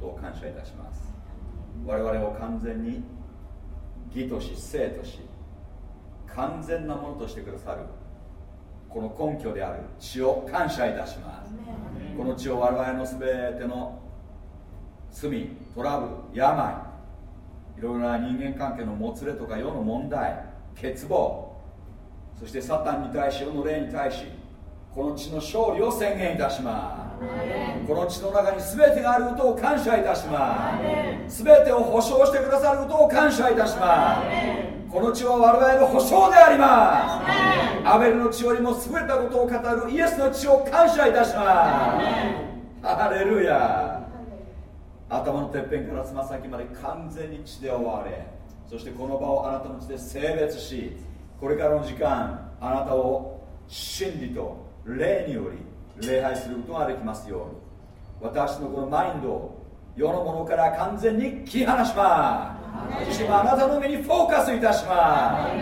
ことを感謝いたします。我々を完全に義とし生とし完全なものとしてくださるこの根拠である血を感謝いたします。この血を我々の全ての罪トラブル病いろいろな人間関係のもつれとか世の問題欠乏そしてサタンに対し世の霊に対しこの地の勝利を宣言いたします。この地の中に全てがあることを感謝いたします。全てを保証してくださることを感謝いたします。この地は我々の保証であります。アベルの血よりも優れたことを語るイエスの血を感謝いたします。ハレルヤ。頭のてっぺんからつま先まで完全に血で覆われそしてこの場をあなたの血で性別しこれからの時間あなたを真理と霊により礼拝することができますように。私のこのマインドを世のものから完全に切り離します。そしてあなたの目にフォーカスいたします。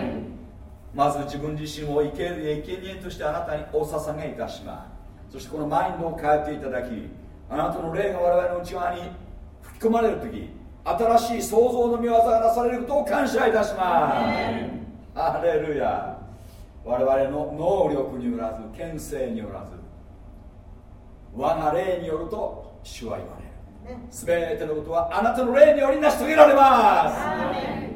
まず自分自身を生ける生贄としてあなたにお捧げいたします。そしてこのマインドを変えていただきあなたの霊が我々の内側に吹き込まれる時新しい創造の見業がなされることを感謝いたします。ハレルヤ。我々の能力によらず権勢によらず我が霊によると主は言われる。全てのことはあなたの霊により成し遂げられます。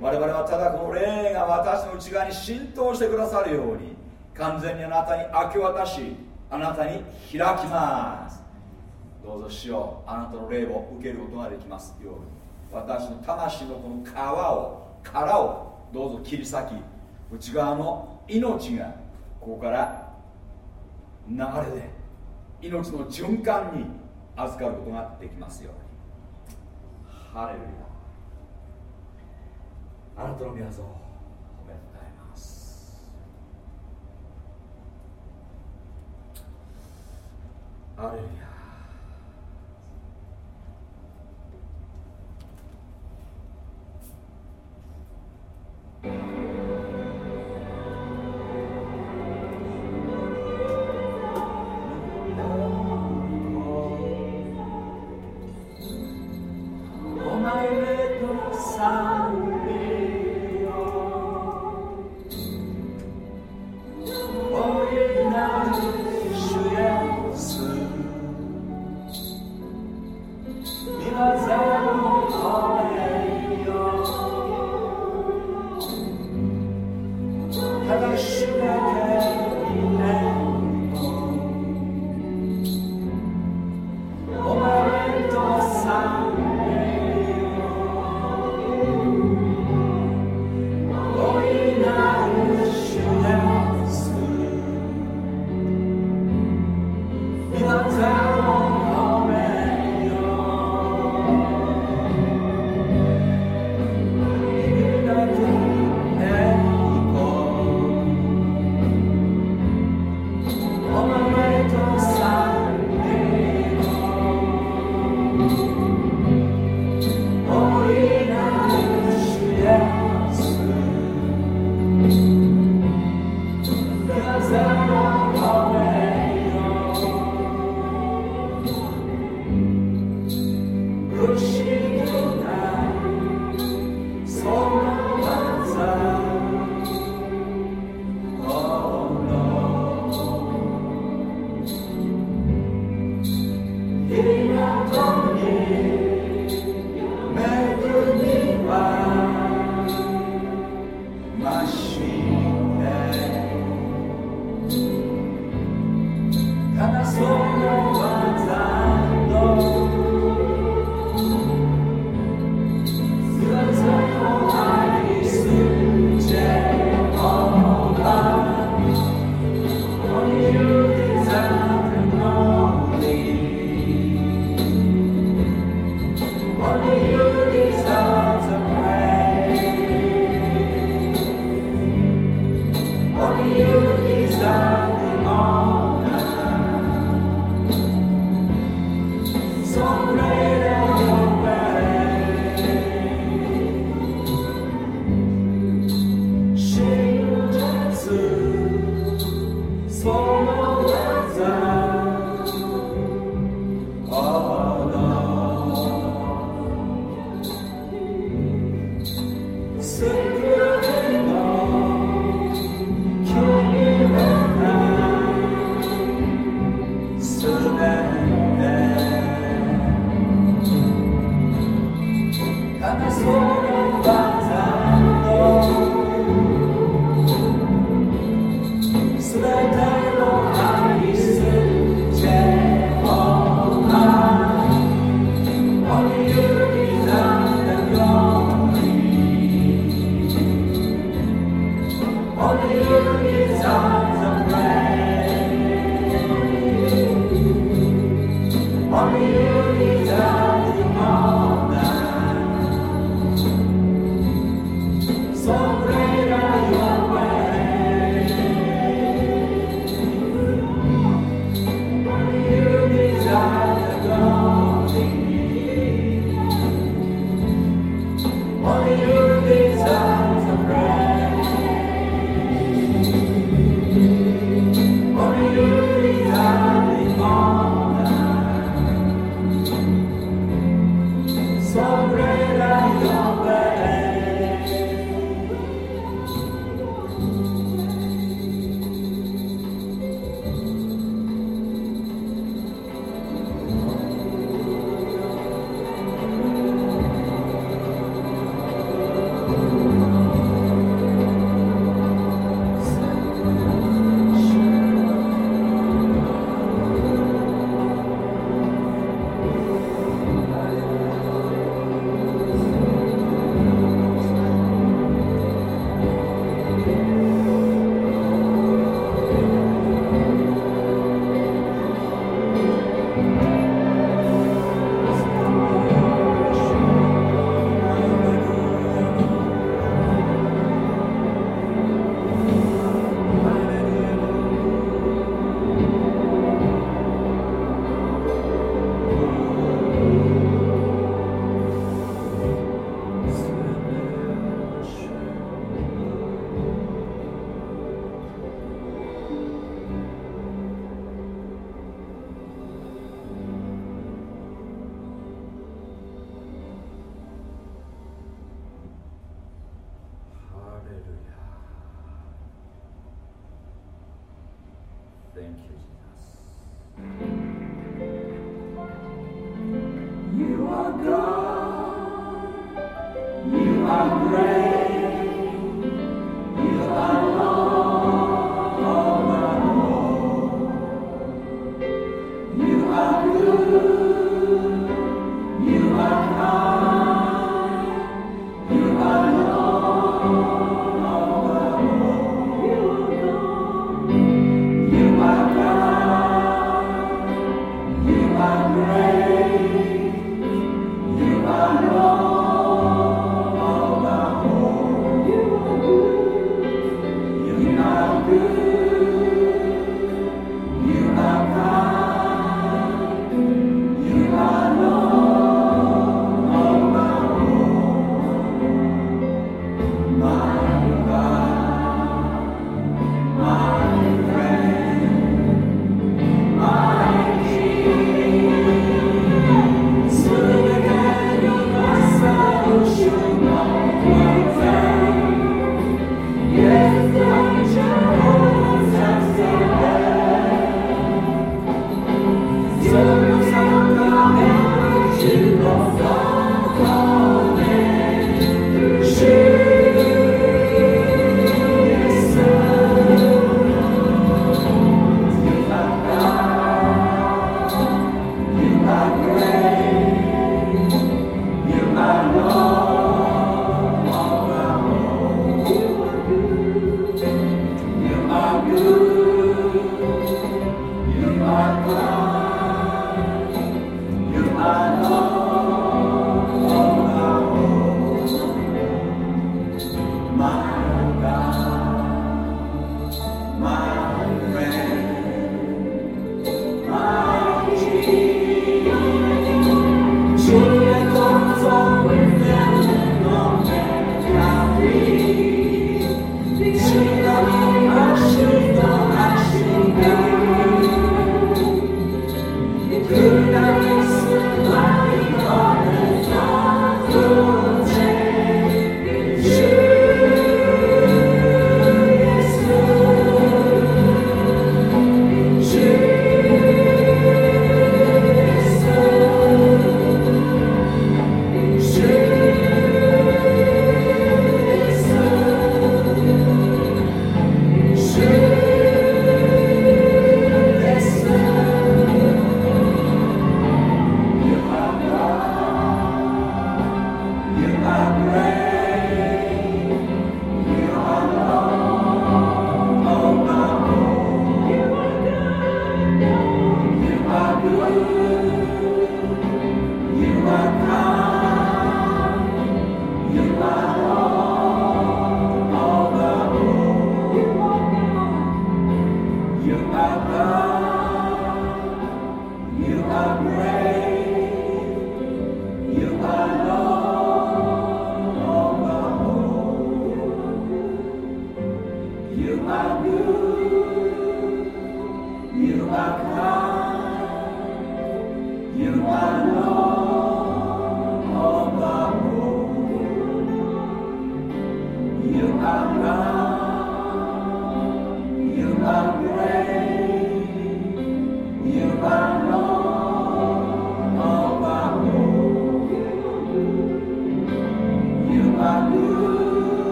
我々はただこの霊が私の内側に浸透してくださるように完全にあなたに明け渡しあなたに開きます。どうぞ主よあなたの霊を受けることができますように。私の魂のこの皮を殻をどうぞ切り裂き内側の命がここから流れで命の循環に預かることができますように。ハレルヤ。あなたの宮ぞおめでとうございます。ハレルヤ。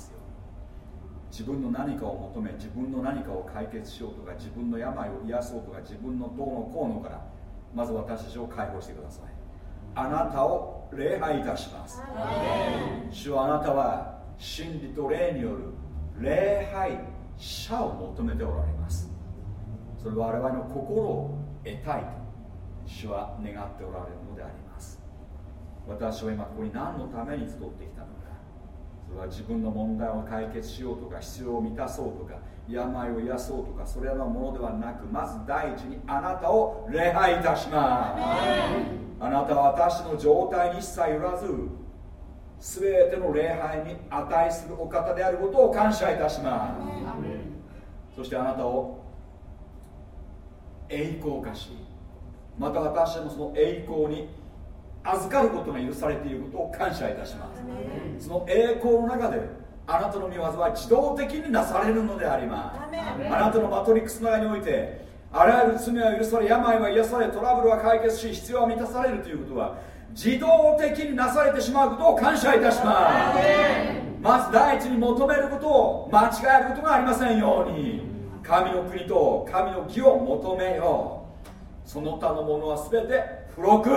すよ。自分の何かを求め自分の何かを解決しようとか自分の病を癒そうとか自分のどうのこうのからまず私たちを解放してください。あなたを礼拝いたします。主はあなたは真理と霊による礼拝者を求めておられます。それは我々の心を得たいと主は願っておられるのであります。私は今ここに何のために集ってきたのかそれは自分の問題を解決しようとか必要を満たそうとか病を癒そうとかそれらのものではなくまず第一にあなたを礼拝いたします。あなたは私の状態に一切よらず全ての礼拝に値するお方であることを感謝いたします。そしてあなたを栄光化しまた私もその栄光に預かることが許されていることを感謝いたします。その栄光の中であなたの御業は自動的になされるのであります。あなたのマトリックスの中においてあらゆる罪は許され病は癒されトラブルは解決し必要は満たされるということは自動的になされてしまうことを感謝いたします。まず第一に求めることを間違えることがありませんように。神の国と神の義を求めよう。その他のものは全て付録。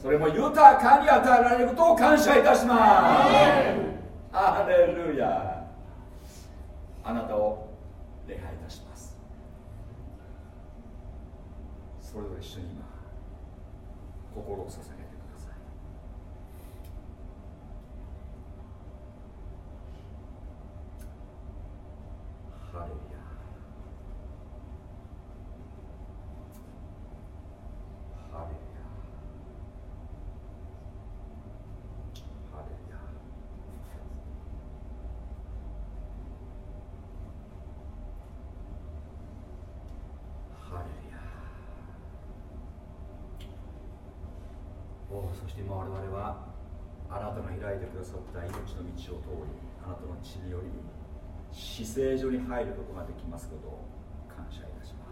それも豊かに与えられることを感謝いたします。アレルヤ。あなたを礼拝いたします。それぞれ一緒に今心を捧げてくださいハレルヤハレルヤハレルヤハレルヤ今我々はあなたの開いてくださった命の道を通りあなたの血により死聖所に入ることができますことを感謝いたしま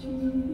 す。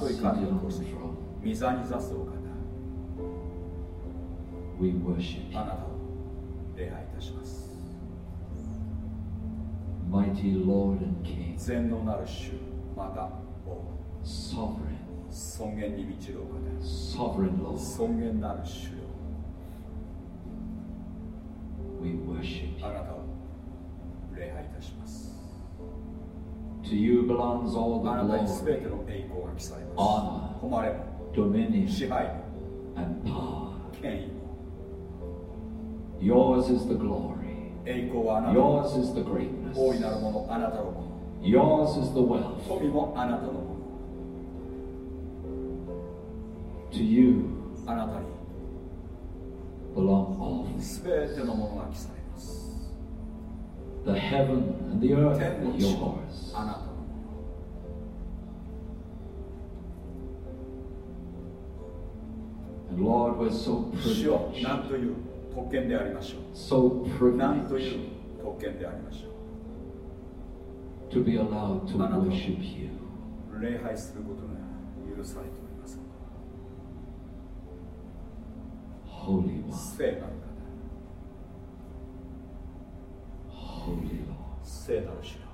とい神の on 子 the throne. 御座に座すお方 We worship あ.なたを礼拝いたします Mighty Lord and King, 全能なる主また王 sovereign, 尊厳に満ちるお方 sovereign Lord. 尊厳なる主よあ.なたを礼拝いたします To you belongs all あ the glory, Honor dominion, and power. Yours is the glory. Yours is the greatness. Yours is the の wealth. To you belong all things. The heaven and the earth 天の are 地も yours. あなたのも And Lord, we're so の主よ privileged, 何という特権でありましょ so う何とい privileged う特権でありましょ to be allowed to あなたを worship you. う礼拝することが許されております Holy One, 聖なる方 Holy Lord. 聖なる主よ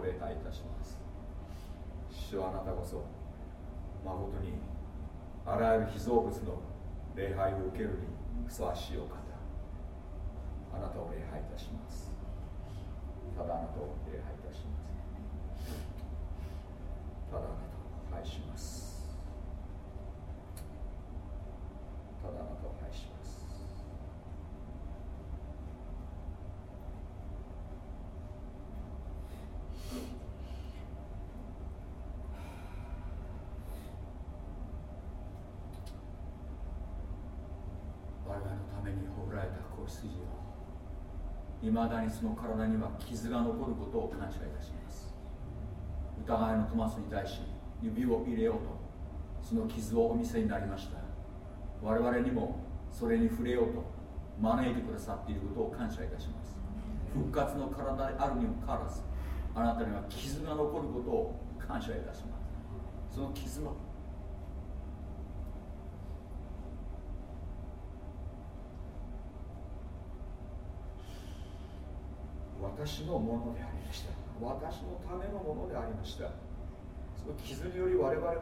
あなたを礼拝いたします。主はあなたこそ誠にあらゆる被造物の礼拝を受けるにふさわしいお方あなたを礼拝いたしますただあなたを礼拝いたしますただあなたを愛しますただあなたを愛します我々のためにほぐられた子羊をいまだにその体には傷が残ることを感謝いたします。疑いのトマスに対し指を入れようとその傷をお見せになりました。我々にもそれに触れようと招いてくださっていることを感謝いたします。復活の体であるにもかかわらずあなたには傷が残ることを感謝いたします。その傷の私のものでありました。私のためのものでありました。その傷により我々は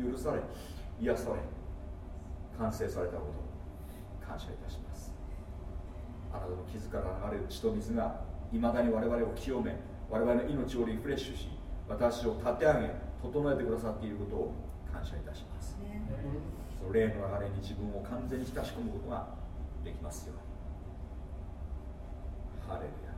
許され癒され完成されたこと感謝いたします。あなたの傷から流れる血と水がいまだに我々を清め我々の命をリフレッシュし私を立て上げ整えてくださっていることを感謝いたします。その霊の流れに自分を完全に浸し込むことができますように。ハレルヤ。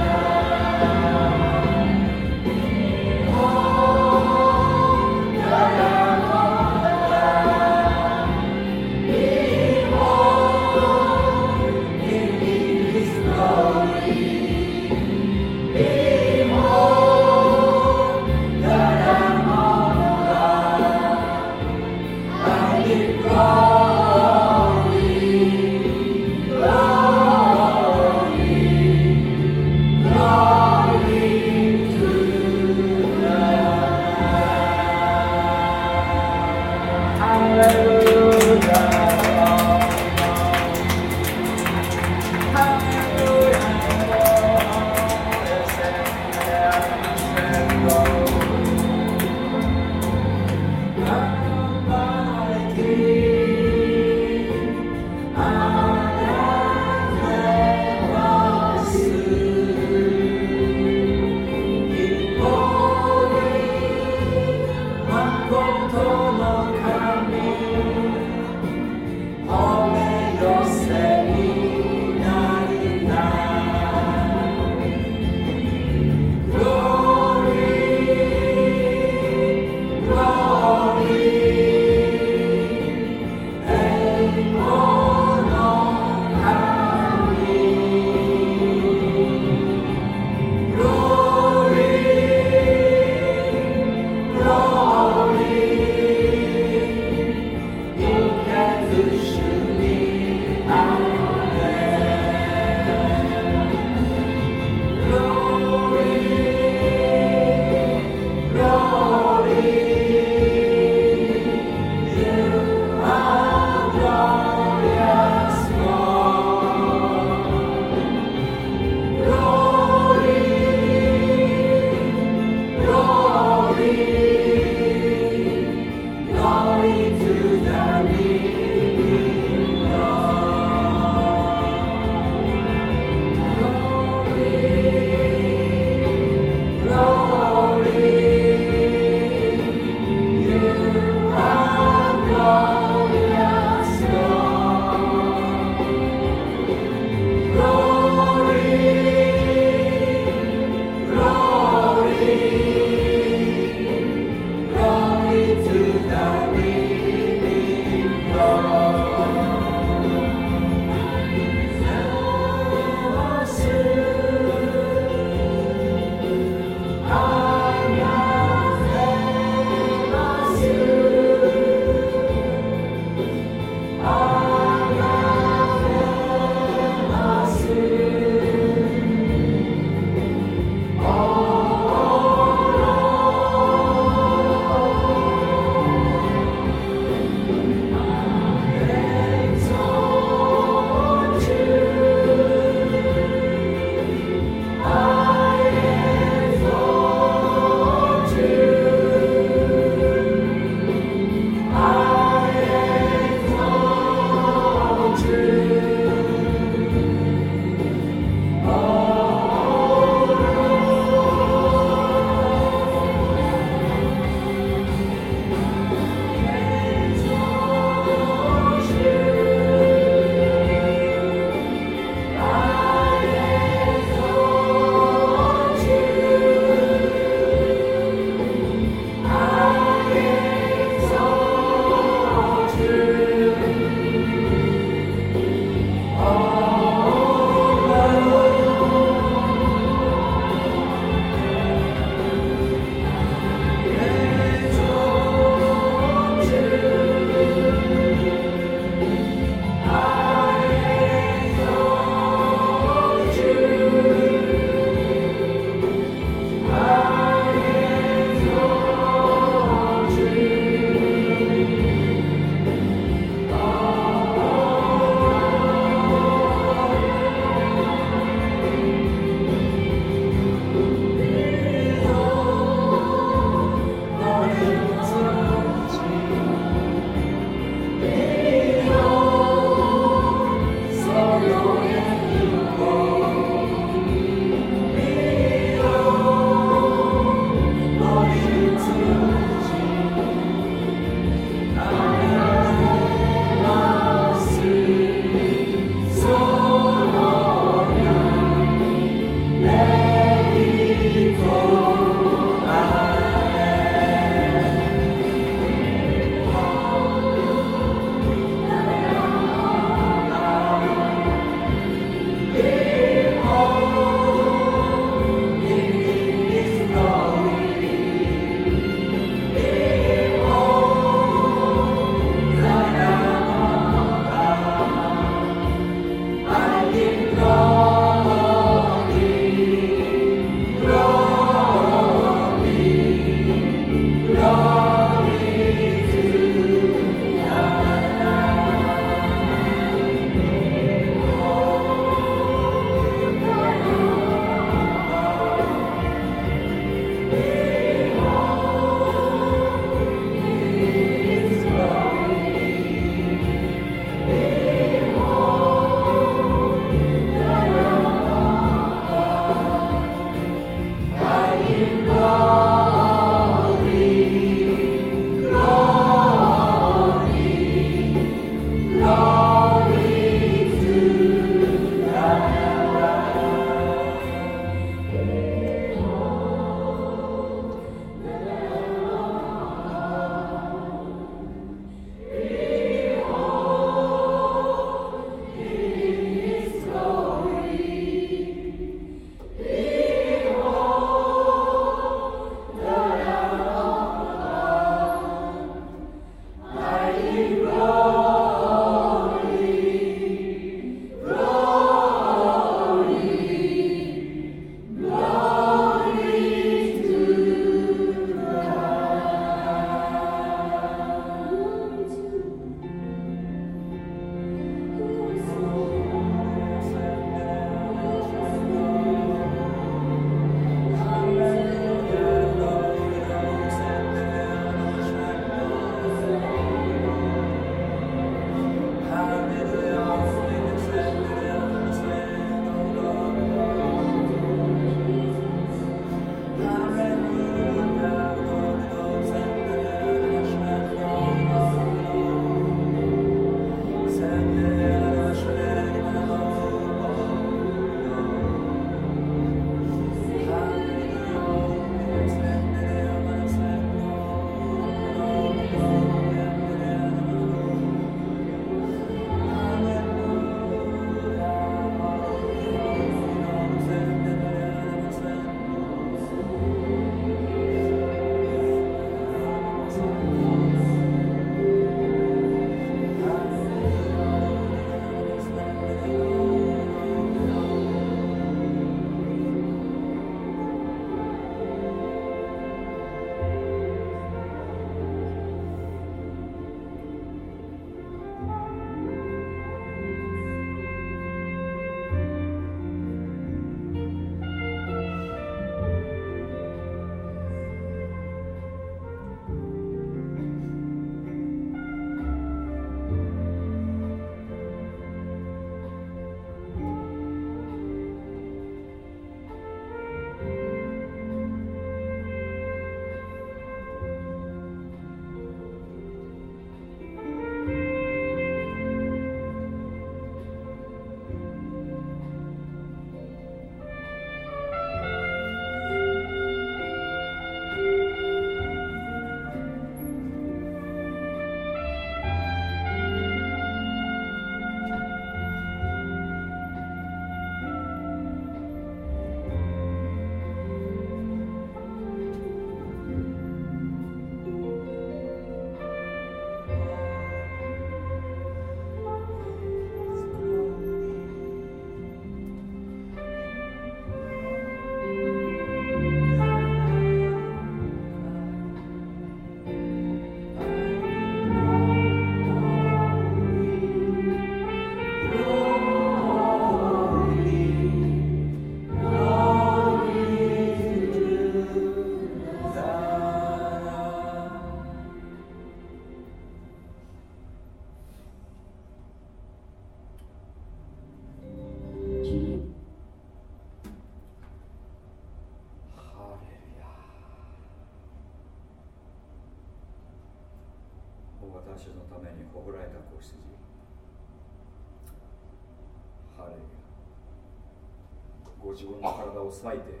ご自分の体を裂いて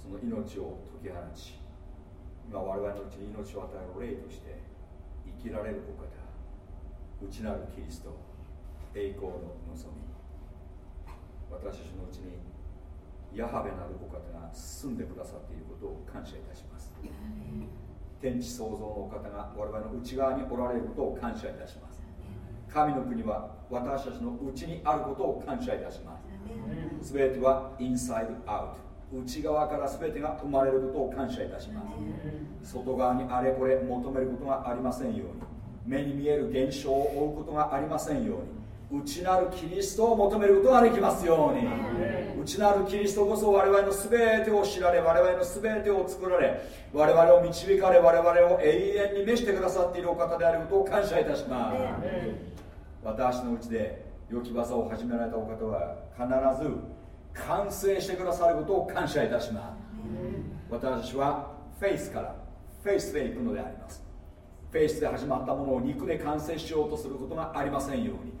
その命を解き放ち今我々のうちに命を与える霊として生きられるお方内なるキリスト栄光の望み。私たちのうちにヤハベなるお方が住んでくださっていることを感謝いたします。天地創造のお方が我々の内側におられることを感謝いたします神の国は私たちの内にあることを感謝いたします。全てはインサイドアウト。内側から全てが生まれることを感謝いたします。外側にあれこれ求めることがありませんように。目に見える現象を追うことがありませんように。内なるキリストを求めることができますように。内なるキリストこそ我々の全てを知られ我々の全てを作られ我々を導かれ我々を永遠に召してくださっているお方であることを感謝いたします私のうちで良き業を始められたお方は必ず完成してくださることを感謝いたします。私はフェイスからフェイスで行くのであります。フェイスで始まったものを肉で完成しようとすることがありませんように。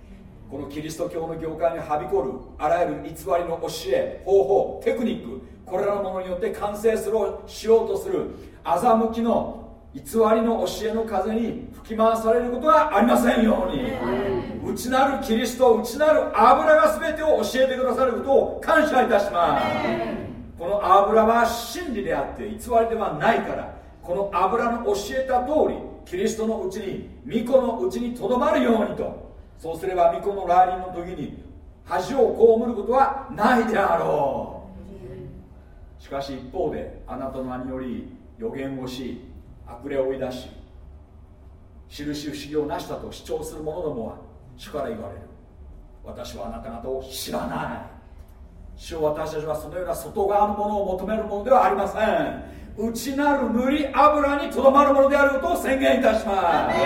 このキリスト教の業界にはびこるあらゆる偽りの教え方法テクニックこれらのものによって完成するしようとする欺きの偽りの教えの風に吹き回されることがありませんように。内なるキリスト内なる油が全てを教えてくださることを感謝いたします。この油は真理であって偽りではないからこの油の教えた通りキリストのうちに巫女のうちにとどまるようにと。そうすれば巫女の来臨の時に恥を被ることはないであろう。しかし一方であなたの名により予言をし悪霊を追い出し印不思議を成したと主張する者どもは主から言われる。私はあなた方を知らない。主を私たちはそのような外側のものを求めるものではありません。内なる塗り油にとどまるものであることを宣言いたします。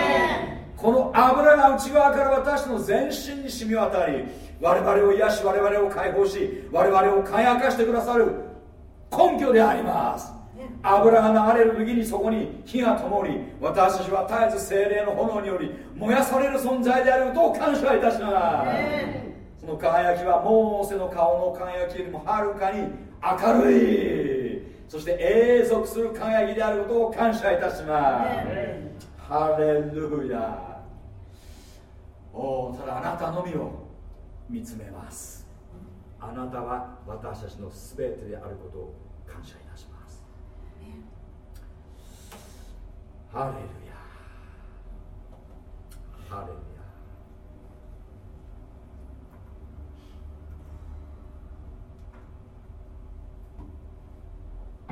この油が内側から私の全身に染み渡り我々を癒し我々を解放し我々を輝かしてくださる根拠であります油が流れる時にそこに火が灯り私たちは絶えず精霊の炎により燃やされる存在であることを感謝いたします。その輝きはモーセの顔の輝きよりもはるかに明るい。そして永続する輝きであることを感謝いたします。ハレルヤ。おただあなたのみを見つめます。あなたは私たちの全てであることを感謝いたしますハレルヤハレル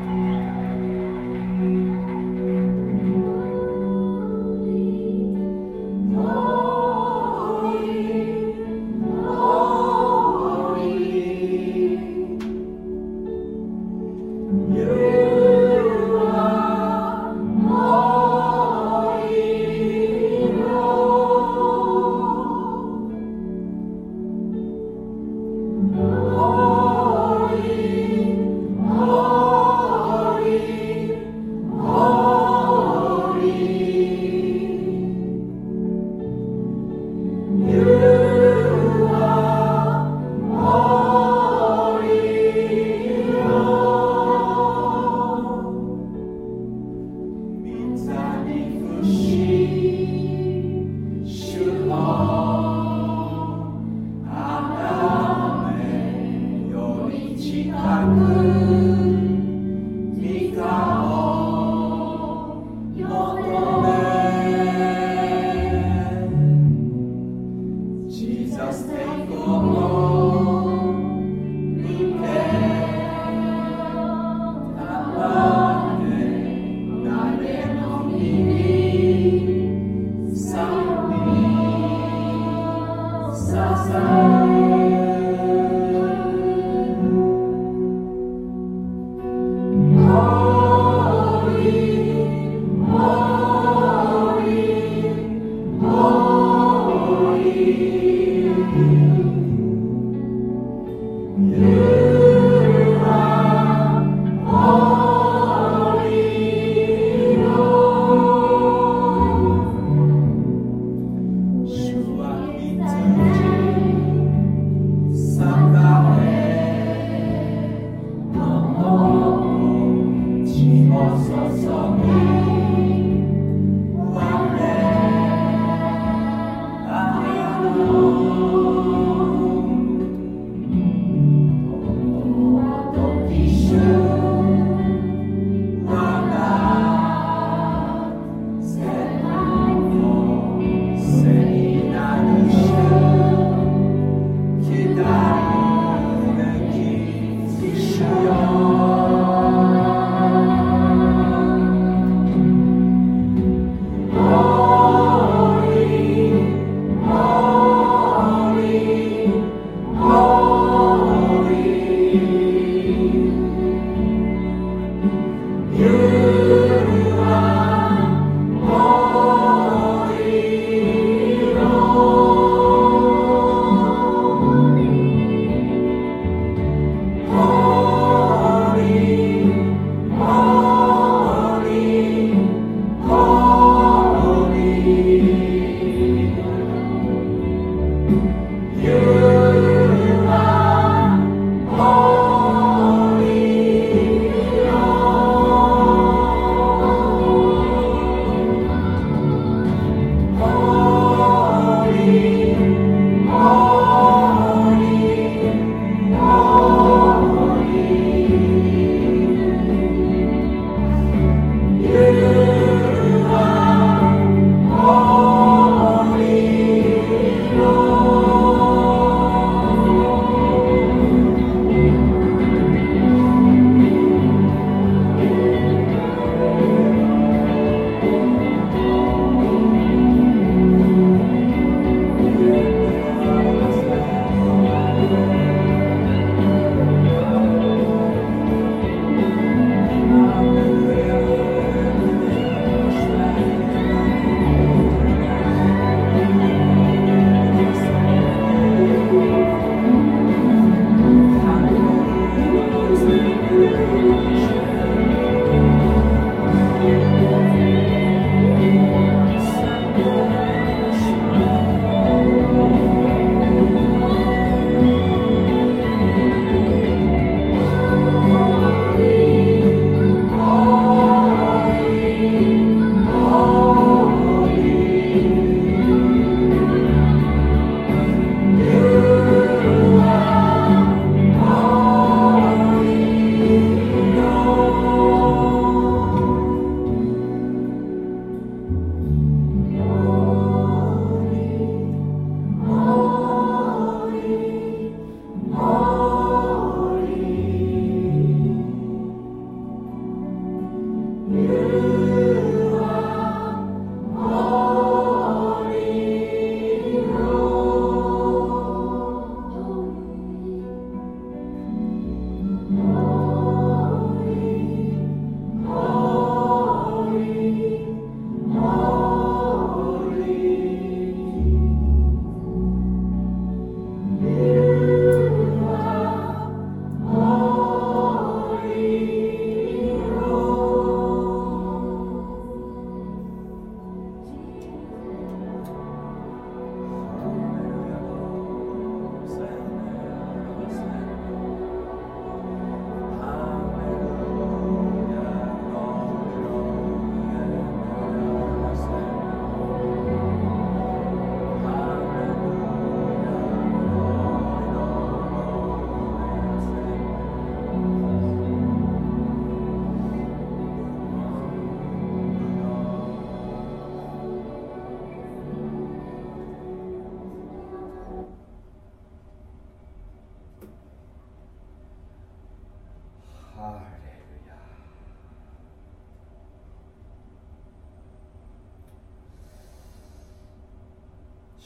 ヤうん。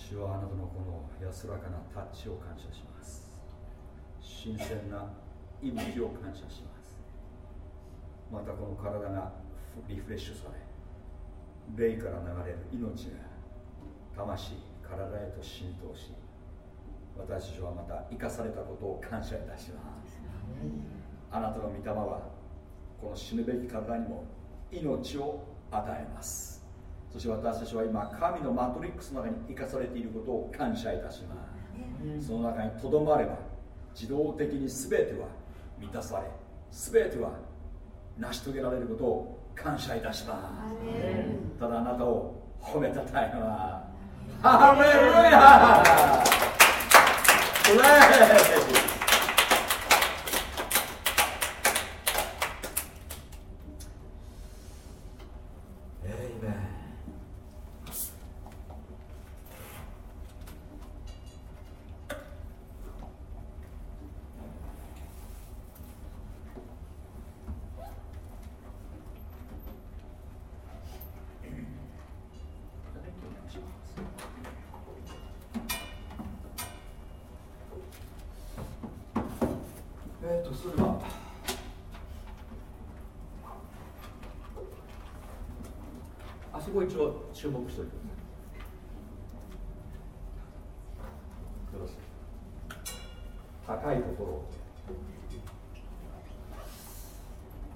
主はあなたのこの安らかなタッチを感謝します。新鮮な息吹を感謝します。またこの体がリフレッシュされ霊から流れる命が魂体へと浸透し私たちはまた生かされたことを感謝いたします。あなたの御霊はこの死ぬべき体にも命を与えます。そして私たちは今神のマトリックスの中に生かされていることを感謝いたします。その中にとどまれば自動的に全ては満たされ全ては成し遂げられることを感謝いたします。ただあなたを褒めたたいのはハレルヤプレイ一応注目しておいてください。高いところ。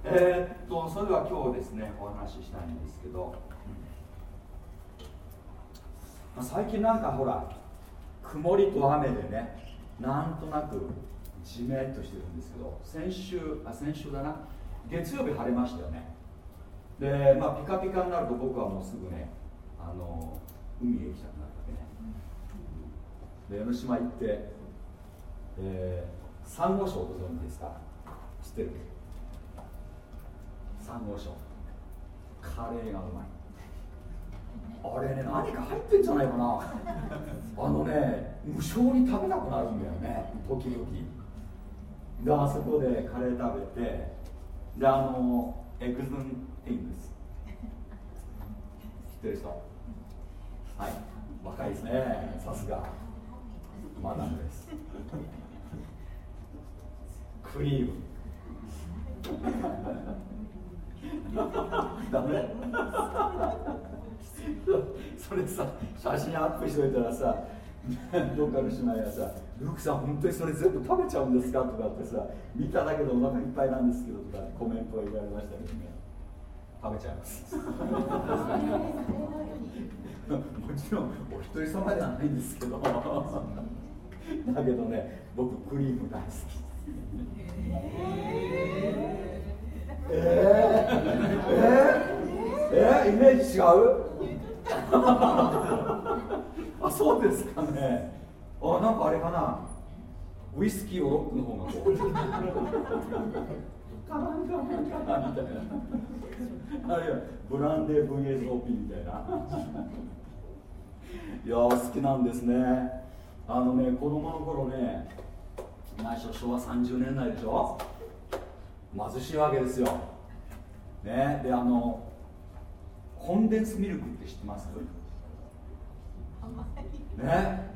えー、っとそれでは今日ですねお話ししたいんですけど、まあ、最近なんかほら曇りと雨でねなんとなくじめっとしてるんですけど先週あ先週だな。月曜日晴れましたよね。で、まあ、ピカピカになると僕はもうすぐねあの海へ行きたくなるわけね。で江ノ島行って、えー、サンゴ礁ご存知ですか？知ってる？サンゴ礁。カレーがうまい。あれね何か入ってんじゃないかな。あのね無性に食べたくなるんだよね時々。であそこでカレー食べてであのエグズンティングス知ってる人？はい。若いですね。さすが。マダムです。クリーム。ダメ？それさ写真アップしといたらさ どっかの姉妹がさ「ルークさん本当にそれ全部食べちゃうんですか?」とかってさ「見ただけでお腹いっぱいなんですけど」とかコメントを言われましたけどね。食べちゃいます。もちろんお一人様ではないんですけど。だけどね僕クリーム大好き。えー、えー、えー、イメージ違う？あそうですかね。あなんかあれかな。ウイスキーをロックの方がこうカランカランカランみたいなあるいはブランデー VSOP みたいな。いや好きなんですね。あのね子供の頃ね内緒昭和30年代でしょ？貧しいわけですよ。ねであのコンデンスミルクって知ってます？ね？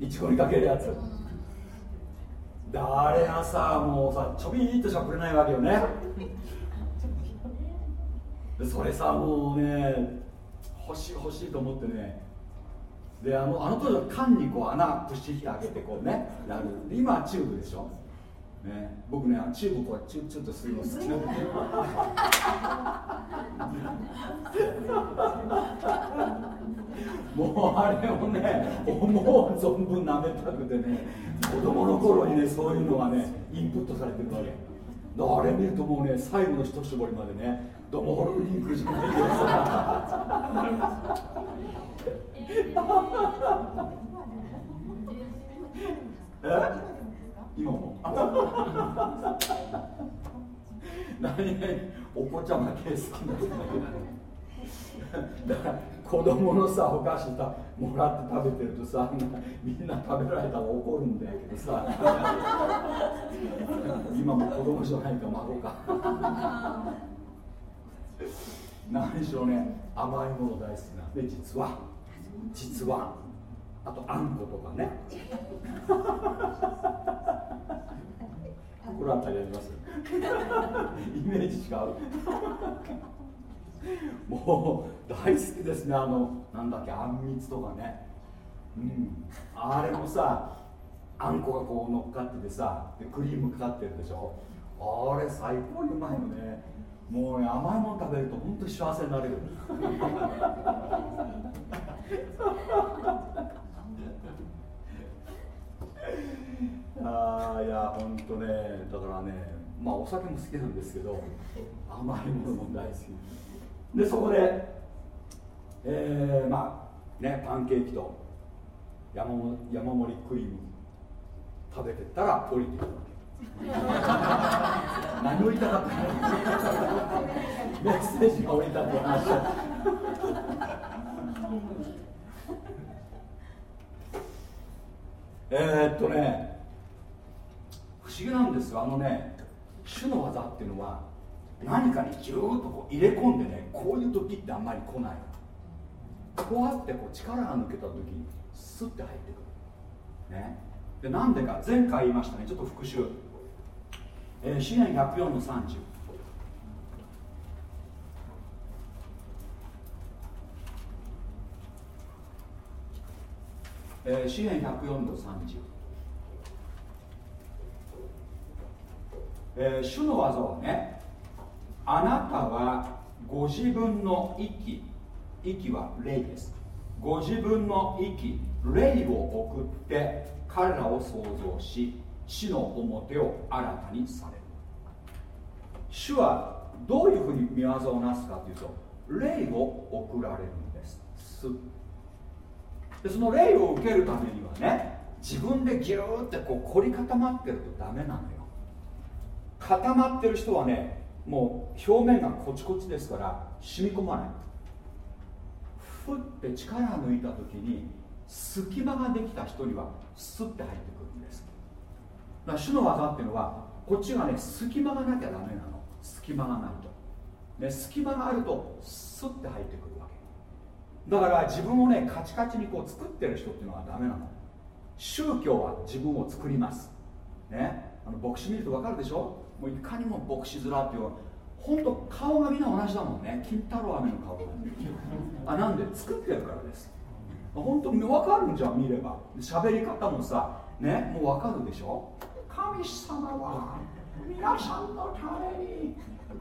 いちごにかけるやつであれがさもうさちょびーっとしかくれないわけよね。それさもうね欲しい欲しいと思ってね。であのあの当時は缶にこう穴プシュして開けてこうねやる。今はチューブでしょ。ね、僕ねチューブこうチューチュッとするの好きなんで もうあれをね思う存分舐めたくてね子供の頃にねそういうのがねインプットされてるわけ。あれ見るともうね最後の一絞りまでねどうもホルリンクしかないけどさえ？今も。何お子ちゃま系好きなんだだから子供のさお菓子たもらって食べてるとさ みんな食べられたら怒るんだけどさ。今も子供じゃないか孫か。何しろね。甘いもの大好きな。んで実は実はあとあんことかね。心当たりあります？イメージ違うもう大好きですねあのなんだっけあんみつとかね。うん。あれもさあんこがこう乗っかっててさでクリームかかってるでしょ。あれ最高にうまいのね。もう、ね、甘いもの食べると本当に幸せになれる。ああいや本当ねだからねまあお酒も好きなんですけど甘いものも大好き。でそこでえー、まあねパンケーキと山山盛りクリーム食べてったら降りてくるわけ。何を言いたかった メッセージが降りたって話 え、っとね不思議なんですよ。あのね主の技っていうのは何かにギューッとこう入れ込んでねこういう時ってあんまり来ない。こうやってこう力が抜けた時にスッて入ってくる。ね。でなんでか。前回言いましたね。ちょっと復習。えー、詩篇104の30えー、詩篇104の30、えー、主の技はねあなたはご自分の息。息は霊です。ご自分の息霊を送って彼らを創造し死の表を新たにされる。主はどういうふうに見業をなすかというと霊を送られるんです。でその霊を受けるためにはね自分でギューってこう凝り固まってるとダメなのよ。固まってる人はねもう表面がコチコチですから染み込まない。ふって力を抜いた時に隙間ができた人にはスッて入ってくるんです。だ主の技っていうのはこっちがね隙間がなきゃダメなの。隙間がないと、ね、隙間があるとスッて入ってくるわけ。だから自分をねカチカチにこう作ってる人っていうのはダメなの。宗教は自分を作ります。ね。あの牧師見ると分かるでしょ？もういかにも牧師面っていう本当顔がみんな同じだもんね。金太郎飴の顔あなんで？作ってるからです。本当に分かるんじゃん見れば。喋り方もさね？もう分かるでしょ？神様は皆さんのために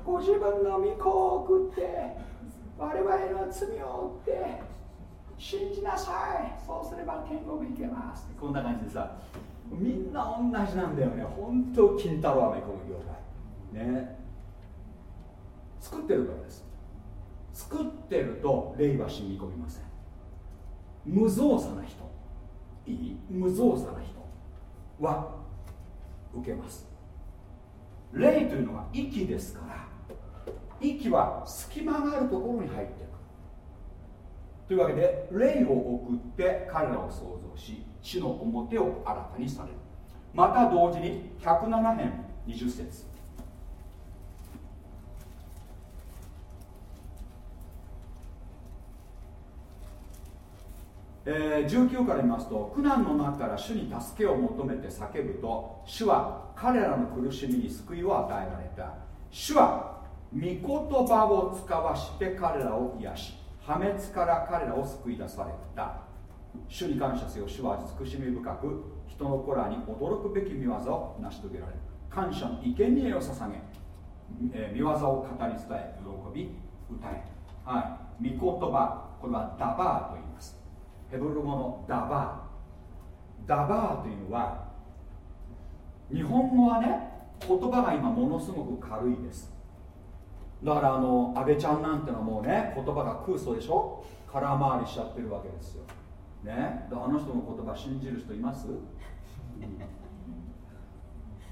ご自分の御子を送って我々の罪を負って信じなさい。そうすれば天国行けます。こんな感じでさみんな同じなんだよね。本当金太郎飴この業界。ね？作ってるからです。作ってると霊は染み込みません。無造作な人。いい？無造作な人。は受けます。霊というのは息ですから。息は隙間があるところに入っていくというわけで霊を送って彼らを創造し地の表を新たにされる。また同時に107編20節。えー、19から見ますと苦難の中から主に助けを求めて叫ぶと主は彼らの苦しみに救いを与えられた。主は御言葉を使わして彼らを癒し破滅から彼らを救い出された。主に感謝せよ。主は慈しみ深く人の子らに驚くべき見業を成し遂げられる感謝の生贄を捧げ、えー、見業を語り伝え喜び歌え。はい。御言葉これはダバーと言います。ヘブル語のダバー。ダバーというのは日本語はね言葉が今ものすごく軽いです。だからあの安倍ちゃんなんてのはもうね言葉が空想でしょ？空回りしちゃってるわけですよ。ね？あの人の言葉信じる人います、も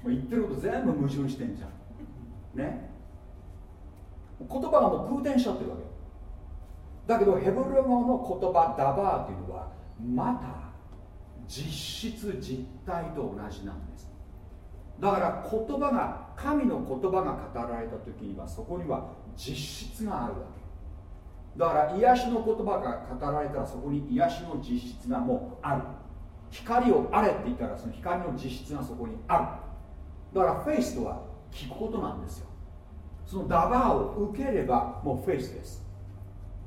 う言ってること全部矛盾してんじゃん。ね？言葉がもう空転しちゃってるわけ。だけどヘブル語の言葉ダバーというのはまた実質実体と同じなんです。だから言葉が神の言葉が語られた時にはそこには実質があるわけ。だから癒しの言葉が語られたらそこに癒しの実質がもうある。光をあれって言ったらその光の実質がそこにある。だからフェイスとは聞くことなんですよ。そのダバーを受ければもうフェイスです。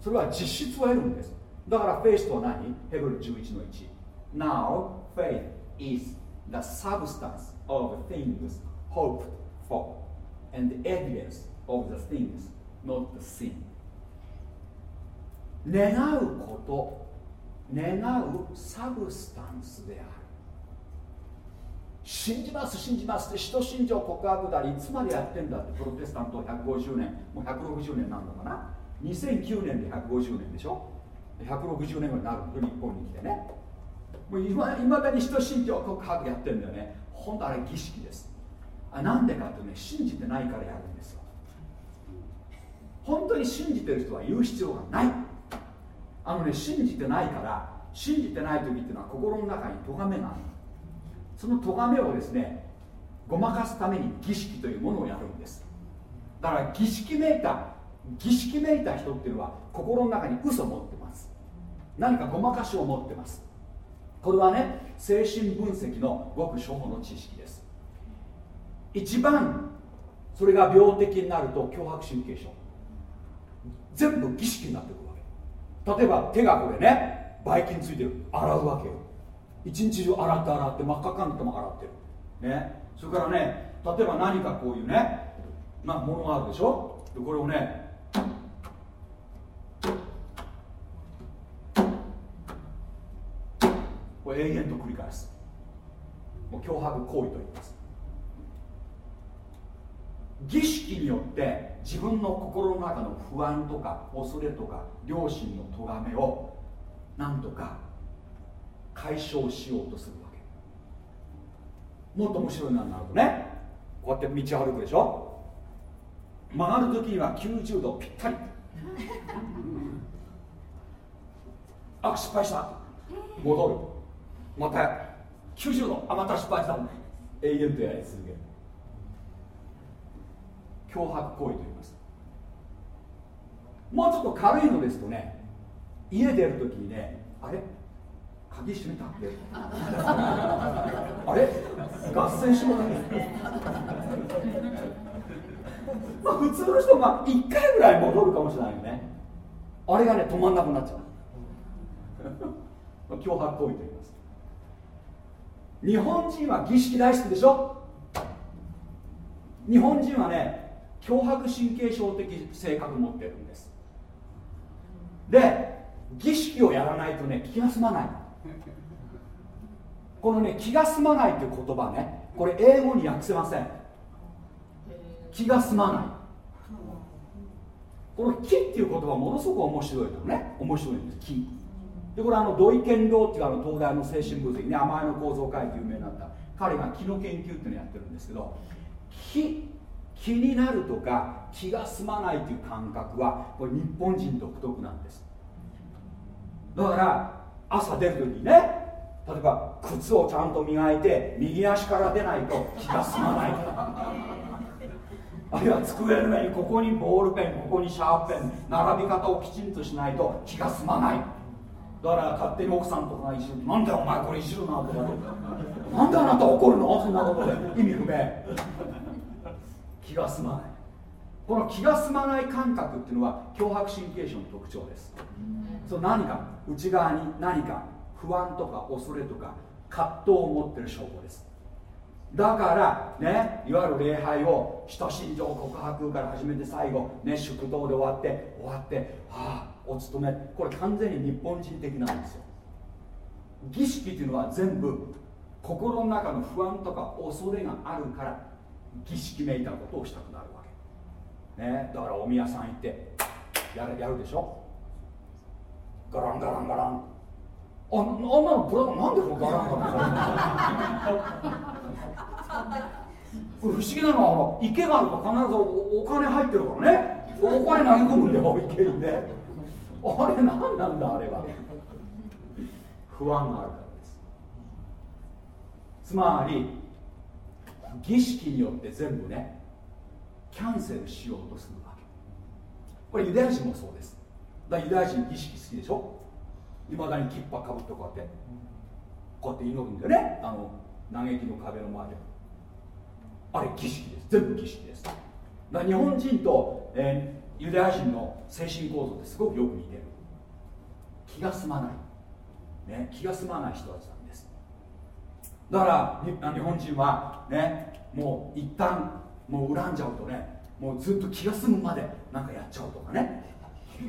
それは実質を得るんです。だからフェイスとは何？ヘブル11の1 Now faith is the substance of things hoped for and the evidence of the things not seen. 願うこと願うサブスタンスである。信じます信じます。って使徒信条告白だりいつまでやってんだってプロテスタント150年。もう160年なんのかな。2009年で150年でしょ？160年後になると日本に来てね。もういまだに使徒信条告白やってるんだよね。本当あれ儀式です。あなんでかってね信じてないからやるんですよ。本当に信じてる人は言う必要がない。あのね信じてないから信じてない時っていうのは心の中に咎めがある。その咎めをですねごまかすために儀式というものをやるんです。だから儀式めいた儀式めいた人っていうのは心の中に嘘を持ってます。何かごまかしを持ってます。これはね精神分析のごく初歩の知識です。一番それが病的になると脅迫神経症。全部儀式になってくるわけ。例えば手がこれねばい菌ついてる。洗うわけよ。一日中洗って洗って真っ赤かんとも洗ってる。ね。それからね例えば何かこういうねまあものがあるでしょ？でこれをねこれ永遠と繰り返す。もう脅迫行為と言います。儀式によって自分の心の中の不安とか恐れとか良心の咎めをなんとか解消しようとするわけ。もっと面白いのになるとねこうやって道歩くでしょ？曲がる時には90度ぴったり。あ失敗した。戻るまた90度あまた失敗した永遠とやり続ける。脅迫行為と言います。もうちょっと軽いのですとね家出るときにねあれ？鍵閉めたってあれ？合戦しもたまあ普通の人が1回ぐらい戻るかもしれないよね。あれがね止まんなくなっちゃう。脅迫行為と言います。日本人は儀式大好きでしょ？日本人はね脅迫神経症的性格持ってるんです。で儀式をやらないとね気が済まない。このね気が済まないっていう言葉ねこれ英語に訳せません。気が済まない。この気っていう言葉ものすごく面白いのね。面白いんです。気。でこれあの土井健郎っていうあの東大の精神分析ね甘えの構造会で有名になった。彼が気の研究っていうのをやってるんですけど気気になるとか気が済まないという感覚はこれ日本人独特なんです。だから朝出る時にね例えば靴をちゃんと磨いて右足から出ないと気が済まないあるいは机の上にここにボールペンここにシャープペン並び方をきちんとしないと気が済まない。だから勝手に奥さんとかがいじるなんでお前これいじるなとかなんであなた怒るの？そんなこと。で意味不明。気が済まない。この気が済まない感覚っていうのは脅迫神経症の特徴です。その何か。内側に何か。不安とか恐れとか葛藤を持ってる証拠です。だからねいわゆる礼拝を人心情告白から始めて最後ね祝祷で終わって終わってああお勤め。これ完全に日本人的なんですよ。儀式っていうのは全部心の中の不安とか恐れがあるから儀式めいたことをしたくなるわけ、ね、だからお宮さん行ってやるやるでしょ。ガランガランガラン。ああんなのブラなんでこのガランガランこれ不思議なのはあの池があると必ずお金入ってるからね。お金投げ込むんだよ池にね。あれ何なんだあれは。不安があるからです。つまり儀式によって全部ねキャンセルしようとするわけ。これユダヤ人もそうです。だユダヤ人儀式好きでしょ？いまだにキッパかぶってこうやってこうやって祈るんだよね。あの嘆きの壁の前で。あれ儀式です。全部儀式です。だ日本人と、え、ユダヤ人の精神構造ってすごくよく似てる。気が済まない、ね、気が済まない人たちなんです。だから日本人はねもう一旦もう恨んじゃうとねもうずっと気が済むまでなんかやっちゃうとかね。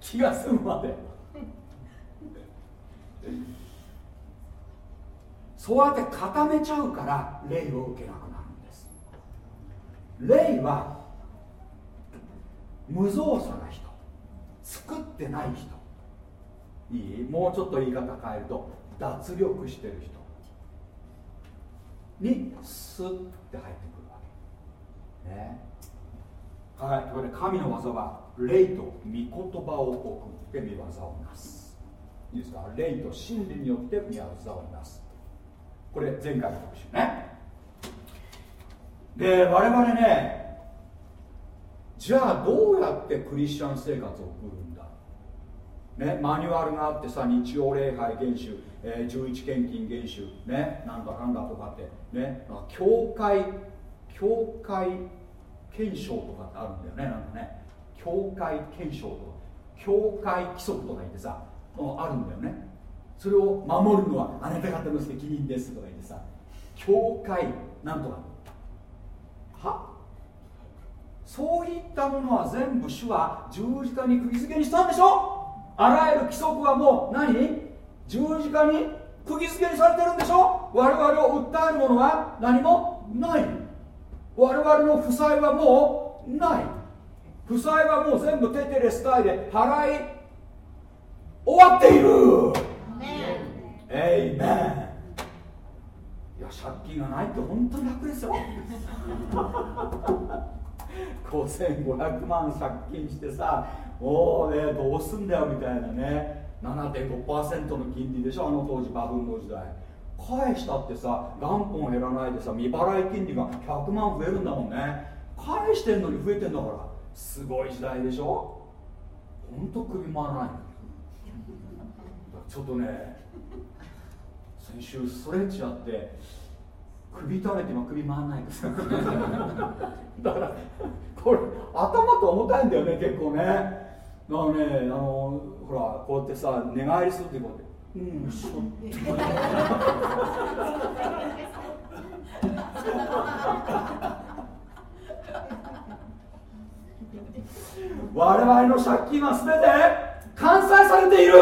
気が済むまで。そうやって固めちゃうから霊を受けなくなるんです。霊は無造作な人。作ってない人。いい？もうちょっと言い方変えると脱力してる人。にスッて入ってくるわけ。ね。はいことで神の技は霊と御言葉を送って見業をなす。いいですか？霊と真理によって見業をなす。これ前回の特集ね。で我々ねじゃあどうやってクリスチャン生活を送るんだ？ね、マニュアルがあってさ日曜礼拝厳守、えー、11献金厳守ねなんだかんだとかってね教会教会憲章とかってあるんだよねなんかね。教会憲章とか教会規則とか言ってさあるんだよね。それを守るのはあなた方の責任ですとか言ってさ教会なんとか。は？そういったものは全部主は十字架に釘付けにしたんでしょ？あらゆる規則はもう何？十字架に釘付けにされてるんでしょ？我々を訴えるものは何もない。我々の負債はもうない。負債はもう全部テテレスタイで払い終わっている。エイメン。いや借金がないって本当に楽ですよ5500万借金してさおおねどうすんだよみたいなね。7.5%の金利でしょあの当時バブルの時代。返したってさ元本減らないでさ未払い金利が100万増えるんだもんね。返してんのに増えてんだからすごい時代でしょ。ほんと首回らないちょっとね先週ストレッチやって首垂れても首回らないですだからこれ頭と重たいんだよね結構ね。だからねあのほらこうやってさ寝返りするってこうやってうん。しょ我々の借金は全て完済されている。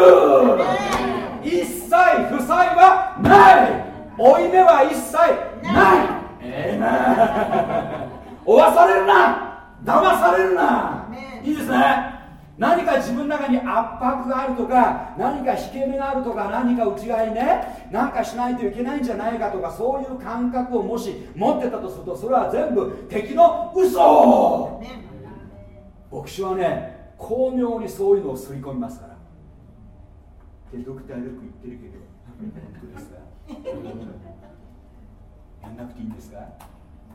一切負債はない。負い目は一切ない。えー、追わされるな。騙されるな。いいですね。何か自分の中に圧迫があるとか何か引け目があるとか何か内側にね何かしないといけないんじゃないかとかそういう感覚をもし持ってたとするとそれは全部敵の嘘。牧師はね巧妙にそういうのをすり込みますから。ってドクターよく言ってるけどやんなくていいんですか？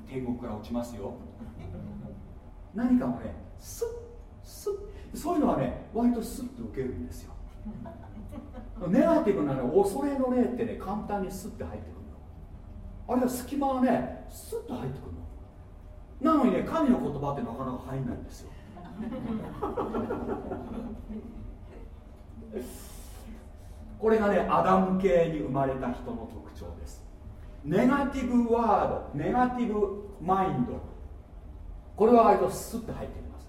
天国から落ちますよ。何かもねスッスッそういうのはね割とスッと受けるんですよ。ネガティブなね恐れの霊ってね簡単にスッて入ってくるの。あれは隙間がねスッと入ってくるの。なのにね神の言葉ってなかなか入んないんですよ。これがねアダム系に生まれた人の特徴です。ネガティブワードネガティブマインド。これは割とスッと入ってきます。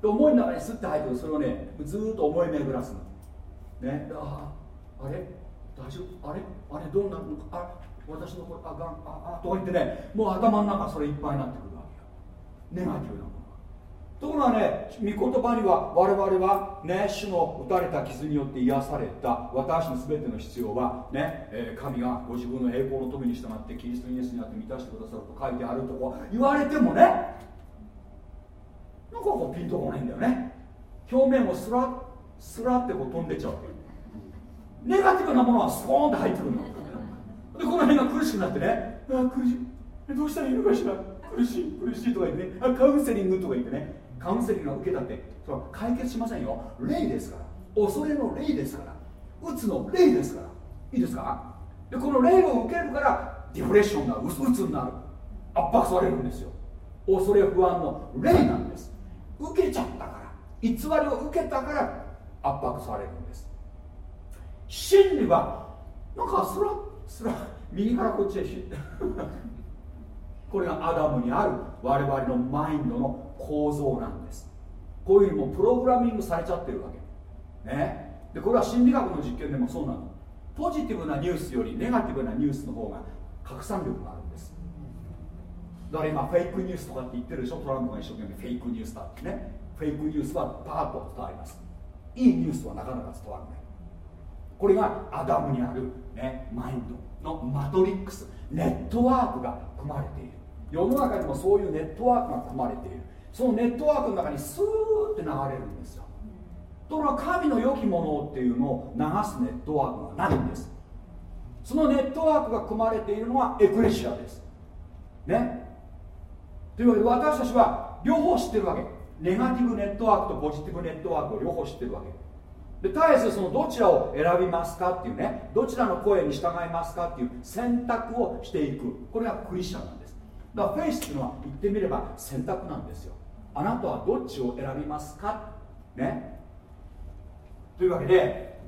で思いの中にスッと入ってくる。それをねずっと思い巡らすの。ね。ああれ？大丈夫？あれ？あれどうなるの？かあ私のこれあがんああとか言ってねもう頭の中それいっぱいになってくるわけよ。ネガティブなところがね御言葉には我々はね主の打たれた傷によって癒された。私の全ての必要はね、え、神がご自分の栄光の富に従ってキリストイエスにあって満たしてくださると書いてあるとこ。言われてもねなんかこうピンとこないんだよね。表面をスラッスラってこう飛んでっちゃう。ネガティブなものはスポーンって入ってくるの。でこの辺が苦しくなってねあ苦しい。どうしたらいいのかしら。苦しい苦しいとか言ってね。あカウンセリングとか言ってね。カウンセリングが受けたってその解決しませんよ。霊ですから。恐れの霊ですから。うつの霊ですから。いいですか？でこの霊を受けるからディプレッションがうつになる。圧迫されるんですよ。恐れ不安の霊なんです。受けちゃったから。偽りを受けたから圧迫されるんです。真理はなんかスラスラ右からこっちへし これがアダムにある我々のマインドの構造なんです。こういうふうにもプログラミングされちゃってるわけ。ね。でこれは心理学の実験でもそうなの。ポジティブなニュースよりネガティブなニュースの方が拡散力があるんです。だから今フェイクニュースとかって言ってるでしょ？トランプが一生懸命フェイクニュースだってね。フェイクニュースはパーッと伝わります。いいニュースはなかなか伝わらない。これがアダムにある、ね、マインドのマトリックス。ネットワークが組まれている。世の中にもそういうネットワークが組まれている。そのネットワークの中にスーって流れるんですよ。ところが神の良きものっていうのを流すネットワークがないんです。そのネットワークが組まれているのはエクレシアです。ね。というわけで私たちは両方知ってるわけ。ネガティブネットワークとポジティブネットワークを両方知ってるわけ。で絶えずそのどちらを選びますかっていうね。どちらの声に従いますかっていう選択をしていく。これがクリスチャンなんです。だからフェイスっていうのは言ってみれば選択なんですよ。あなたはどっちを選びますか？ね。というわけで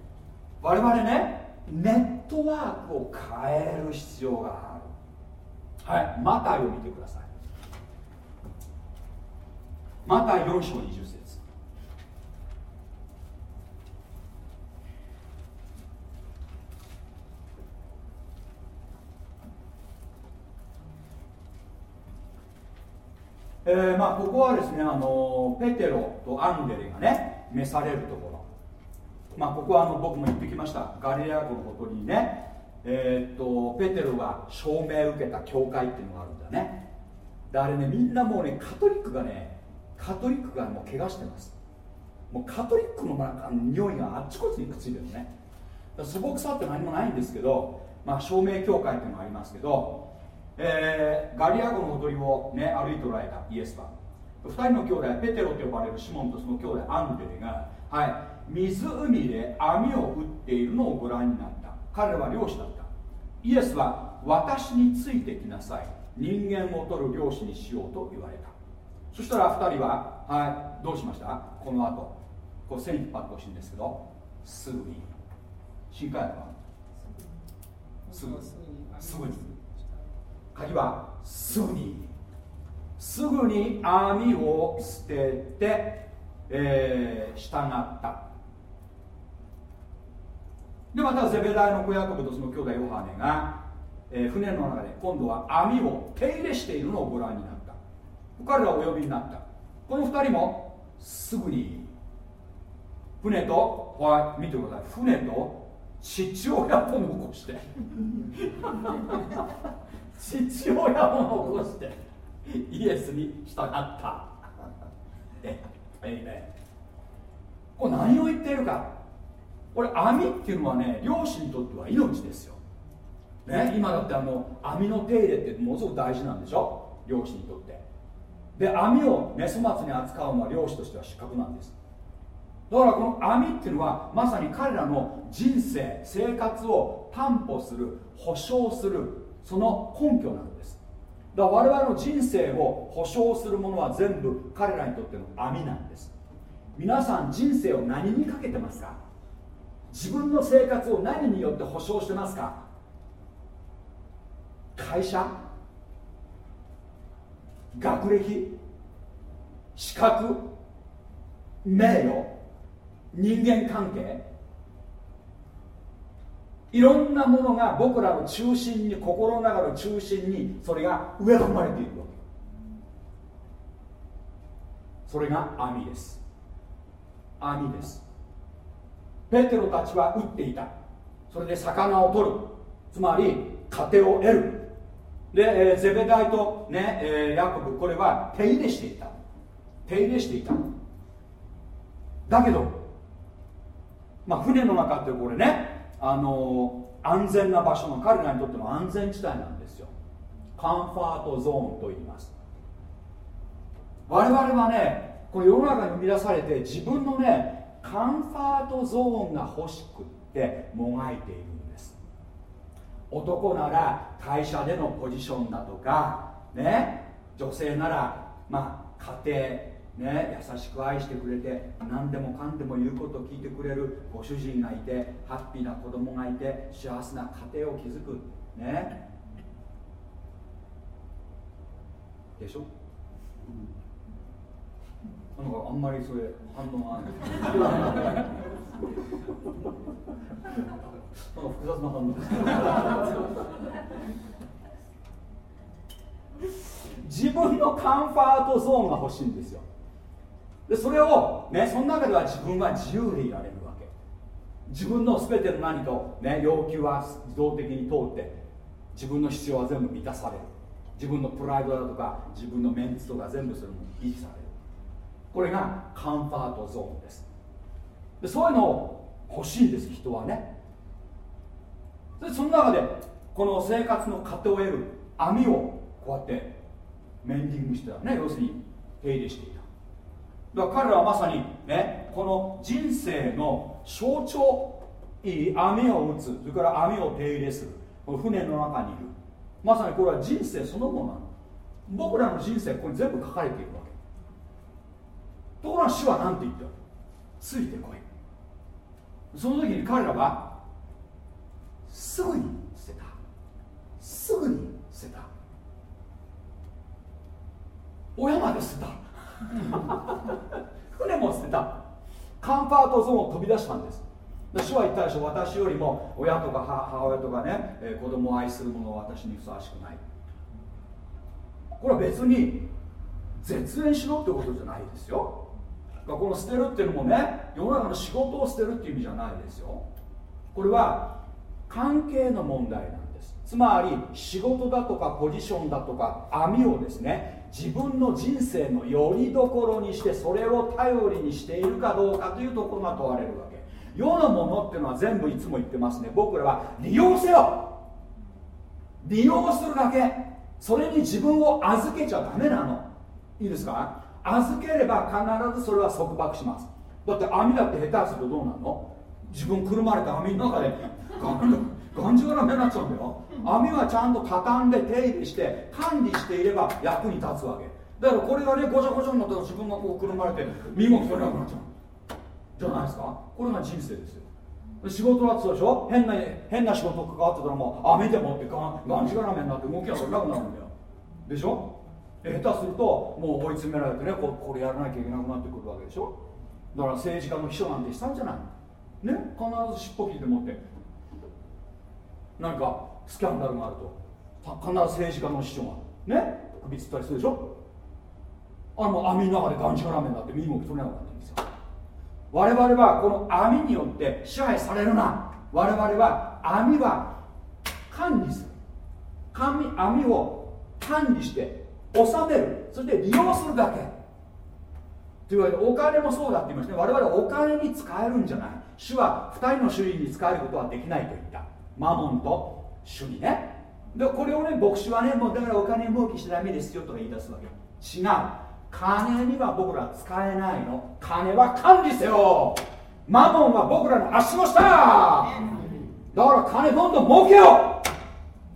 我々ねネットワークを変える必要がある。はい。マタイを見てください。マタイ4章20節。えー、まあここはですねあのペテロとアンデレがね召されるところ。まあここはあの僕も言ってきました。ガリレア湖のほとりにねえー、っとペテロが証明を受けた教会っていうのがあるんだね。であれねみんなもうねカトリックがねカトリックがもう怪我してます。もうカトリックのなんか匂いがあっちこっちにくっついてるね。素朴さって何もないんですけど、まあ、証明教会っていうのがありますけどえー、ガリア湖のほとりを、ね、歩いておられたイエスは2人の兄弟ペテロと呼ばれるシモンとその兄弟アンデレが、はい、湖で網を打っているのをご覧になった。彼は漁師だった。イエスは私についてきなさい。人間を取る漁師にしようと言われた。そしたら2人は、はい、どうしました？この後こう線引っ張ってほしいんですけどすぐに。新海はすぐすぐに。鍵はすぐにすぐに網を捨てて、えー、従った。でまたゼベダイの子ヤコブとその兄弟ヨハネが、えー、船の中で今度は網を手入れしているのをご覧になった。彼らはお呼びになった。この2人もすぐに船とはい見てください。船と父親を残して。父親も残してイエスに従った。ええね。これ何を言っているか。これ網っていうのはね漁師にとっては命ですよ、ね、今だってあの網の手入れってものすごく大事なんでしょ。漁師にとって。で網をメス末に扱うのは漁師としては失格なんです。だからこの網っていうのはまさに彼らの人生生活を担保する保証するその根拠なんです。だから我々の人生を保証するものは全部彼らにとっての網なんです。皆さん人生を何にかけてますか？自分の生活を何によって保証してますか？会社？学歴？資格？名誉？人間関係？いろんなものが僕らの中心に心の中の中心にそれが植え込まれているわけ。それが網です。網です。ペテロたちは打っていた。それで魚を取る。つまり糧を得る。で、えー、ゼベダイと、ねえー、ヤコブこれは手入れしていた。手入れしていた。だけどまあ船の中ってこれねあの安全な場所の彼らにとっての安全地帯なんですよ。カンファートゾーンと言います。我々はねこの世の中に生み出されて自分のねカンファートゾーンが欲しくってもがいているんです。男なら会社でのポジションだとかね女性ならまあ家庭ね優しく愛してくれて何でもかんでも言うことを聞いてくれるご主人がいてハッピーな子供がいて幸せな家庭を築く。ね。でしょ、うん、なんかあんまりそれ反応が。ない複雑な反応。です自分のカンファートゾーンが欲しいんですよ。でそれをねその中では自分は自由でいられるわけ。自分の全ての何と、ね、要求は自動的に通って自分の必要は全部満たされる。自分のプライドだとか自分のメンツとか全部それも維持される。これがカンファートゾーンです。でそういうのを欲しいんです人はね。でその中でこの生活の糧を得る網をこうやってメンディングしてね要するに手入れしていただから彼らはまさにねこの人生の象徴いい網を打つ。それから網を手入れする。この船の中にいる。まさにこれは人生そのものなの。僕らの人生ここに全部書かれているわけ。ところが主は何て言った？ついてこい。その時に彼らはすぐに捨てた。すぐに捨てた。親まで捨てた。船も捨てた。カンファートゾーンを飛び出したんです。主は言ったでしょ私よりも親とか母親とかね、えー、子供を愛する者は私にふさわしくない。これは別に絶縁しろってことじゃないですよ。この捨てるっていうのもね世の中の仕事を捨てるっていう意味じゃないですよ。これは関係の問題なんつまり仕事だとかポジションだとか網をですね自分の人生のよりどころにしてそれを頼りにしているかどうかというところが問われるわけ。世のものっていうのは全部いつも言ってますね。僕らは利用せよ。利用するだけ。それに自分を預けちゃダメなの。いいですか？預ければ必ずそれは束縛します。だって網だって下手するとどうなの？自分くるまれた網の中でがんじがらめになっちゃうんだよ。網はちゃんと畳んで手入れして管理していれば役に立つわけ。だからこれがねごちゃごちゃになったら自分がこうくるまれて身動き取れなくなっちゃう。じゃないですか。これが人生ですよ。仕事だってそうでしょ？変な変な仕事関わってたらもう網でもってががんじがらめになって動きが取れなくなるんだよ。でしょ？下手するともう追い詰められてねここれやらなきゃいけなくなってくるわけでしょ？だから政治家の秘書なんてしたんじゃない？ね？必ず尻尾切って持って。何かスキャンダルがあると。必ず政治家の秘書が。ね？首つったりするでしょ？あの網の中でがんじがらめになって身動き取れなくなってるんですよ。我々はこの網によって支配されるな。我々は網は管理する。網網を管理して収める。そして利用するだけ。というわけでお金もそうだって言いましたね。我々はお金に使えるんじゃない。主は2人の種類に使えることはできないと言った。マモンと主義ね。でこれをね牧師はねもうだからお金儲けしちゃダメですよとか言い出すわけ。違う。金には僕ら使えないの。金は管理せよ。マモンは僕らの足の下。だから金どんどん儲けよ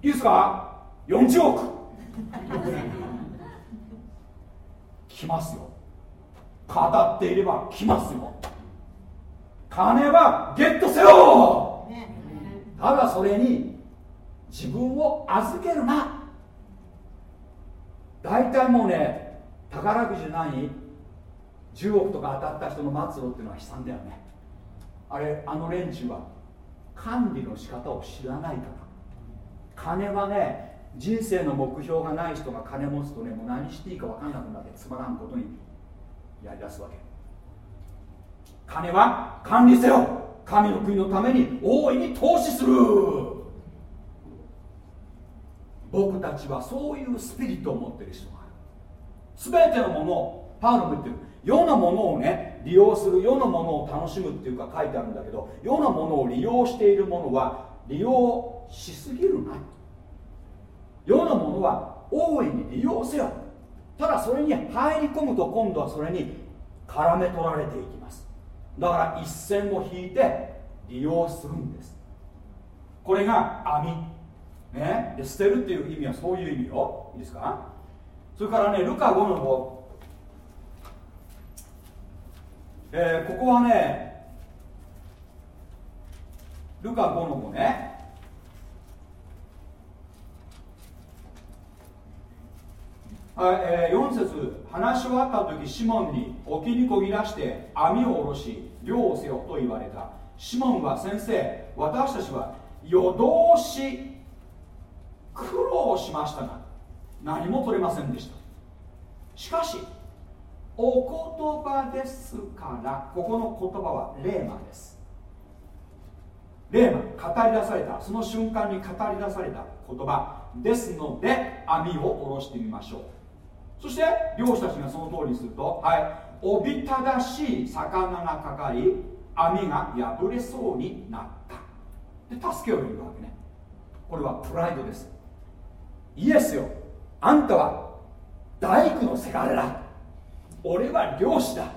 いいですか？40億。来ますよ。語っていれば来ますよ。金はゲットせよ。ただそれに自分を預けるな。大体もうね宝くじ何10億とか当たった人の末路っていうのは悲惨だよね。あれあの連中は管理の仕方を知らないから。金はね人生の目標がない人が金持つとねもう何していいか分かんなくなってつまらんことにやりだすわけ。金は管理せよ。神の国のために大いに投資する。僕たちはそういうスピリットを持ってる人がある。全てのものをパウロも言ってる。世のものをね利用する世のものを楽しむっていうか書いてあるんだけど世のものを利用しているものは利用しすぎるな。世のものは大いに利用せよ。ただそれに入り込むと今度はそれに絡め取られていきます。だから一線を引いて利用するんです。これが網。ね。で捨てるっていう意味はそういう意味よ。いいですか？それからねルカ5の方、えー、ここはねルカ5の5ね。えー、4節話し終わった時シモンに沖にこぎ出して網を下ろし漁をせよと言われた。シモンは先生私たちは夜通し苦労しましたが何も取れませんでした。しかしお言葉ですからここの言葉はレーマです。レーマ語り出された。その瞬間に語り出された言葉ですので網を下ろしてみましょう。そして漁師たちがその通りにするとはい。おびただしい魚がかかり網が破れそうになった。で助けを呼ぶわけね。これはプライドです。イエスよ。あんたは大工のせがれだ。俺は漁師だ。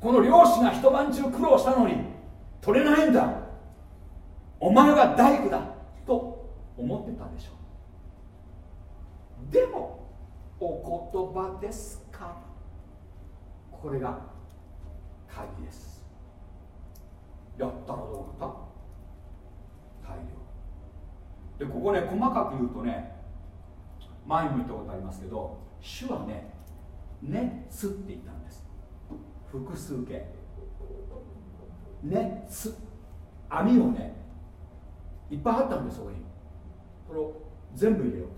この漁師が一晩中苦労したのに取れないんだ。お前は大工だ。と思ってたでしょ。うでもお言葉ですか？これが鍵です。やったらどうなった？大量。でここね細かく言うとね前も言ったことありますけど主はね熱って言ったんです。複数形。熱。網をねいっぱいあったんですそこに。これを全部入れよう。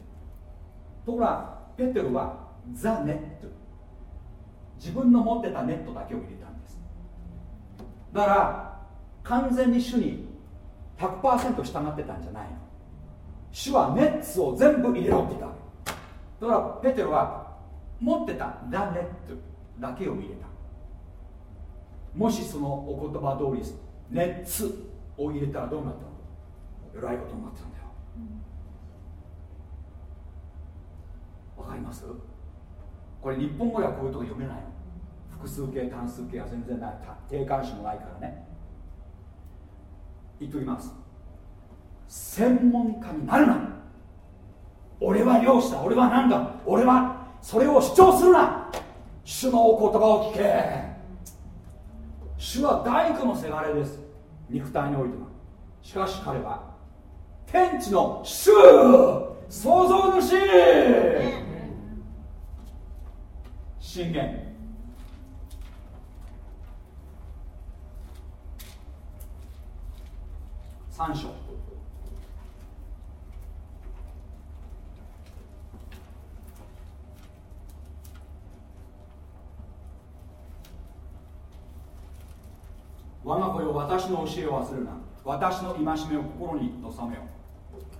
ところがペテロはザ・ネット。自分の持ってたネットだけを入れたんです。だから完全に主に100%従ってたんじゃないの。主はネッツを全部入れろって言った。だからペテロは持ってたダネットだけを入れた。もしそのお言葉通りネッツを入れたらどうなったの？えらいことになってたんだよわ、かります？これ日本語ではこういうとこ読めないの。複数形単数形は全然ない。定冠詞もないからね。言っときます。専門家になるな。俺は漁師だ。俺は何だ。俺はそれを主張するな。主のお言葉を聞け。主は大工のせがれです。肉体においては。しかし彼は天地の主。創造主。信玄。三章。我が子よ私の教えを忘れるな。私の戒めを心に収めよ。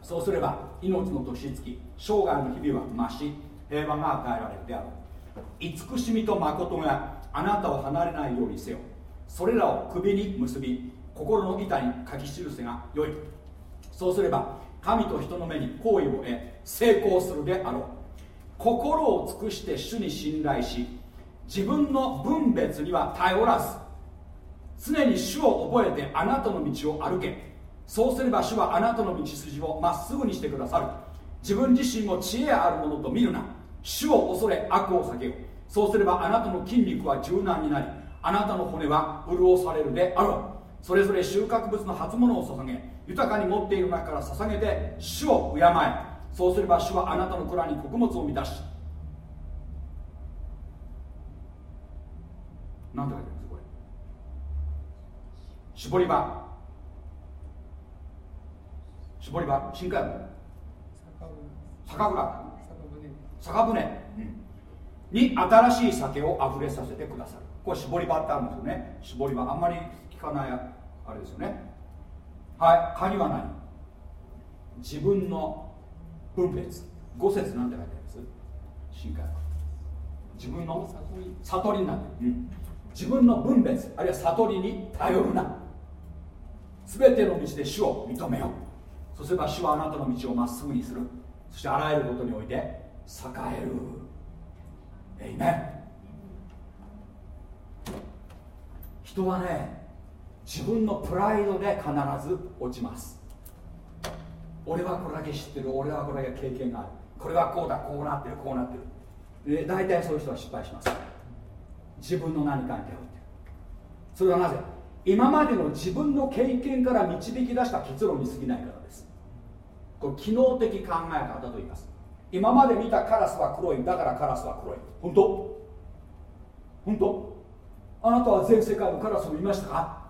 そうすれば命の年月生涯の日々は増し平和が与えられるであろう。慈しみと誠があなたを離れないようにせよ。それらを首に結び心の板に書き記せがよい。そうすれば神と人の目に好意を得成功するであろう。心を尽くして主に信頼し自分の分別には頼らず常に主を覚えてあなたの道を歩け。そうすれば主はあなたの道筋をまっすぐにしてくださる。自分自身も知恵あるものと見るな。主を恐れ悪を避けよそうすればあなたの筋肉は柔軟になりあなたの骨は潤されるであろう。それぞれ収穫物の初物を捧げ豊かに持っている中から捧げて主を敬え。そうすれば主はあなたの蔵に穀物を満たし。何て書いてある絞り場。絞り場。新海部酒蔵酒舟、に新しい酒をあふれさせてくださる。これ絞り場ってあるんですよね。絞り場。あんまり聞かないあれですよね。はい。鍵は何？自分の分別。五節なんて書いてあるんです？新海。自分の悟り。になってる、うん、自分の分別。あるいは悟りに頼るな。全ての道で主を認めよう。そうすれば主はあなたの道をまっすぐにする。そしてあらゆることにおいて栄える。えいめ人はね自分のプライドで必ず落ちます。俺はこれだけ知ってる。俺はこれだけ経験がある。これはこうだこうなってるこうなってる。で大体そういう人は失敗します。自分の何かに頼ってる。それはなぜ？今までの自分の経験から導き出した結論に過ぎないからです。これ機能的考え方と言います。今まで見たカラスは黒いだからカラスは黒い。本当？本当？あなたは全世界のカラスを見ましたか？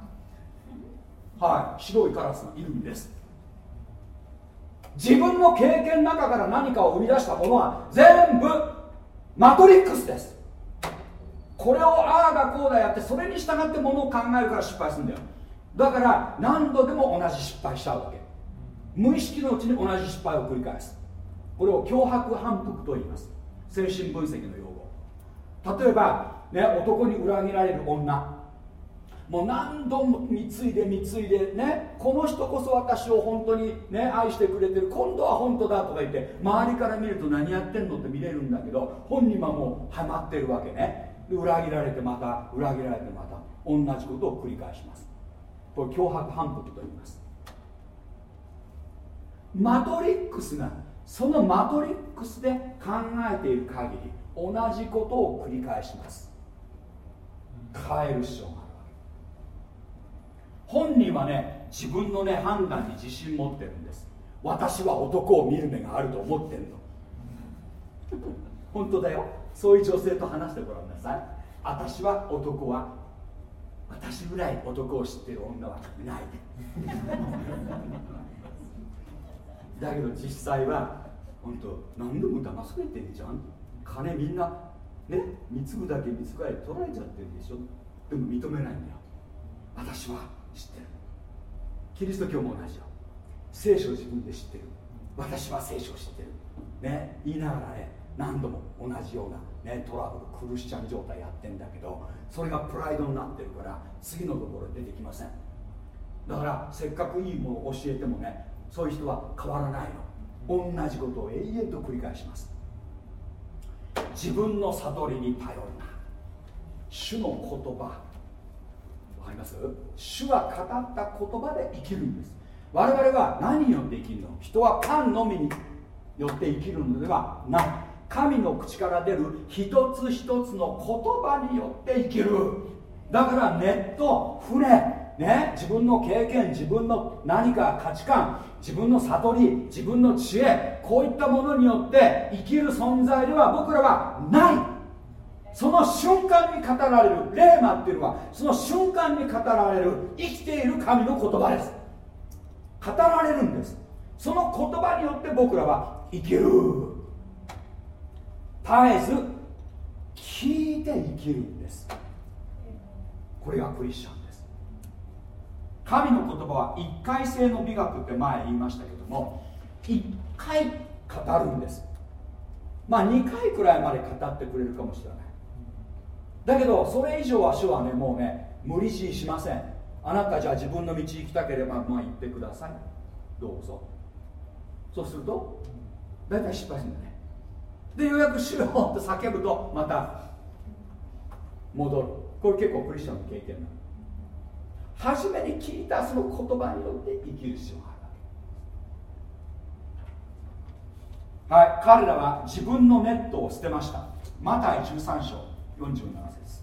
はい。白いカラスがいるんです。自分の経験の中から何かを生み出したものは全部マトリックスです。これをああだこうだやってそれに従ってものを考えるから失敗するんだよ。だから何度でも同じ失敗しちゃうわけ。無意識のうちに同じ失敗を繰り返す。これを脅迫反復と言います。精神分析の用語。例えば、ね、男に裏切られる女。もう何度も貢いで貢いでねこの人こそ私を本当にね愛してくれてる。今度は本当だとか言って周りから見ると何やってんのって見れるんだけど本人はもうハマってるわけね。裏切られてまた裏切られてまた同じことを繰り返します。これ脅迫反復と言います。マトリックスがそのマトリックスで考えている限り同じことを繰り返します。変える必要がある本人はね自分のね判断に自信持ってるんです。私は男を見る目があると思ってるの。本当だよ。そういう女性と話してごらんなさい。私は男は私ぐらい男を知ってる女はいない。だけど実際は本当何度も騙されてんじゃん。金みんなね貢ぐだけ貢がれ取られちゃってるでしょ。でも認めないんだよ。私は知ってる。キリスト教も同じよ。聖書を自分で知ってる。私は聖書を知ってる。ね言いながらね何度も同じような、ね、トラブルクリスチャン状態やってんだけどそれがプライドになってるから次のところ出てきません。だからせっかくいいものを教えてもねそういう人は変わらないの。同じことを永遠と繰り返します。自分の悟りに頼るな。主の言葉。わかります？主は語った言葉で生きるんです。我々は何によって生きるの？人はパンのみによって生きるのではない。神の口から出る一つ一つの言葉によって生きる。だからネット船。ね？自分の経験自分の何か価値観。自分の悟り自分の知恵こういったものによって生きる存在では僕らはない。その瞬間に語られるレーマっていうのはその瞬間に語られる生きている神の言葉です。語られるんです。その言葉によって僕らは生きる。絶えず聞いて生きるんです。これがクリスチャン。神の言葉は一回性の美学って前言いましたけども一回語るんです。まあ2回くらいまで語ってくれるかもしれない。だけどそれ以上は主はねもうね無理強いしません。あなたじゃあ自分の道行きたければまあ行ってください。どうぞ。そうすると大体失敗するんだね。でようやく「主よ」って叫ぶとまた戻る。これ結構クリスチャンの経験なの初めに聞いたその言葉によって生きる必要があるはい彼らは自分のネットを捨てました。マタイ13章47節。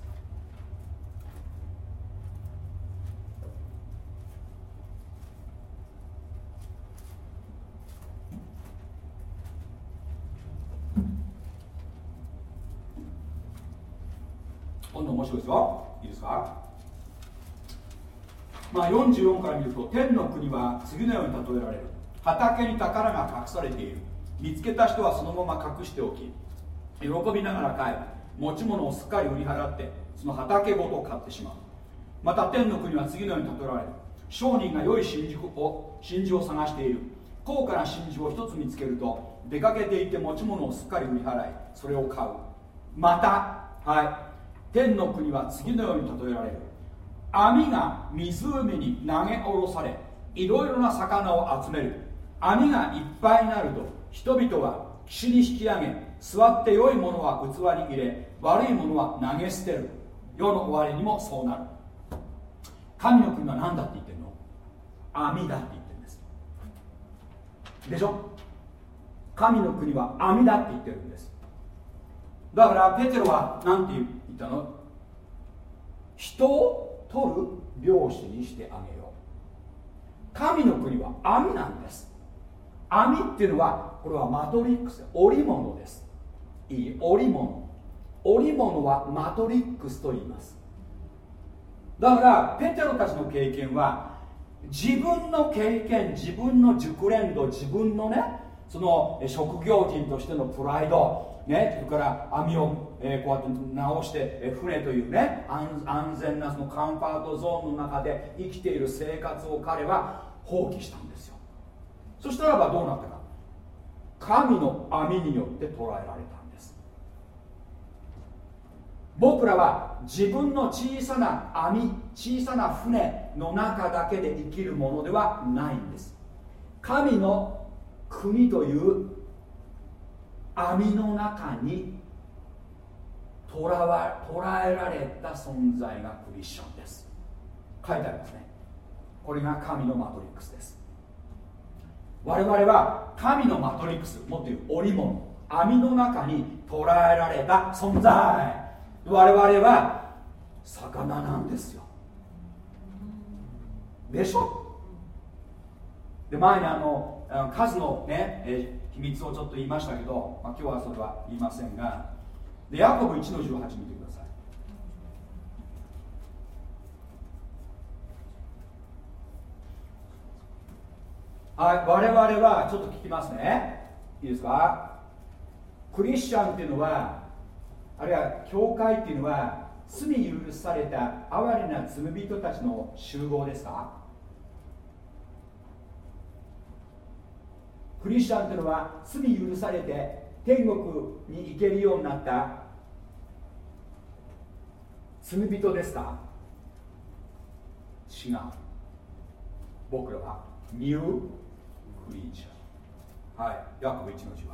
今度面白いですよ。いいですか？まあ44から見ると天の国は次のように例えられる。畑に宝が隠されている。見つけた人はそのまま隠しておき喜びながら帰る持ち物をすっかり売り払ってその畑ごと買ってしまう。また天の国は次のように例えられる。商人が良い真珠を真珠を探している。高価な真珠を一つ見つけると出かけていて持ち物をすっかり売り払いそれを買う。またはい。天の国は次のように例えられる。網が湖に投げ下ろされいろいろな魚を集める。網がいっぱいになると人々は岸に引き上げ座って良いものは器に入れ悪いものは投げ捨てる。世の終わりにもそうなる。神の国は何だって言ってるの？網だって言ってるんです。でしょ？神の国は網だって言ってるんです。だからペテロは何て言ったの？人を取る漁師にしてあげよう。神の国は網なんです。網っていうのはこれはマトリックス織物です。いい織物。織物はマトリックスと言います。だからペテロたちの経験は自分の経験自分の熟練度自分のねその職業人としてのプライドね、それから網を、えー、こうやって直して、えー、船というね安全なそのカンファートゾーンの中で生きている生活を彼は放棄したんですよ。そしたらばどうなったか。神の網によって捉えられたんです。僕らは自分の小さな網小さな船の中だけで生きるものではないんです。神の国という網の中にとらわ捉えられた存在がクリスチャンです。書いてありますね。これが神のマトリックスです。我々は神のマトリックスもっと言う織物網の中に捉えられた存在。我々は魚なんですよ。でしょ？で前にあの数のね、秘密をちょっと言いましたけど、まあ、今日はそれは言いませんがでヤコブ1の18見てください。はい我々はちょっと聞きますね。いいですか？クリスチャンっていうのはあるいは教会っていうのは罪許された哀れな罪人たちの集合ですか？クリスチャンというのは罪許されて天国に行けるようになった。罪人ですか？違う。僕らはニュークリーチャー。はい。ヤコブ1の18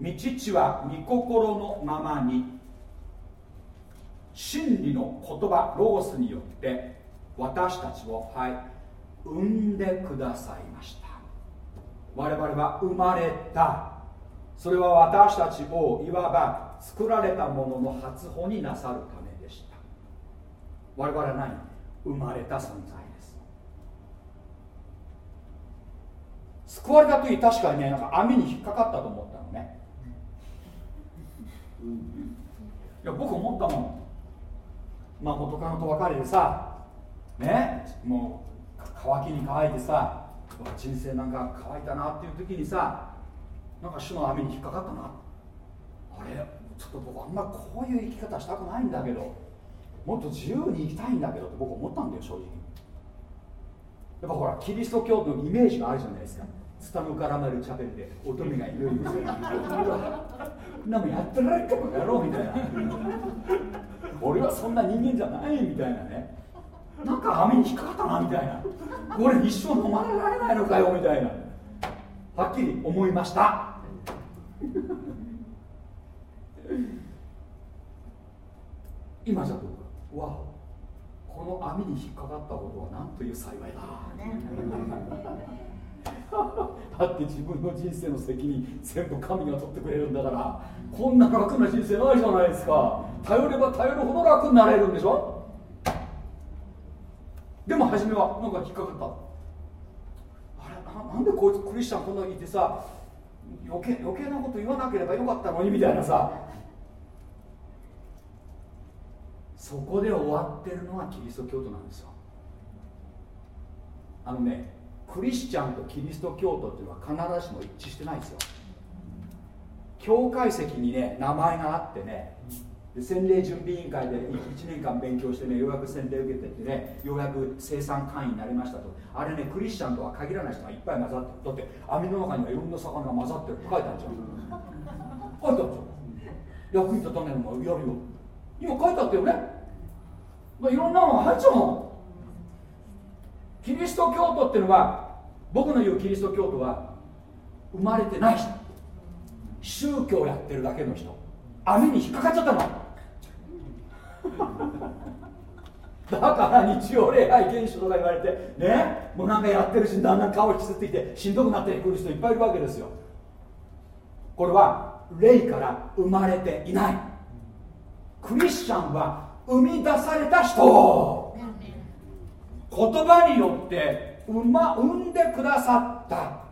道地は御心のままに真理の言葉ロースによって私たちを、はい、産んでくださいました。我々は生まれた。それは私たちをいわば作られたものの初歩になさるためでした。我々は何生まれた存在です。救われた時確かにねなんか網に引っかかったと思ったのね。いや僕思ったもん。まあ元カノと別れてさねもう乾きに乾いてさ人生なんか乾いたなっていう時にさなんか主の網に引っかかったな。あれちょっと僕あんまこういう生き方したくないんだけどもっと自由に生きたいんだけどって僕思ったんだよ正直。やっぱほらキリスト教徒のイメージがあるじゃないですか。ツタヌカラメルチャペルで乙女がいるみたいななもやってられっかこの野郎みたいな。俺はそんな人間じゃないみたいなね。なんか網に引っかかったなみたいな。俺一生飲まれられないのかよみたいな。はっきり思いました。今じゃどうかわこの網に引っかかったことは何という幸いだ。だって自分の人生の責任全部神が取ってくれるんだからこんな楽な人生ないじゃないですか。頼れば頼るほど楽になれるんでしょ？でも初めはなんか引っかかった。あれなんでこいつクリスチャンこんなにいてさ余計余計なこと言わなければよかったのにみたいなさ。そこで終わってるのがキリスト教徒なんですよ。あのねクリスチャンとキリスト教徒っていうのは必ずしも一致してないですよ。教会席にね名前があってねで洗礼準備委員会で1年間勉強してねようやく洗礼受けてってねようやく生産会員になりましたと。あれねクリスチャンとは限らない人がいっぱい混ざってる。だって網の中にはいろんな魚が混ざってるって書いてあるじゃん。書いてあるじゃん。役に立たないのもやるよ。今書いてあったよね。まあ、いろんなのが入っちゃうのキリスト教徒っていうのは僕の言うキリスト教徒は生まれてない人。宗教やってるだけの人。網に引っかかっちゃったの。だから日曜礼拝現象とか言われてねもうなんかやってるしだんだん顔引きずってきてしんどくなってくる人いっぱいいるわけですよ。これは霊から生まれていない。クリスチャンは生み出された人。言葉によって生,、ま、生んでくださった。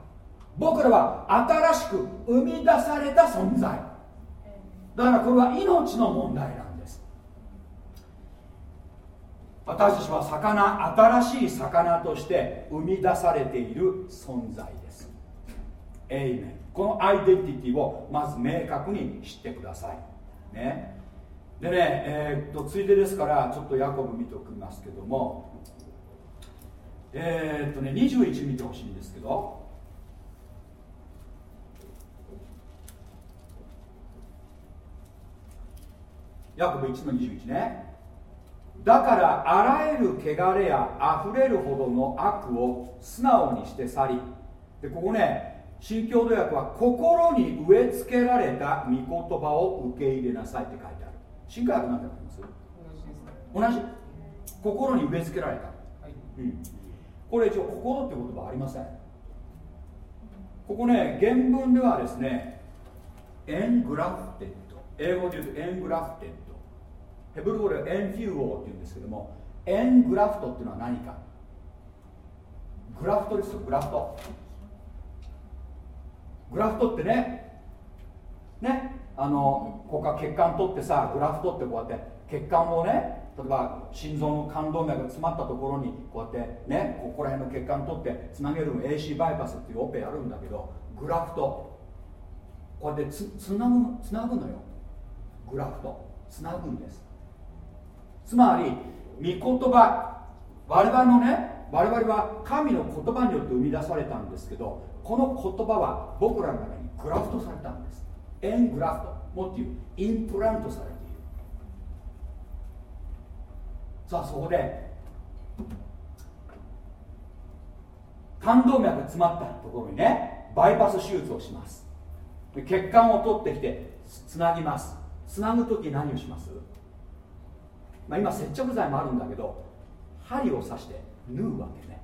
僕らは新しく生み出された存在。だからこれは命の問題なんです私たちは魚新しい魚として生み出されている存在です。エイメンこのアイデンティティをまず明確に知ってください。ね。でね、えー、っとついでですからちょっとヤコブ見ておきますけども。えー、っとね21見てほしいんですけど。ヤコブ1の21ね。だからあらゆる汚れやあふれるほどの悪を素直にして去りでここね新共同訳は心に植え付けられた御言葉を受け入れなさいって書いてある。新改訳なんてあります？同じ。心に植え付けられた、はい、うん、これ一応心って言葉ありません。ここね原文ではですね engrafted。英語で言うと engrafted ヘブル語でエンフューオーって言うんですけども engraft っていうのは何か。 graft ですよ graft。グラフトってねねあのここか血管取ってさグラフトってこうやって血管をね例えば心臓の冠動脈が詰まったところにこうやってねここら辺の血管取ってつなげる AC バイパスっていうオペやるんだけどグラフト。こうやってつつなぐつなぐのよ。グラフト。つなぐんです。つまり御言葉我々のね我々は神の言葉によって生み出されたんですけどこの言葉は僕らの中にグラフトされたんです。エングラフト。もっと言う。インプラントされている。さあそこで冠動脈詰まったところにねバイパス手術をします。血管を取ってきてつなぎます。つなぐ時何をします？まあ、今接着剤もあるんだけど針を刺して縫うわけね。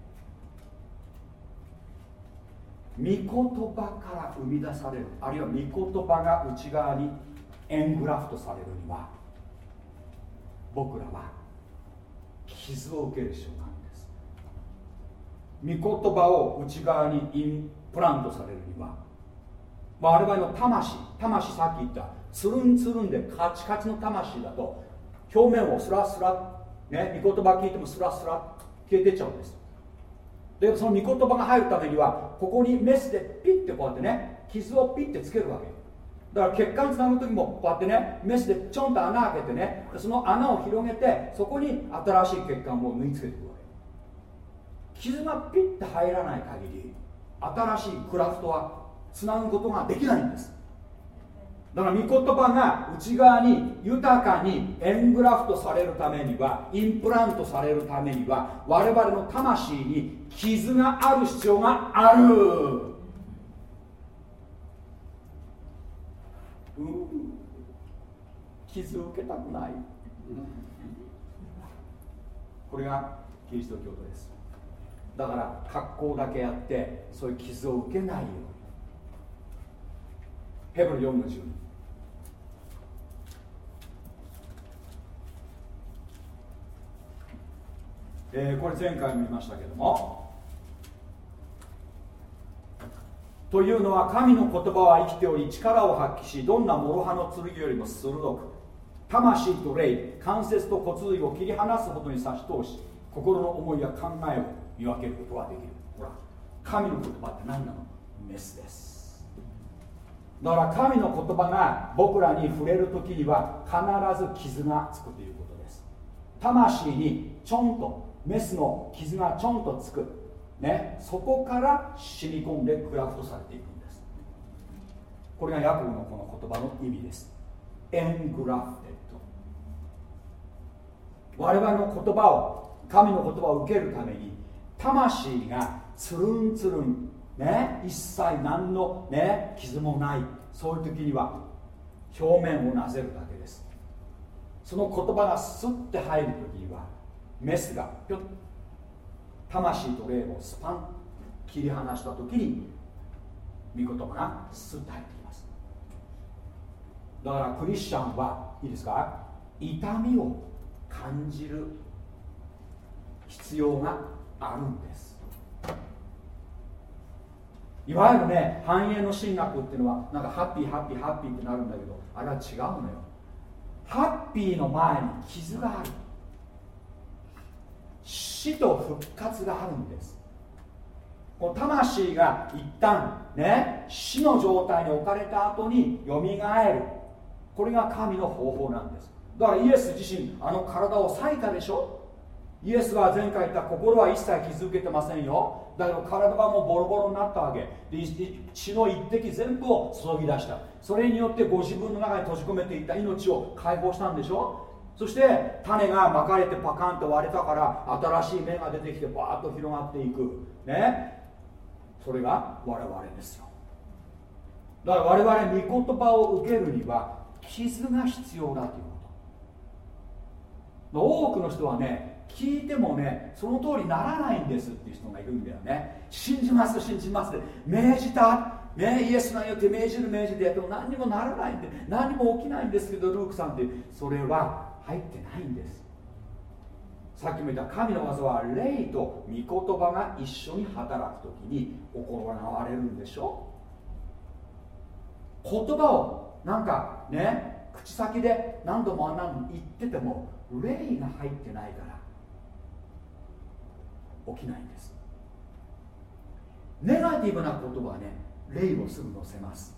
御言葉から生み出されるあるいは御言葉が内側にエングラフトされるには僕らは傷を受ける必要があるんです。御言葉を内側にインプラントされるには我々の魂魂さっき言ったつるんつるんでカチカチの魂だと表面をスラスラね御言葉聞いてもスラスラ消えてっちゃうんです。でその御言葉が入るためにはここにメスでピッてこうやってね傷をピッてつけるわけ。だから血管つなぐ時もこうやってねメスでちょんと穴開けてねその穴を広げてそこに新しい血管を縫い付けていくわけ。傷がピッて入らない限り新しいクラフトはつなぐことができないんです。だから御言葉が内側に豊かにエングラフトされるためにはインプラントされるためには我々の魂に傷がある必要がある、うん、傷を受けたくない。これがキリスト教徒です。だから格好だけやってそういう傷を受けないように。ヘブル4の12えー、これ前回も言いましたけども。というのは神の言葉は生きており力を発揮しどんな諸刃の剣よりも鋭く魂と霊関節と骨髄を切り離すほどに差し通し心の思いや考えを見分けることができる。ほら神の言葉って何なの？メスです。だから神の言葉が僕らに触れる時には必ず傷がつくということです。魂にちょんとメスの傷がちょんとつく、ね、そこから染み込んでクラフトされていくんです。これがヤコブのこの言葉の意味です。エングラフテッド。我々の言葉を神の言葉を受けるために魂がつるんつるんね。一切何のね。傷もない。そういう時には表面をなぜるだけです。その言葉がスッて入る時にはメスがぴょっ魂と霊をスパン切り離した時に御言葉がスッと入ってきます。だからクリスチャンはいいですか？痛みを感じる必要があるんです。いわゆるね繁栄の神学っていうのはなんかハッピーハッピーハッピーってなるんだけどあれは違うのよ。ハッピーの前に傷がある。死と復活があるんです。この魂が一旦ね死の状態に置かれた後によみがえる。これが神の方法なんです。だからイエス自身あの体を裂いたでしょ？イエスは前回言った心は一切傷つけてませんよ。だけど体はもうボロボロになったわけ。で血の一滴全部を注ぎ出した。それによってご自分の中に閉じ込めていた命を解放したんでしょ？そして種がまかれてパカンと割れたから新しい芽が出てきてバーッと広がっていく。ね。それが我々ですよ。だから我々御言葉を受けるには傷が必要だということ。多くの人はね聞いてもねその通りならないんですっていう人がいるんだよね。信じます信じますって。命じた。ね、イエスが言って命じる命じてやっても何にもならないんで何も起きないんですけどルークさんって。それは入ってないんです。さっきも言った神の技は霊と御言葉が一緒に働く時に行われるんでしょ？言葉をなんかね口先で何度も何度も言ってても霊が入ってないから起きないんです。ネガティブな言葉はね霊をすぐ乗せます。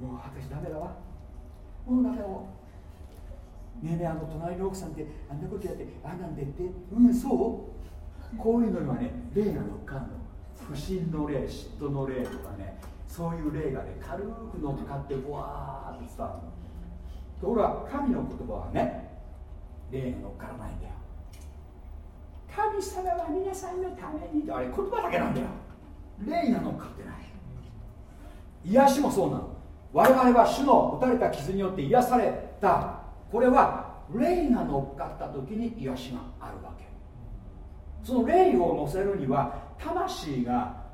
もう私ダメだわ。もうダメだわ。ねえねえあの隣の奥さんってあんなことやってあなんでって。うんそう？こういうのにはね霊が乗っかんの。不信の霊嫉妬の霊とかね。そういう霊がね軽く乗っかってふわーっと伝わるの。ところが神の言葉はね霊が乗っからないんだよ。神様は皆さんのためにあれ言葉だけなんだよ。霊が乗っかってない。癒しもそうなの。我々は主の打たれた傷によって癒されたこれは霊が乗っかった時に癒しがあるわけ。その霊を乗せるには魂が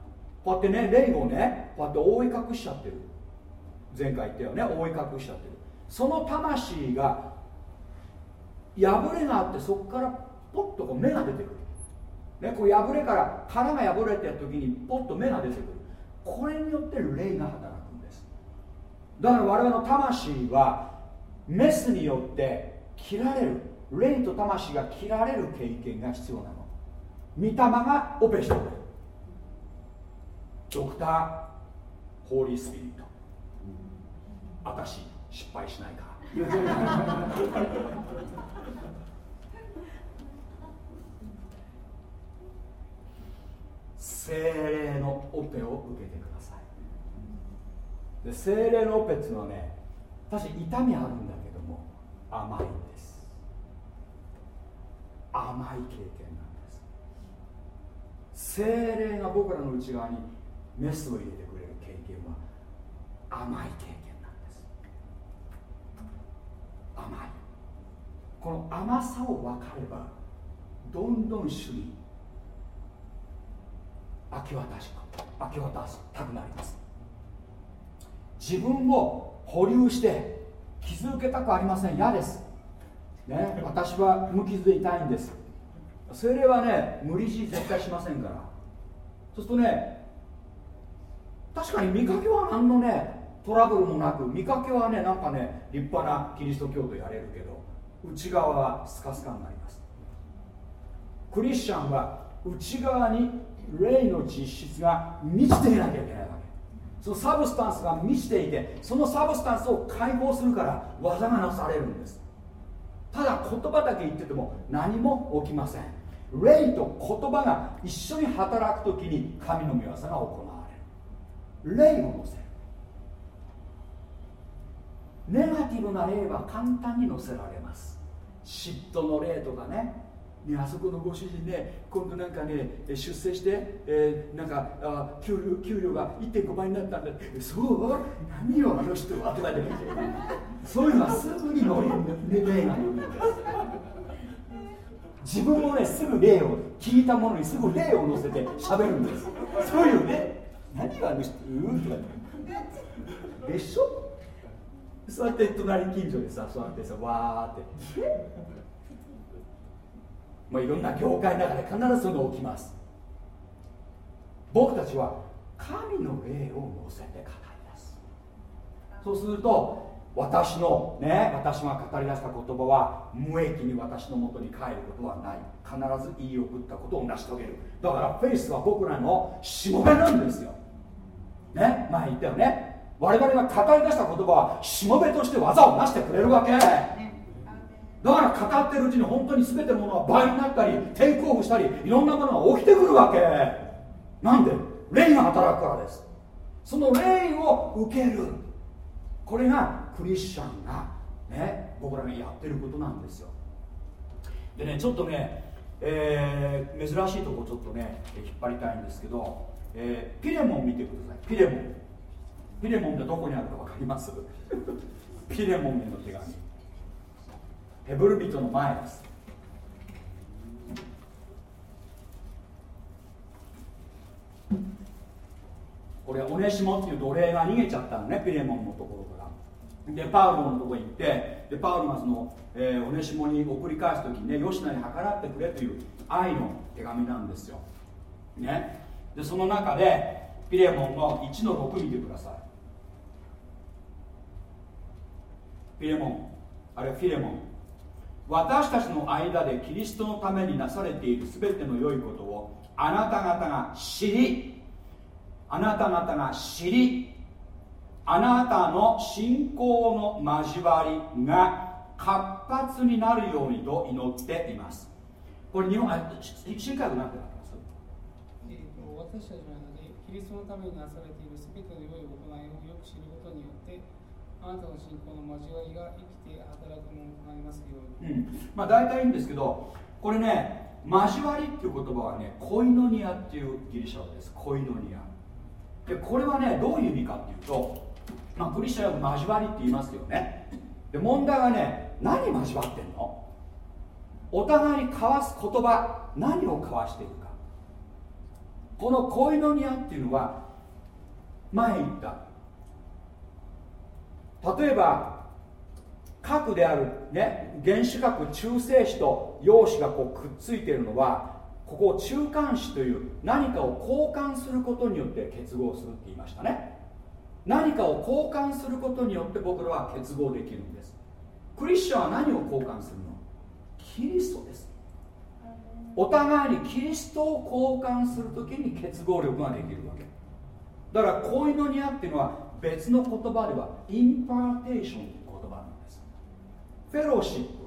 こうやってね霊をねこうやって覆い隠しちゃってる。前回言ったよね覆い隠しちゃってる。その魂が破れがあってそこからポッとこう芽が出てくる、ね、こう破れから殻が破れてる時にポッと芽が出てくる。これによって霊が働くんです。だから我々の魂はメスによって切られる霊と魂が切られる経験が必要なの。御霊がオペしてくれる。ドクターホーリースピリット。私失敗しないか。精霊のオペを受けてください。で精霊のオペっていうのはね確かに痛みあるんだけども甘いんです。甘い経験なんです。精霊が僕らの内側にメスを入れてくれる経験は甘い経験なんです。甘い。この甘さを分かればどんどん主に明け渡し明け渡したくなります。自分を保留して傷受けたくありません。嫌です、ね、私は無傷でいたいんです。精霊はね無理強い絶対しませんから。そうするとね確かに見かけは何のねトラブルもなく見かけはねなんかね立派なキリスト教徒やれるけど内側はスカスカになります。クリスチャンは内側に霊の実質が満ちていなきゃいけないわけ。その substance が満ちていてその substance を解放するから技がなされるんです。ただ言葉だけ言ってても何も起きません。霊と言葉が一緒に働く時に神の御業が行われる。霊を乗せる。ネガティブな霊は簡単に乗せられます。嫉妬の霊とかねね、あそこのご主人ね今度なんかね出世して、えー、なんかあ給料給料が1.5倍になったんだ。そう？何よあの人は。とかでそういうのはすぐに乗る霊が乗るんです自分もねすぐ例を聞いたものにすぐ例を載せて喋るんです。そういうね。何がある人。うとかでしょ？そうやって隣近所でさそうやってさわーって。まあいろんな業界の中で必ずそういうの起きます。僕たちは神の霊を乗せて語り出す。そうすると私のね私が語り出した言葉は無益に私のもとに帰ることはない。必ず言い送ったことを成し遂げる。だからフェイスは僕らのしもべなんですよ。ね前言ったよね。我々が語り出した言葉はしもべとして技を成してくれるわけ。だから語ってるうちに本当に全てのものは倍になったりテイクオフしたりいろんなものが起きてくるわけ。なんで？霊が働くからです。その霊を受ける。これがクリスチャンがね僕らがやってることなんですよ。でねちょっとね、えー、珍しいとこちょっとね引っ張りたいんですけど、えー、ピレモン見てください。ピレモン。ピレモンってどこにあるか分かります？ピレモンへの手紙。ヘブル人の前です。これオネシモっていう奴隷が逃げちゃったのねピレモンのところから。でパウロのところに行ってでパウロがその、えー、オネシモに送り返す時にね吉野に計らってくれという愛の手紙なんですよ。ね。でその中でピレモンの1の6見てください。フィレモン。あるいはフィレモン。私たちの間でキリストのためになされている全ての良いことをあなた方が知りあなた方が知りあなたの信仰の交わりが活発になるようにと祈っています。これ日本あ新海なんてなってます、えー、私たちの間でキリストのためになされている全ての良い行いをよく知ることあなたの信仰の交わりが生きて働くものとなりますように、うん、まあ大体いいんですけどこれね交わりっていう言葉はねコイノニアっていうギリシャ語です。コイノニア。でこれはねどういう意味かっていうと、まあ、クリスチャンは交わりって言いますよね。で問題はね何交わってんの？お互いに交わす言葉何を交わしているか。このコイノニアっていうのは前言った例えば核である、ね、原子核中性子と陽子がこうくっついているのはここを中間子という何かを交換することによって結合するって言いましたね。何かを交換することによって僕らは結合できるんです。クリスチャンは何を交換するの？キリストです。お互いにキリストを交換するときに結合力ができるわけ。だからコイノニアっていうのは別の言葉では impartation という言葉なんです。 fellowship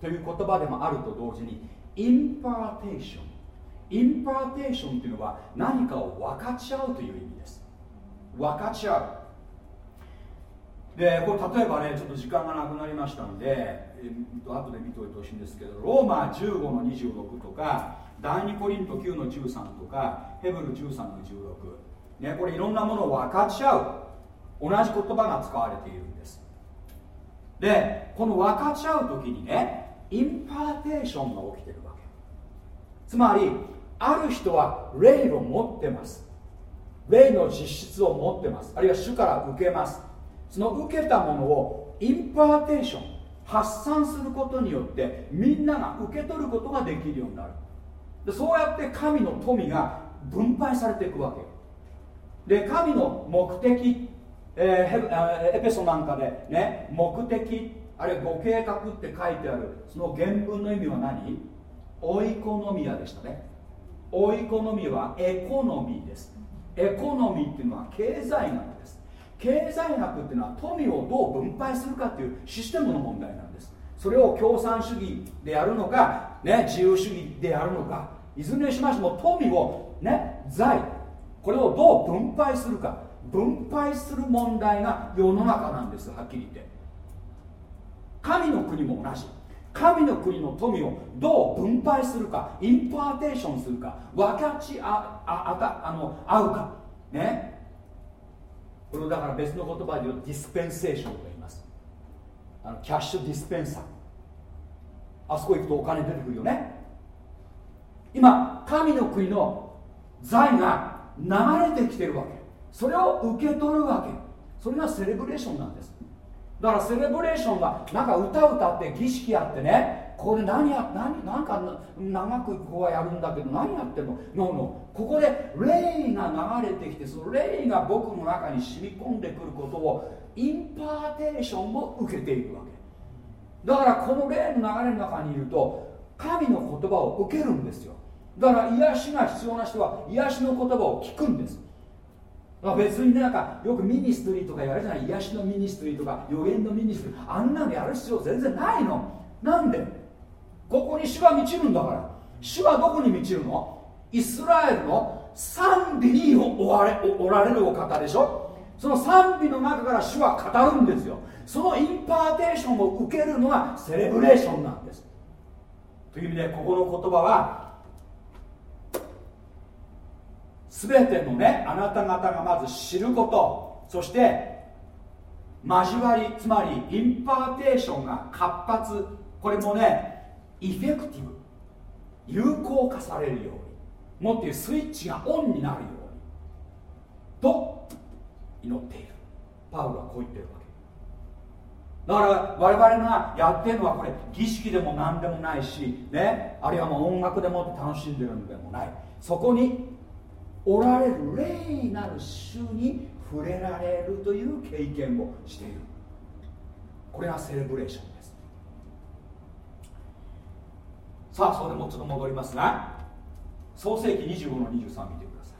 という言葉でもあると同時に impartation。impartation というのは何かを分かち合うという意味です。分かち合う。でこれ例えばねちょっと時間がなくなりましたんで、えー、後で見ておいてほしいんですけどローマ15の26とか第2コリント9の13とかヘブル13の16、ね、これいろんなものを分かち合う。同じ言葉が使われているんです。でこの分かち合う時にね impartation が起きてるわけ。つまりある人は霊を持ってます。霊の実質を持ってます。あるいは主から受けます。その受けたものを impartation 発散することによってみんなが受け取ることができるようになる。でそうやって神の富が分配されていくわけ。で神の目的えー、エペソなんかでね目的あるいはご計画って書いてあるその原文の意味は何？オイコノミアでしたね。オイコノミアはエコノミーです。エコノミーっていうのは経済学です。経済学っていうのは富をどう分配するかっていうシステムの問題なんです。それを共産主義でやるのか、ね、自由主義でやるのかいずれにしましても富をね財これをどう分配するか。分配する問題が世の中なんですはっきり言って。神の国も同じ。神の国の富をどう分配するか impartation するか分かち合うかね。これをだから別の言葉で言うと dispensation と言います。あのキャッシュディスペンサー。あそこ行くとお金出てくるよね。今神の国の財が流れてきてるわけ。それを受け取るわけ。それが celebration なんです。だから celebration はなんか歌歌って儀式やってねここで何や何なんか長くここはやるんだけど何やってんの？ No no。ここで霊が流れてきてその霊が僕の中に染み込んでくることを impartation も受けていくわけ。だからこの霊の流れの中にいると神の言葉を受けるんですよ。だから癒しが必要な人は癒しの言葉を聞くんです。ま別になんかよく ministry とかやるじゃない癒しの ministry とか予言の ministry あんなのやる必要全然ないの。なんで？ここに主が満ちるんだから。主はどこに満ちるの？イスラエルの賛美におられおられるお方でしょ？その賛美の中から主は語るんですよ。その impartation を受けるのが celebration なんです。という意味でここの言葉は全てのねあなた方がまず知ることそして交わりつまり impartation が活発これもね effective 有効化されるようにもっていうスイッチがオンになるようにと祈っている。パウロはこう言ってるわけ。だから我々がやってるのはこれ儀式でも何でもないし、ね、あるいはもう音楽でもって楽しんでるんでもない。そこにおられる霊なる主に触れられるという経験をしている。これがセレブレーションです。さあそれでもちょっと戻りますが創世紀25の23見てください。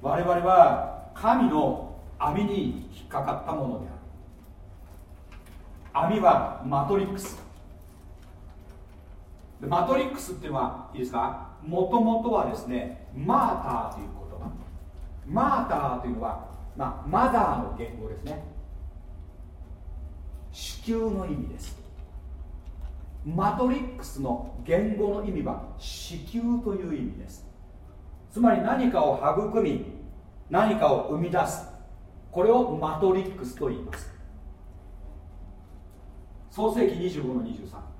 我々は神の網に引っかかったものである。網はマトリックス。でマトリックスっていうのはいいですか？もともとはですねマーターという言葉。マーターというのは、まあ、マザーの言語ですね。子宮の意味です。マトリックスの言語の意味は子宮という意味です。つまり何かを育み何かを生み出す。これをマトリックスと言います。創世紀25の23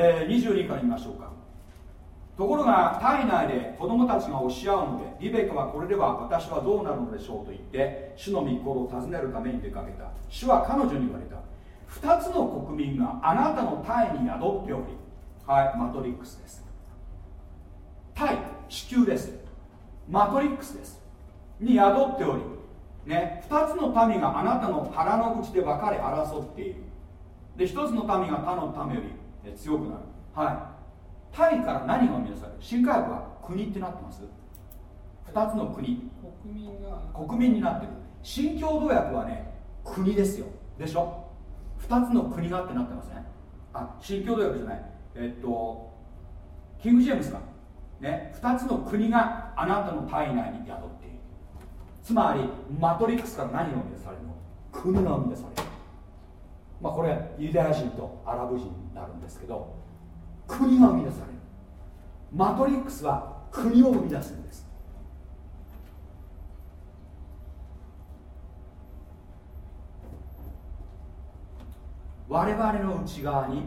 えー、22から見ましょうか。ところが体内で子供たちが押し合うのでリベカはこれでは私はどうなるのでしょうと言って主の御心を尋ねるために出かけた。主は彼女に言われた。2つの国民があなたの体に宿っておりはいマトリックスです。体地球です。マトリックスです。に宿っておりね、2つの民があなたの腹の口で分かれ争っている。で1つの民が他の民より強くなる。はい。タイから何が生み出される？新海学は国ってなってます？2つの国。国民が。国民になってる。新共同訳はね国ですよ。でしょ？2つの国がってなってますね。あ新共同訳じゃない。えっとキング・ジェームスか。ね。2つの国があなたの体内に宿っている。つまりマトリックスから何が生み出されるの？国が生み出される。まあこれユダヤ人とアラブ人。になるんですけど国が生み出される。マトリックスは国を生み出すんです。我々の内側に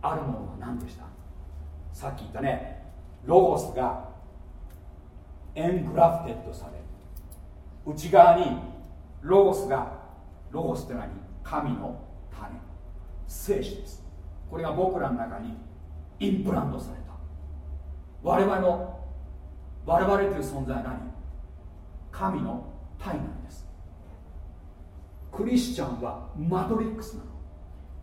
あるものは何でした？さっき言ったねロゴスがエングラフテッドされる。内側にロゴスがロゴスって何？神の種聖子です。これが僕らの中にインプラントされた。我々の我々という存在は何？神の体なんです。クリスチャンはマトリックスなの。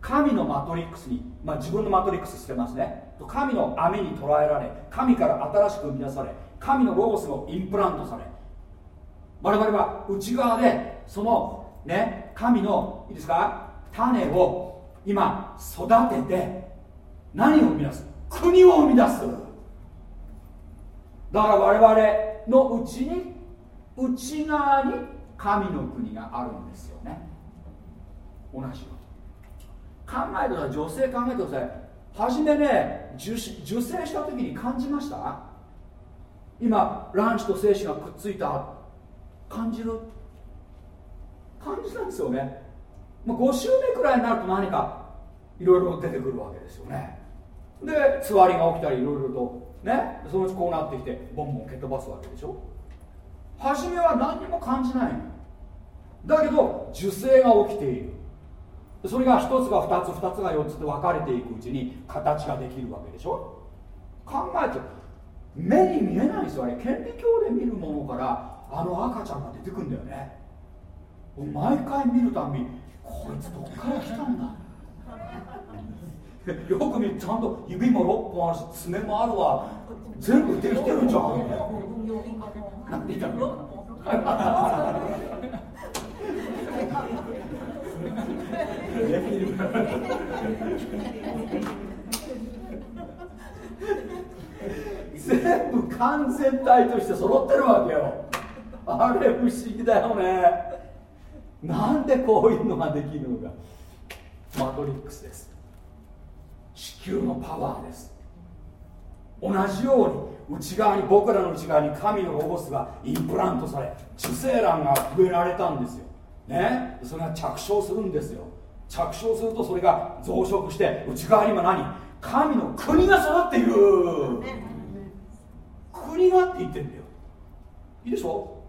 神のマトリックスに、まあ、自分のマトリックス捨てますね。神の網に捉えられ神から新しく生み出され神のロゴスをインプラントされ我々は内側でそのね神のいいですか？種を今育てて何を生み出す？国を生み出す。だから我々のうちに内側に神の国があるんですよね。同じよ考えてください。女性考えてください。初めね受受精した時に感じました？今卵子と精子がくっついた。感じる？感じなんですよね、まあ、5週目くらいになると何かいろいろ出てくるわけですよね。でつわりが起きたりいろいろとねそのうちこうなってきてボンボン蹴飛ばすわけでしょ。初めは何にも感じないのだけど受精が起きている。それが1つが2つ2つが4つで分かれていくうちに形ができるわけでしょ。考えて目に見えないんですよあれ。顕微鏡で見るものからあの赤ちゃんが出てくるんだよね。毎回見るたびこいつどっから来たんだ？よく見るちゃんと指も6本あるし爪もあるわ。全部できてるじゃん。なんて言ったの？全部完全体として揃ってるわけよ。あれ不思議だよね。なんでこういうのができるのか。マトリックスです。地球のパワーです。同じように内側に僕らの内側に神のロゴスがインプラントされ受精卵が植えられたんですよ。ね？それが着床するんですよ。着床するとそれが増殖して内側には何？神の国が育っている。国がって言ってんだよ。いいでしょ？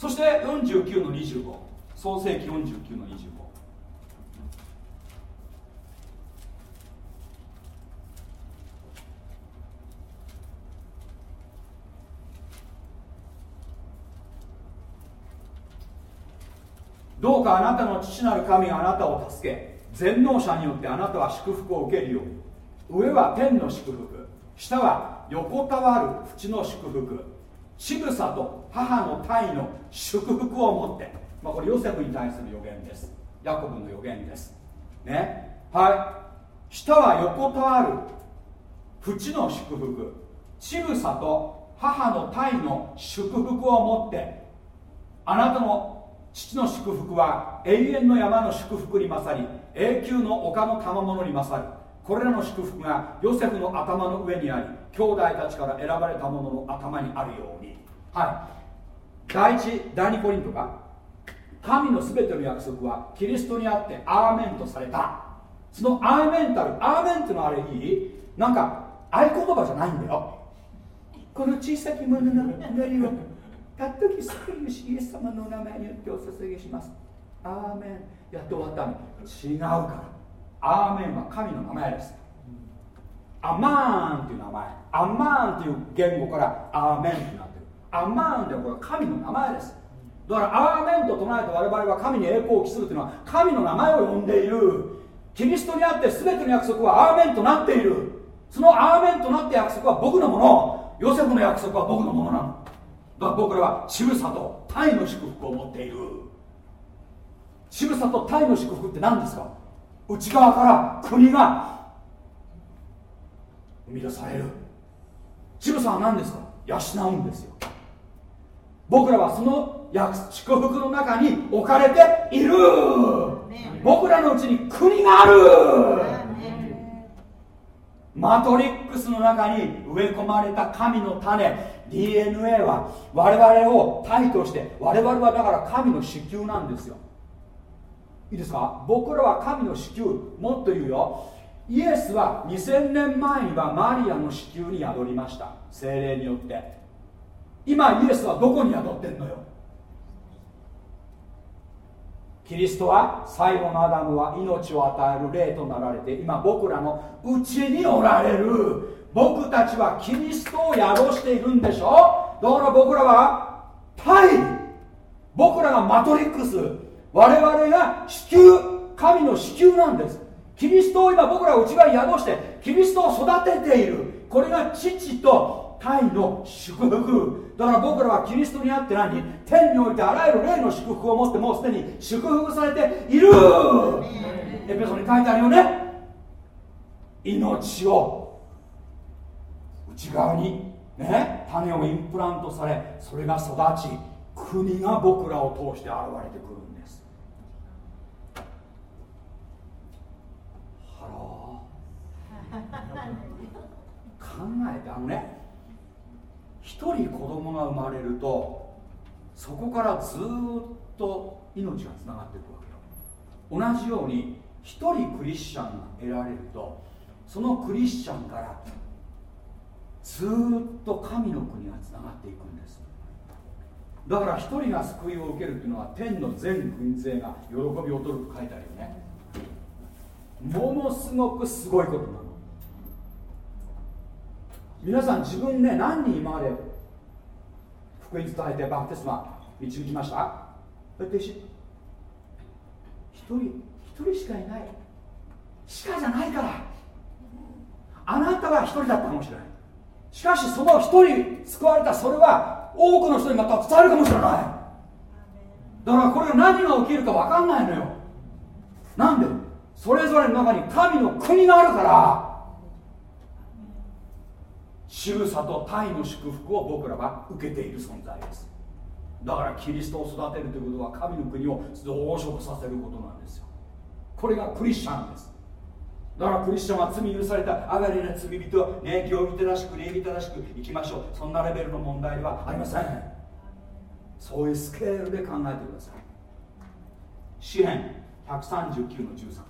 そして49の25創世紀49の25どうかあなたの父なる神があなたを助け全能者によってあなたは祝福を受けるように。上は天の祝福下は横たわる淵の祝福。仕草と母の体の祝福を持って、まあ、これヨセフに対する予言です。ヤコブの予言です。ね。はい。下は横たわる淵の祝福。仕草と母の体の祝福を持ってあなたの父の祝福は永遠の山の祝福に勝り永久の丘の賜物に勝る。これらの祝福がヨセフの頭の上にあり兄弟たちから選ばれた者のの頭にあるように。はい。第一第二コリントが神の全ての約束はキリストにあってアーメンとされた。そのアーメンタルアーメンってのあれいい？なんか合言葉じゃないんだよ。この小さき者の祈りを？たっとき救い主イエス様の名前によってお捧げします。アーメン。やっと終わったの。違うから。アーメンは神の名前です。アマーンっていう名前。アマーンっていう言語からアーメンってなってる。アマーンってこれは神の名前です。だからアーメンと唱えて我々は神に栄光を期するというのは神の名前を呼んでいる。キリストにあって全ての約束はアーメンとなっている。そのアーメンとなった約束は僕のもの。ヨセフの約束は僕のものなの。だから僕らは渋さとタイの祝福を持っている。渋さとタイの祝福って何ですか？内側から国が生み出される。渋さは何ですか？養うんですよ。僕らはその祝福の中に置かれている。僕らのうちに国がある。マトリックスの中に植え込まれた神の種。DNA は我々を体として我々はだから神の子宮なんですよ。いいですか？僕らは神の子宮。もっと言うよイエスは2000年前にはマリアの子宮に宿りました。精霊によって。今イエスはどこに宿ってんのよ？キリストは最後のアダムは命を与える霊となられて今僕らのうちにおられる。僕たちはキリストを宿しているんでしょ？だから僕らはタイ。僕らがマトリックス。我々が子宮神の子宮なんです。キリストを今僕ら内側に宿してキリストを育てている。これが父とタイの祝福。だから僕らはキリストにあって何天においてあらゆる霊の祝福を持ってもうすでに祝福されている。エペソに書いてあるよね。命を内側にね種をインプラントされそれが育ち国が僕らを通して現れてくるんですハロー考えてあのね一人子供が生まれるとそこからずっと命がつながっていくわけよ。同じように一人クリスチャンが得られるとそのクリスチャンからずっと神の国がつながっていくんです。だから一人が救いを受けるっていうのは天の全軍勢が喜びを取ると書いてあるよね。ものすごくすごいことなの。皆さん自分ね何人今まで福音伝えてバプテスマ導きました？一人一人しかいない。しかじゃないから。あなたは一人だったかもしれない。しかしその一人救われた。それは多くの人にまた伝えるかもしれないだからこれが何が起きるか分かんないのよなんでそれぞれの中に神の国があるから仕草と体の祝福を僕らは受けている存在です。だからキリストを育てるということは神の国を増殖させることなんですよ。これがクリスチャンです。だからクリスチャンは罪許されたあがりな罪人ね行儀正しく礼儀正しく生きましょう。そんなレベルの問題ではありません。そういうスケールで考えてください。詩編139の13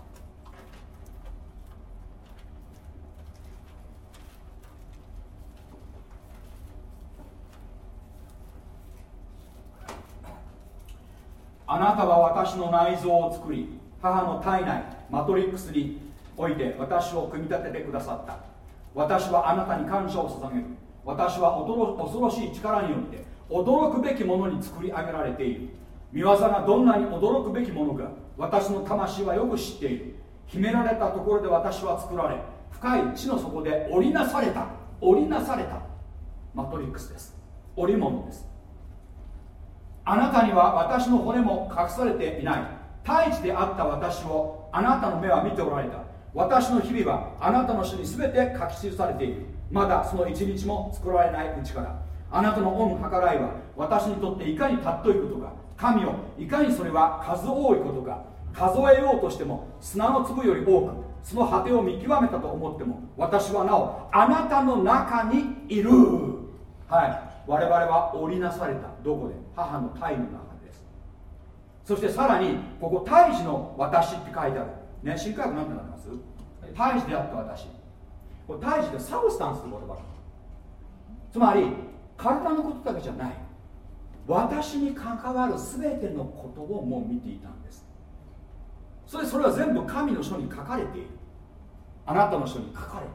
あなたは私の内臓を作り母の体内マトリックスにおいて私を組み立ててくださった。私はあなたに感謝を捧げる。私は恐ろしい力によって驚くべきものに作り上げられている。見業がどんなに驚くべきものか私の魂はよく知っている。秘められたところで私は作られ深い地の底で織りなされた。織りなされた。マトリックスです。織物です。あなたには私の骨も隠されていない。大地であった私をあなたの目は見ておられた。私の日々はあなたの書に全て書き記されている。まだその一日も作られないうちから。あなたの恩計らいは私にとっていかに尊いことか。神をいかにそれは数多いことか。数えようとしても砂の粒より多くその果てを見極めたと思っても私はなおあなたの中にいる。はい。我々は織りなされた。どこで？母の胎の中です。そしてさらにここ胎児の私って書いてある。ね新科学何てなってます？胎児であった私。これ胎児でサブスタンスって言葉。つまり体のことだけじゃない。私に関わる全てのことをもう見ていたんです。それそれは全部神の書に書かれている。あなたの書に書かれている。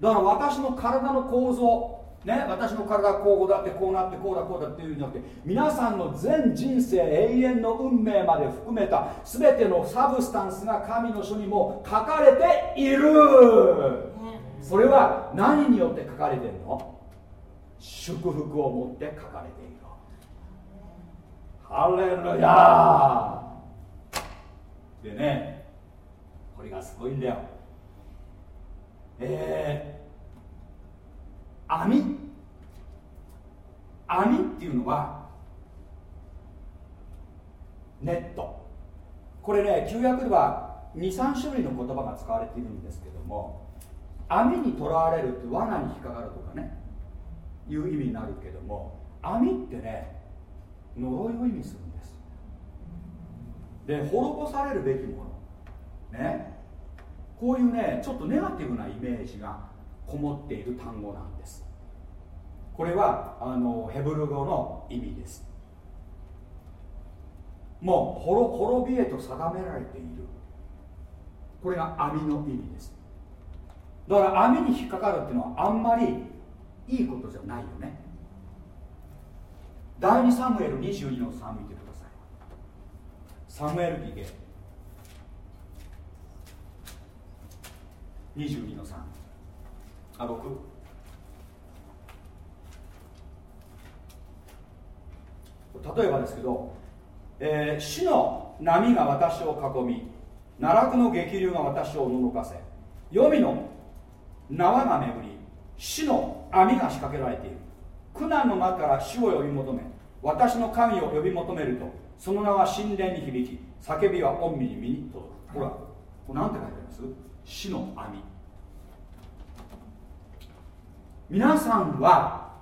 だから私の体の構造ね、私の体はこうだってこうなってこうだこうだっていうんじゃなくて皆さんの全人生永遠の運命まで含めた全てのサブスタンスが神の書にも書かれている。それは何によって書かれてるの？祝福を持って書かれている。ハレルヤでねこれがすごいんだよ。えー網。網っていうのはネット。これね旧約では23種類の言葉が使われているんですけども網にとらわれるって罠に引っかかるとかねいう意味になるけども網ってね呪いを意味するんです。で滅ぼされるべきもの。ね。こういうねちょっとネガティブなイメージがこもっている単語なんです。これはあのヘブル語の意味です。もう滅びへと定められている。これが網の意味です。だから網に引っかかるっていうのはあんまりいいことじゃないよね。第2サムエル22の3見てください。サムエル記で22の3あ6例えばですけど、えー、死の波が私を囲み奈落の激流が私をののかせ黄泉の縄が巡り死の網が仕掛けられている。苦難の中から死を呼び求め私の神を呼び求めるとその名は神殿に響き叫びは御身に身に届く。ほらこれ何て書いてあります？死の網。皆さんは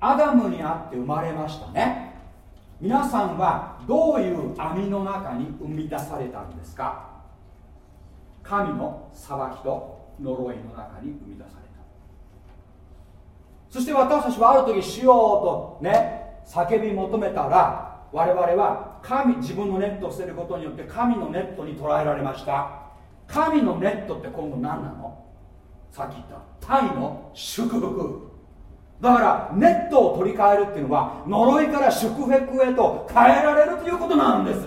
アダムにあって生まれましたね。皆さんはどういう網の中に生み出されたんですか？神の裁きと呪いの中に生み出された。そして私たちはある時しようとね叫び求めたら我々は神自分のネットを捨てることによって神のネットに捉えられました。神のネットって今度何なの？さっき言ったタイの祝福。だからネットを取り替えるっていうのは呪いから祝福へと変えられるということなんです。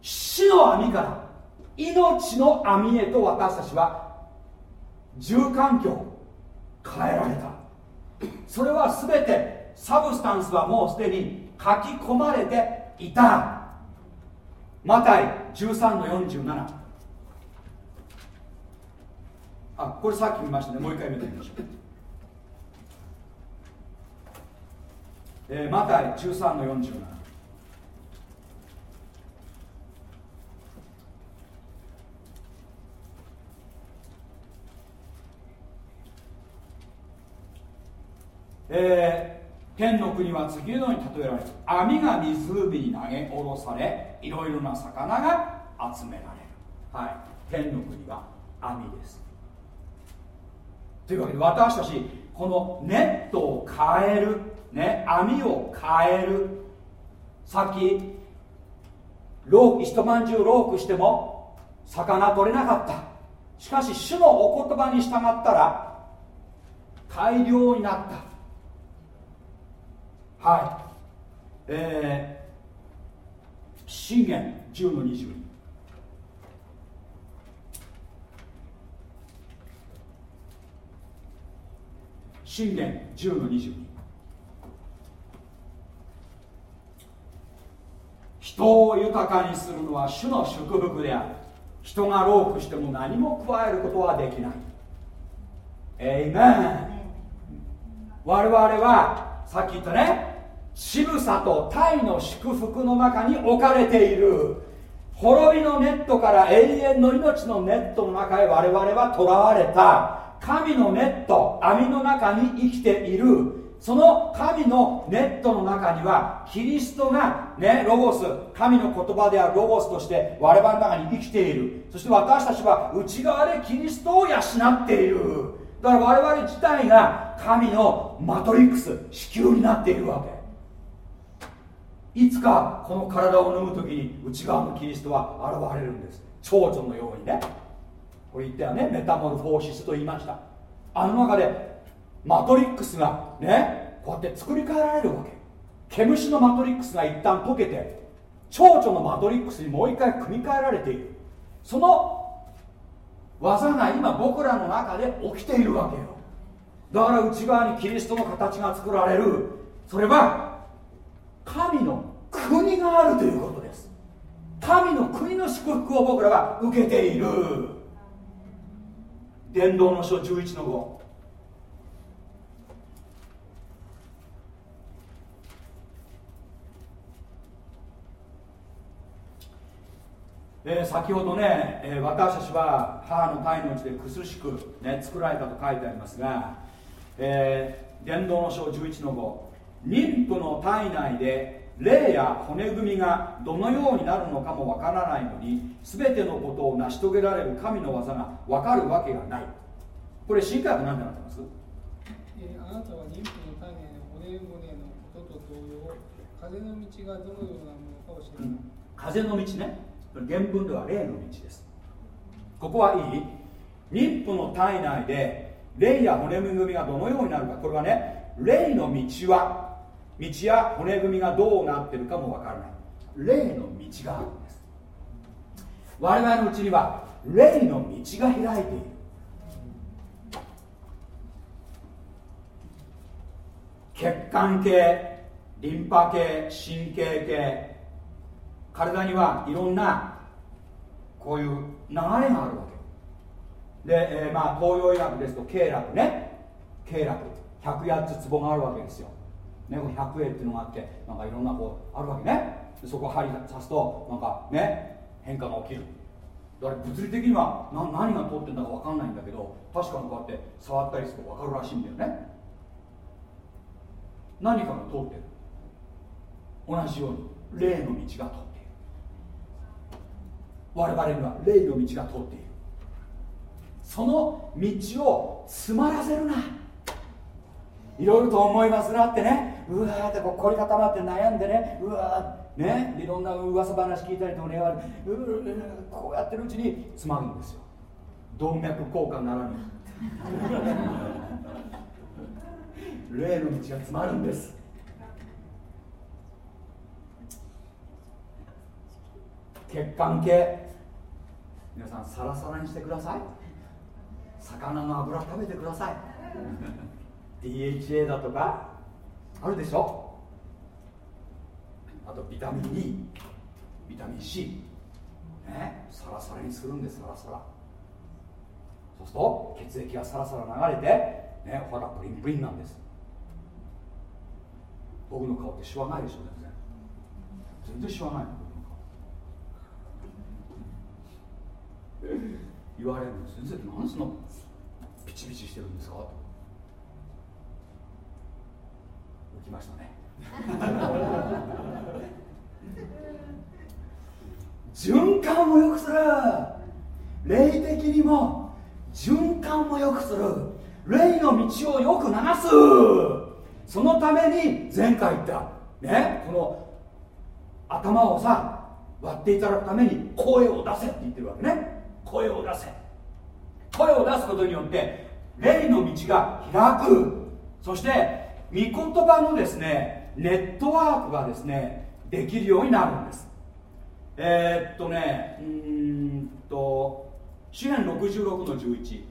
死の網から命の網へと私たちは住環境変えられた。それは全てサブスタンスはもうすでに書き込まれていた。マタイ13の47あこれさっき見ましたね。もう一回見てみましょう、えー、マタイ13の47えー、天の国は次のように例えられる網が湖に投げ下ろされいろいろな魚が集められる。はい。天の国は網です。というわけで私たちこのネットを変える、ね、網を変える。さっきロー一晩中ロークしても魚取れなかった。しかし主のお言葉に従ったら大量になった。はい。えー、信玄10の22信玄10の22人を豊かにするのは主の祝福である。人がロークしても何も加えることはできない。エイメン我々はさっき言ったね。渋さとタイの祝福の中に置かれている。滅びのネットから永遠の命のネットの中へ我々は囚われた。神のネット網の中に生きている。その神のネットの中にはキリストがねロゴス神の言葉であるロゴスとして我々の中に生きている。そして私たちは内側でキリストを養っている。だから我々自体が神のマトリックス子宮になっているわけ。いつかこの体を飲む時に内側のキリストは現れるんです。蝶々のようにね。これ言ったよねメタモルフォーシスと言いました。あの中でマトリックスがねこうやって作り変えられるわけ。毛虫のマトリックスが一旦溶けて蝶々のマトリックスにもう一回組み替えられている。その技が今僕らの中で起きているわけよ。だから内側にキリストの形が作られる。それは神の国があるということです。神の国の祝福を僕らは受けている。伝道の書11の5え、先ほどね、え、私たちは母の体のうちでくすしく、ね、作られたと書いてありますが、えー、伝道の書11の5妊婦の体内で霊や骨組みがどのようになるのかもわからないのに全てのことを成し遂げられる神の技がわかるわけがない。これ新科学何てなってます、えー、あなたは妊婦の体内の骨骨のことと同様風の道がどのようなものかを知らない、うん、風の道ね。原文では霊の道です。ここはいい？妊婦の体内で霊や骨組みがどのようになるか。これはね霊の道は道や骨組みがどうなってるかもわからない。霊の道があるんです。我々のうちには霊の道が開いている。血管系リンパ系神経系体にはいろんなこういう流れがあるわけ。で、えー、まあ東洋医学ですと経絡ね。経絡。108つツボがあるわけですよ。ね、100円っていうのがあってなんかいろんなこうあるわけね。そこを針刺すとなんかね変化が起きる。だから物理的には何何が通ってるんだか分かんないんだけど確かにこうやって触ったりすると分かるらしいんだよね。何かが通ってる。同じように霊の道が通っている。我々には霊の道が通っている。その道を詰まらせるな。いろいろと思いますなってね。うわーってこう凝り固まって悩んでね。うわーね。いろんな噂話聞いたりとかねうこうやってるうちに詰まるんですよ。動脈硬化ならぬ。霊の道が詰まるんです。血管系。皆さんサラサラにしてください。魚の油食べてください。DHA だとかあるでしょ？あとビタミン E ビタミン C ね。サラサラにするんです。サラサラ。そうすると血液がサラサラ流れて、ね、お肌プリンプリンなんです。僕の顔ってシワないでしょ？全然。全然シワないの顔。言われるの先生って何そのピチピチしてるんですか？きましたね。循環を良くする霊的にも循環も良くする霊の道をよく流す。そのために前回言ったねこの頭をさ割っていただくために声を出せって言ってるわけね。声を出せ。声を出すことによって霊の道が開く。そして御言葉のですねネットワークがですねできるようになるんです。えー、っとねうんと支援66の11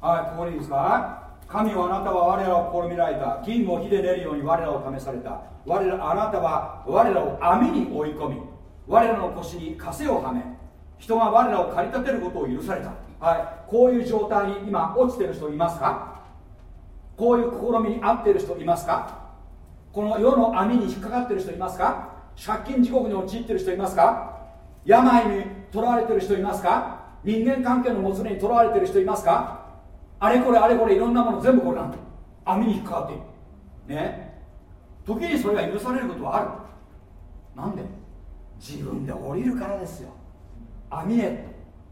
はいここでいいですか？神はあなたは我らを試みられた。金を火で練るように我らを試された。我らあなたは我らを網に追い込み我らの腰に枷をはめ人が我らを駆り立てることを許された。はい。こういう状態に今落ちてる人いますか？こういう試みに合ってる人いますか？この世の網に引っかかってる人いますか？借金地獄に陥ってる人いますか？病にとらわれてる人いますか？人間関係のもつれにとらわれてる人いますか？あれこれあれこれいろんなもの全部これなんだ。網に引っかかっているね。時にそれが許されることはある。なんで？自分で降りるからですよ。網へ。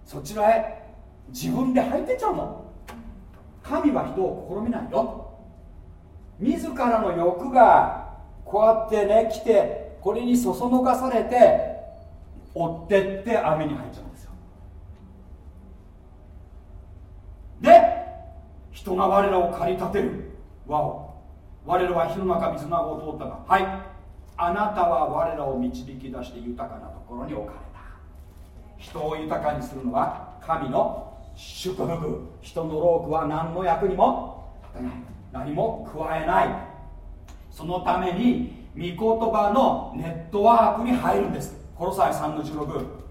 そちらへ。自分で入ってっちゃうの。神は人を試みないよ。自らの欲がこうやってね来てこれにそそのかされて追ってって網に入っちゃうんですよで人が我らを駆り立てる。わお。我らは火の中水の中を通ったが。はい。あなたは我らを導き出して豊かなところに置かれた。人を豊かにするのは神の祝福。人の労苦は何の役にも立たない。何も加えない。そのために御言葉のネットワークに入るんです。コロサイ3の16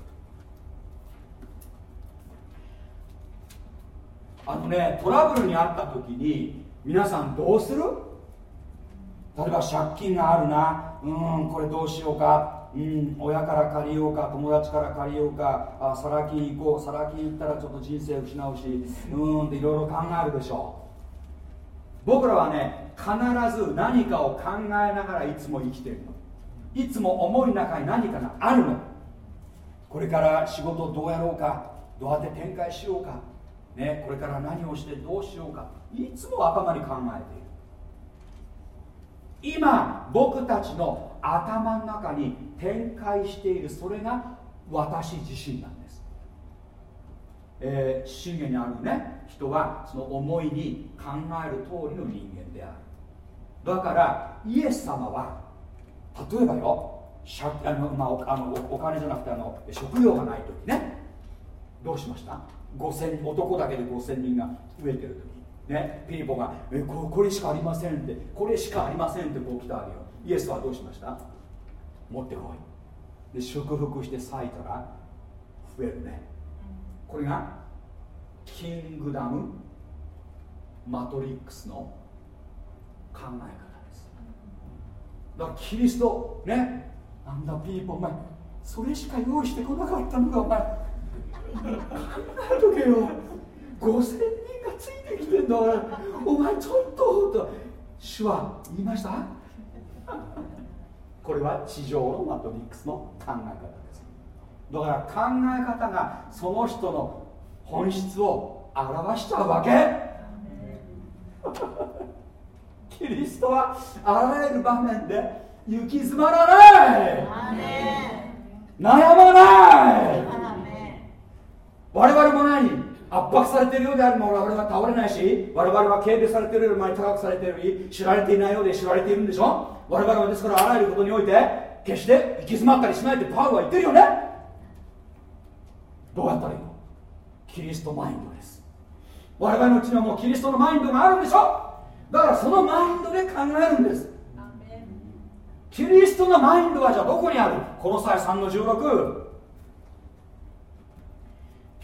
あのねトラブルにあった時に皆さんどうする？例えば借金があるな。うんこれどうしようか。うん親から借りようか。友達から借りようか。あサラ金行こう。サラ金行ったらちょっと人生失うし。うんっていろいろ考えるでしょう。僕らはね必ず何かを考えながらいつも生きてるの。いつも思いの中に何かがあるの。これから仕事どうやろうか。どうやって展開しようか。ね、これから何をしてどうしようかいつも頭に考えている。今僕たちの頭の中に展開しているそれが私自身なんです、えー、信玄にあるね人はその思いに考える通りの人間である。だからイエス様は例えばよあの、まあ、あのお金じゃなくてあの食料がない時ねどうしました？5000男だけで5000人が増えてる時。ねピリポがえここれしかありませんってこれしかありませんってこう来たわけよ。イエスはどうしました？持ってこい。で祝福して咲いたら増えるね。これがキングダムマトリックスの考え方です。だからキリストねなんだピーポお前それしか用意してこなかったのかお前。考えとけよ5000人がついてきてんだからお前ちょっとと主は言いました？これは地上のマトリックスの考え方ですだから考え方がその人の本質を表しちゃうわけ。キリストはあらゆる場面で行き詰まらない。悩まない我々も何圧迫されているようであるも我々は倒れないし我々は警備されているより前に高くされているより知られていないようで知られているんでしょ？我々はですからあらゆることにおいて決して行き詰まったりしないってパウは言ってるよね？どうやったらいいの？キリストマインドです。我々のうちにはもうキリストのマインドがあるんでしょ？だからそのマインドで考えるんです。キリストのマインドはじゃあどこにある？この際3の16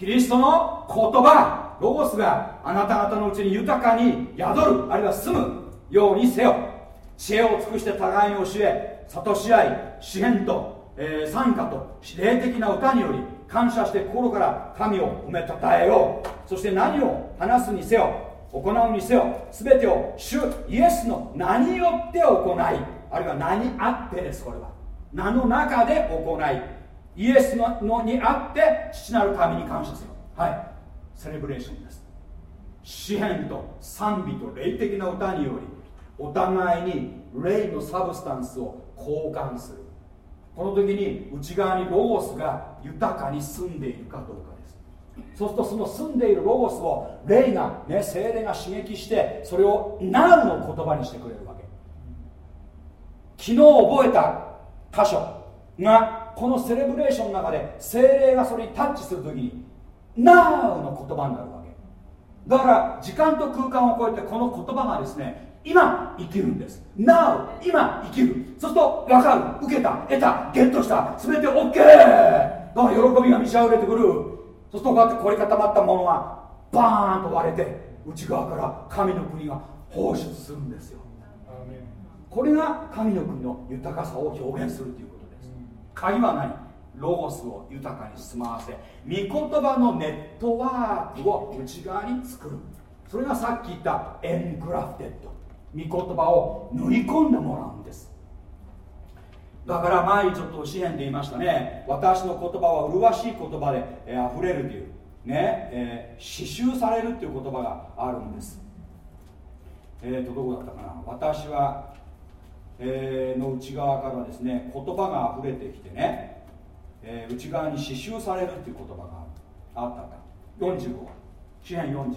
キリストの言葉ロゴスがあなた方のうちに豊かに宿るあるいは住むようにせよ。知恵を尽くして互いに教え諭し合い詩篇と、えー、賛歌と霊的な歌により感謝して心から神を褒めたたえよう。そして何を話すにせよ行うにせよ全てを主イエスの名によって行いあるいは名にあってですこれは。名の中で行い。イエスのにあって父なる神に感謝する。はい。セレブレーションです。詩篇と賛美と霊的な歌によりお互いに霊のサブスタンスを交換する。この時に内側にロゴスが豊かに住んでいるかどうかです。そうするとその住んでいるロゴスを霊がね精霊が刺激してそれをナウの言葉にしてくれるわけ。昨日覚えた箇所がこのセレブレーションの中で精霊がそれにタッチする時に Now の言葉になるわけ。だから時間と空間を超えてこの言葉がですね今生きるんです。Now 今生きる。そうすると分かる。受けた得たゲットした。全て OK だから喜びが満ち溢れてくる。そうするとこうやって凝り固まったものがバーンと割れて内側から神の国が放出するんですよ。これが神の国の豊かさを表現するという鍵は何ロゴスを豊かに住まわせ御言葉のネットワークを内側に作る。それがさっき言ったエングラフテッド。御言葉を塗り込んでもらうんです。だから前にちょっと詩篇で言いましたね。私の言葉は麗しい言葉で、えー、溢れるという。ねえー、刺繍されるっていう言葉があるんです。えっ、ー、とどこだったかな。私は、え、の内側からですね言葉が溢れてきてね、え、内側に刺繍されるっていう言葉があったか45詩篇45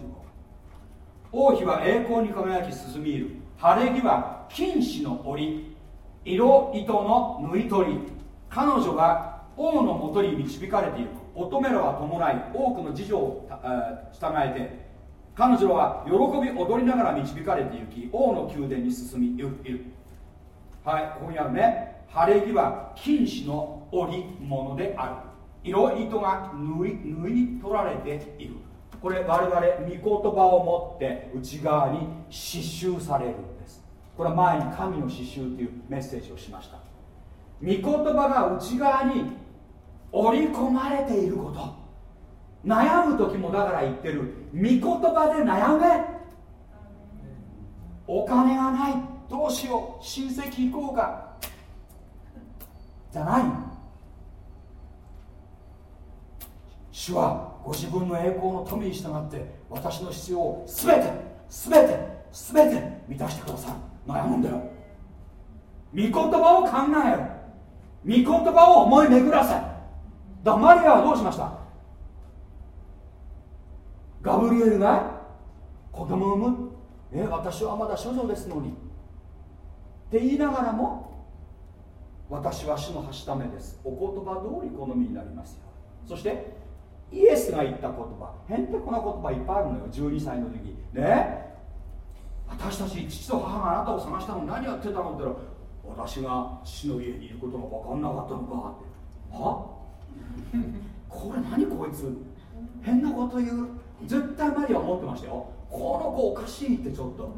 王妃は栄光に輝き進みいる。晴れ着は金糸の織色糸の縫い取り。彼女が王のもとに導かれている。乙女らは伴い多くの次女を従えて彼女は喜び踊りながら導かれて行き王の宮殿に進みいる。はいここにあるね晴れ着は金糸の織物である。色糸が縫い縫い取られている。これ我々御言葉を持って内側に刺繍されるんです。これは前に神の刺繍というメッセージをしました。御言葉が内側に織り込まれていること。悩む時もだから言ってる。御言葉で悩め。お金がない。どうしよう。親戚行こうか。じゃない。主はご自分の栄光の富に従って私の必要を全て全て全て満たしてください悩むんだよ。御言葉を考えろ御言葉を思い巡らせ。だマリアはどうしました？ガブリエルが子供を産む？え私はまだ処女ですのに。って言いながらも私は主のはしためです。お言葉通り好みになりますよ。そしてイエスが言った言葉へんてこな言葉いっぱいあるのよ。12歳の時。ね？私たち父と母があなたを探したのに何やってたのって言ったら私が父の家にいることが分かんなかったのか。っては？これ何こいつ？変なこと言う？絶対マリア思ってましたよ。この子おかしいってちょっと。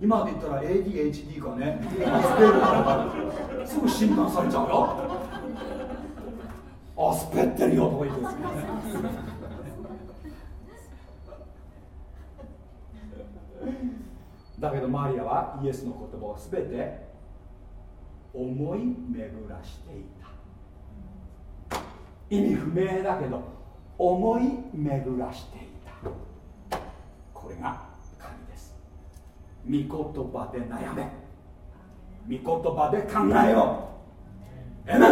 今で言ったら ADHD かね。スペルがすぐ診断されちゃうよ。あスペってるよとか言ってですね。だけどマリアはイエスの言葉を全て思い巡らしていた。意味不明だけど思い巡らしていた。これが御言葉で悩め。御言葉で考えよう。えめ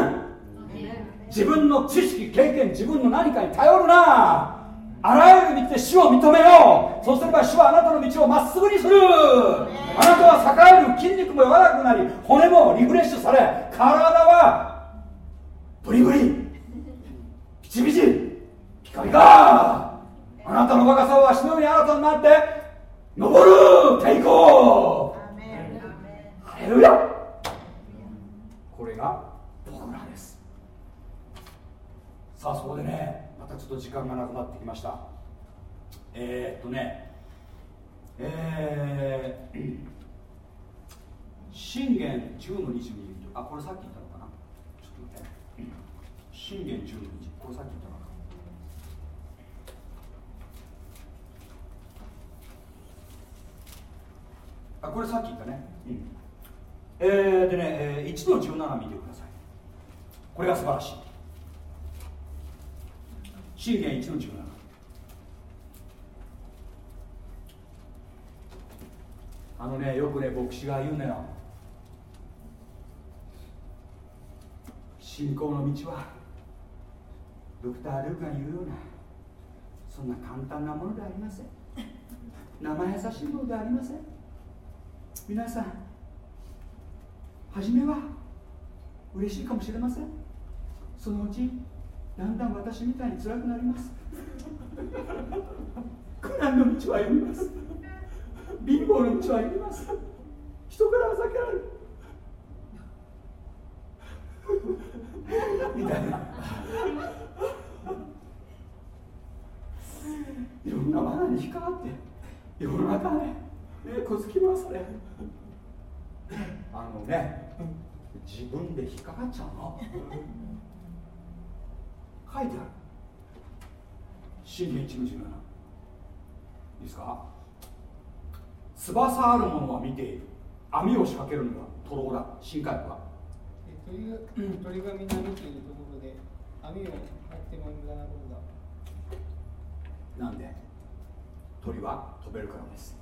自分の知識経験自分の何かに頼るな。あらゆる道で主を認めよう。そうすれば主はあなたの道をまっすぐにする。あなたは栄える筋肉も柔らかくなり骨もリフレッシュされ体はブリブリ。ピチピチ。ピカピカあなたの若さは足のように新たになって登るテイクオフハレルヤ。これが僕らです。さあそこでねまたちょっと時間がなくなってきました。えー、っとねえー、信玄10の22あこれさっき言ったのかな？ちょっと待って。信玄10の20これさっき言ったのかなあこれさっき言ったね、うん、えー、でね、えー、1の17見てください。これが素晴らしい。信玄1の17あのねよくね牧師が言うのよ。信仰の道はドクター・ルーカが言うようなそんな簡単なものではありません。生優しいものではありません皆さん初めは嬉しいかもしれません。そのうちだんだん私みたいに辛くなります。苦難の道は歩みます。貧乏の道は歩みます。人からは避けられる。みたいな。いろんな罠に引っかかって世の中ねねこつき回されあのね自分で引っかかっちゃうの？書いてある。信玄1の17いいですか？翼あるものは見ている。網を仕掛けるのはトローだ深海は。鳥が鳥がみんな見ているところで網を張っても無駄なことだ。なんで？鳥は飛べるからです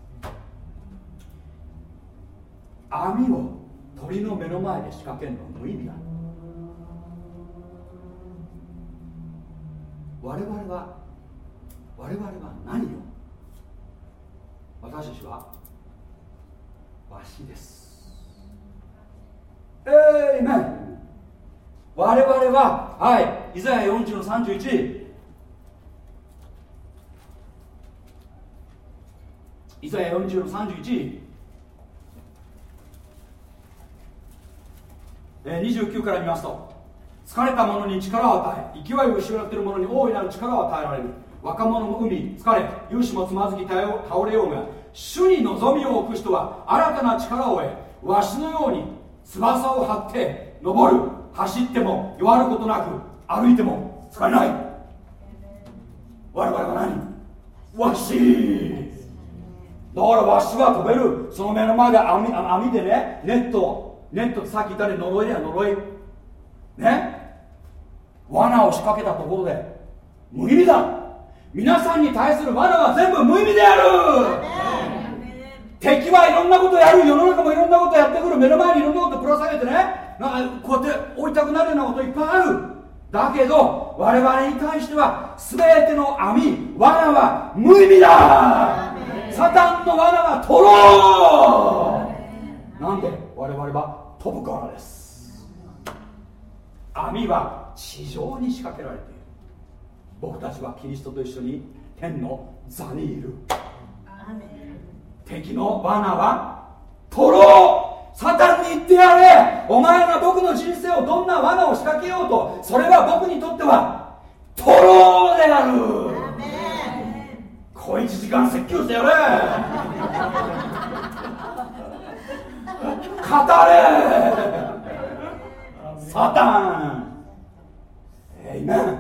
網を鳥の目の前で仕掛けるのは無意味だ。我々は我々は何を？私たちはわしです。えいめん我々ははい。イザヤ40の31イザヤ40の31え、29から見ますと疲れた者に力を与え勢いを失っている者に大いなる力を与えられる。若者も海疲れ勇士もつまずき倒れようが主に望みを置く人は新たな力を得わしのように翼を張って登る。走っても弱ることなく歩いても疲れない。我々は何？わし。だからわしは飛べる。その目の前で網網でねネットネットさっき言ったね。呪いでは呪いね。罠を仕掛けたところで無意味だ皆さんに対する罠は全部無意味である敵はいろんなことやる世の中もいろんなことやってくる目の前にいろんなことぶら下げてね。なんかこうやって置いたくなるようなこといっぱいあるだけど我々に対しては全ての網罠は無意味だサタンの罠は取ろうなんで我々は飛ぶからです。網は地上に仕掛けられている。僕たちはキリストと一緒に天の座にいる。敵の罠は取ろう。サタンに言ってやれ。お前が僕の人生をどんな罠を仕掛けようとそれは僕にとっては取ろうである。小一時間説教してやれれ。サタン。えいめん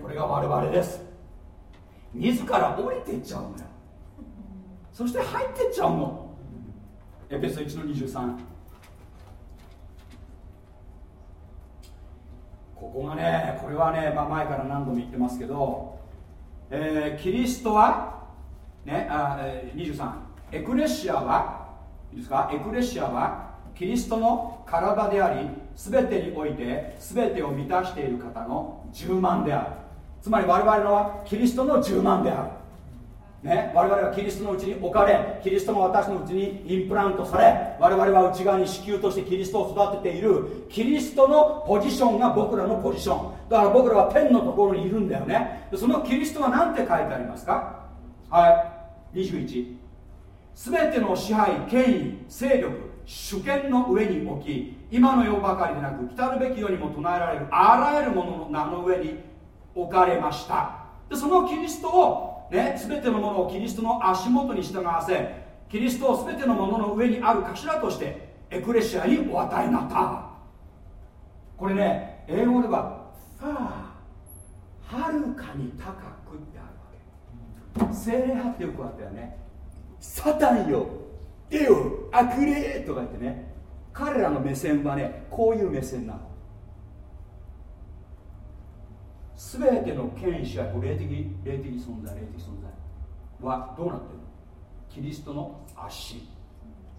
これが我々です。自ら降りていっちゃうのよ。そして入っていっちゃうの。エペソ1の23ここがねこれはね、まあ、前から何度も言ってますけど、えー、キリストはねあ、えー、23エクレシアはですか？エクレシアはキリストの体であり全てにおいて全てを満たしている方の十万である。つまり我々のはキリストの十万である。ね、我々はキリストのうちに置かれキリストが私のうちにインプラントされ我々は内側に子宮としてキリストを育てている。キリストのポジションが僕らのポジション。だから僕らは天のところにいるんだよね。そのキリストは何て書いてありますか？はい。21全ての支配権威勢力主権の上に置き今の世ばかりでなく来るべき世にも唱えられるあらゆるものの名の上に置かれました。でそのキリストをね全てのものをキリストの足元に従わせキリストを全てのものの上にある頭としてエクレシアにお与えになった。これね英語ではファーはるかに高くってあるわけ。精霊派ってよくあったよね。サタンよ出よ悪霊とか言ってね。彼らの目線はねこういう目線なの。全ての権威者霊的霊的存在霊的存在はどうなってるの？キリストの足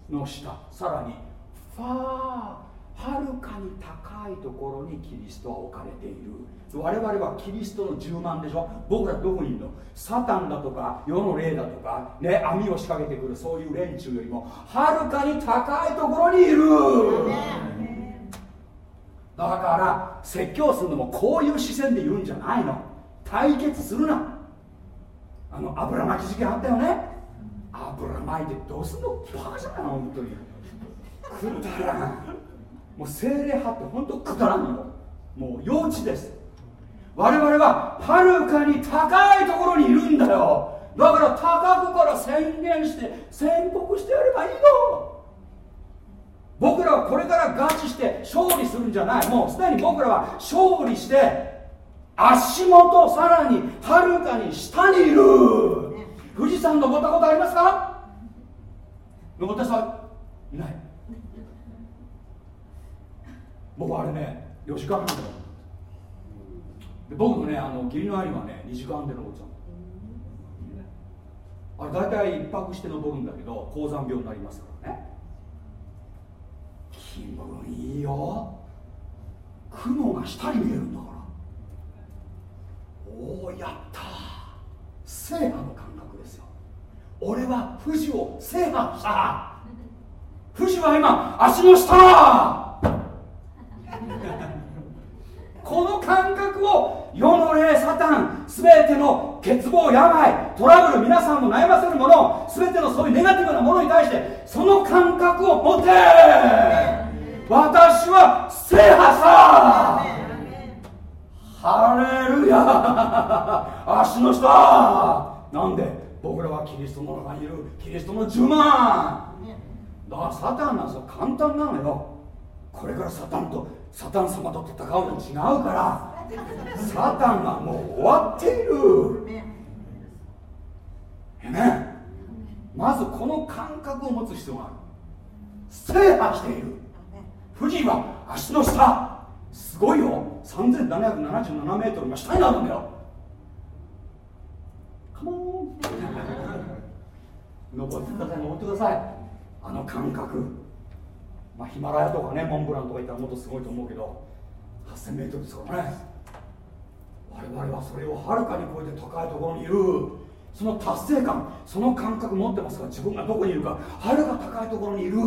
の下さらにファーはるかに高いところにキリストは置かれている。我々はキリストの10万でしょ。僕らどこにいるの？サタンだとか世の霊だとかね網を仕掛けてくるそういう連中よりも。はるかに高いところにいる。だから説教するのもこういう視線で言うんじゃないの。対決するな。あの油巻き事件あったよね。油巻いてどうすんの？バカじゃないの本当に。くだらん。もう精霊派って本当くだらんの。もう幼稚です。我々ははるかに高いところにいるんだよ。だから高くから宣言して宣告してやればいいの。僕らはこれからガチして勝利するんじゃない。もうすでに僕らは勝利して足元さらにはるかに下にいる。富士山登ったことありますか？登った人はいない僕あれね4時間半でで僕のねあの義理の兄はね2時間で登っちゃうあれ大体1泊して登るんだけど高山病になりますからね。気分いいよ。雲が下に見えるんだから。おおやった。制覇の感覚ですよ。俺は富士を制覇した。富士は今足の下この感覚を世の霊サタン全ての欠乏病トラブル皆さんの悩ませるもの全てのそういうネガティブなものに対してその感覚を持て。私は制覇した。ハレルヤ。足の下。なんで？僕らはキリストの中にいる。キリストの10万だからサタンなんですよ簡単なのよ。これからサタンとサタン様と戦うの違うからサタンはもう終わっている。ねまずこの感覚を持つ必要がある。制覇している。富士は足の下。すごいよ。3777メートルが下になるんだよ。カモン登ってください登ってください。あの感覚まあヒマラヤとかねモンブランとか行ったらもっとすごいと思うけど8000メートルですからね。我々はそれをはるかに超えて高いところにいる。その達成感その感覚持ってますか？ら自分がどこにいるか。はるか高いところにいる。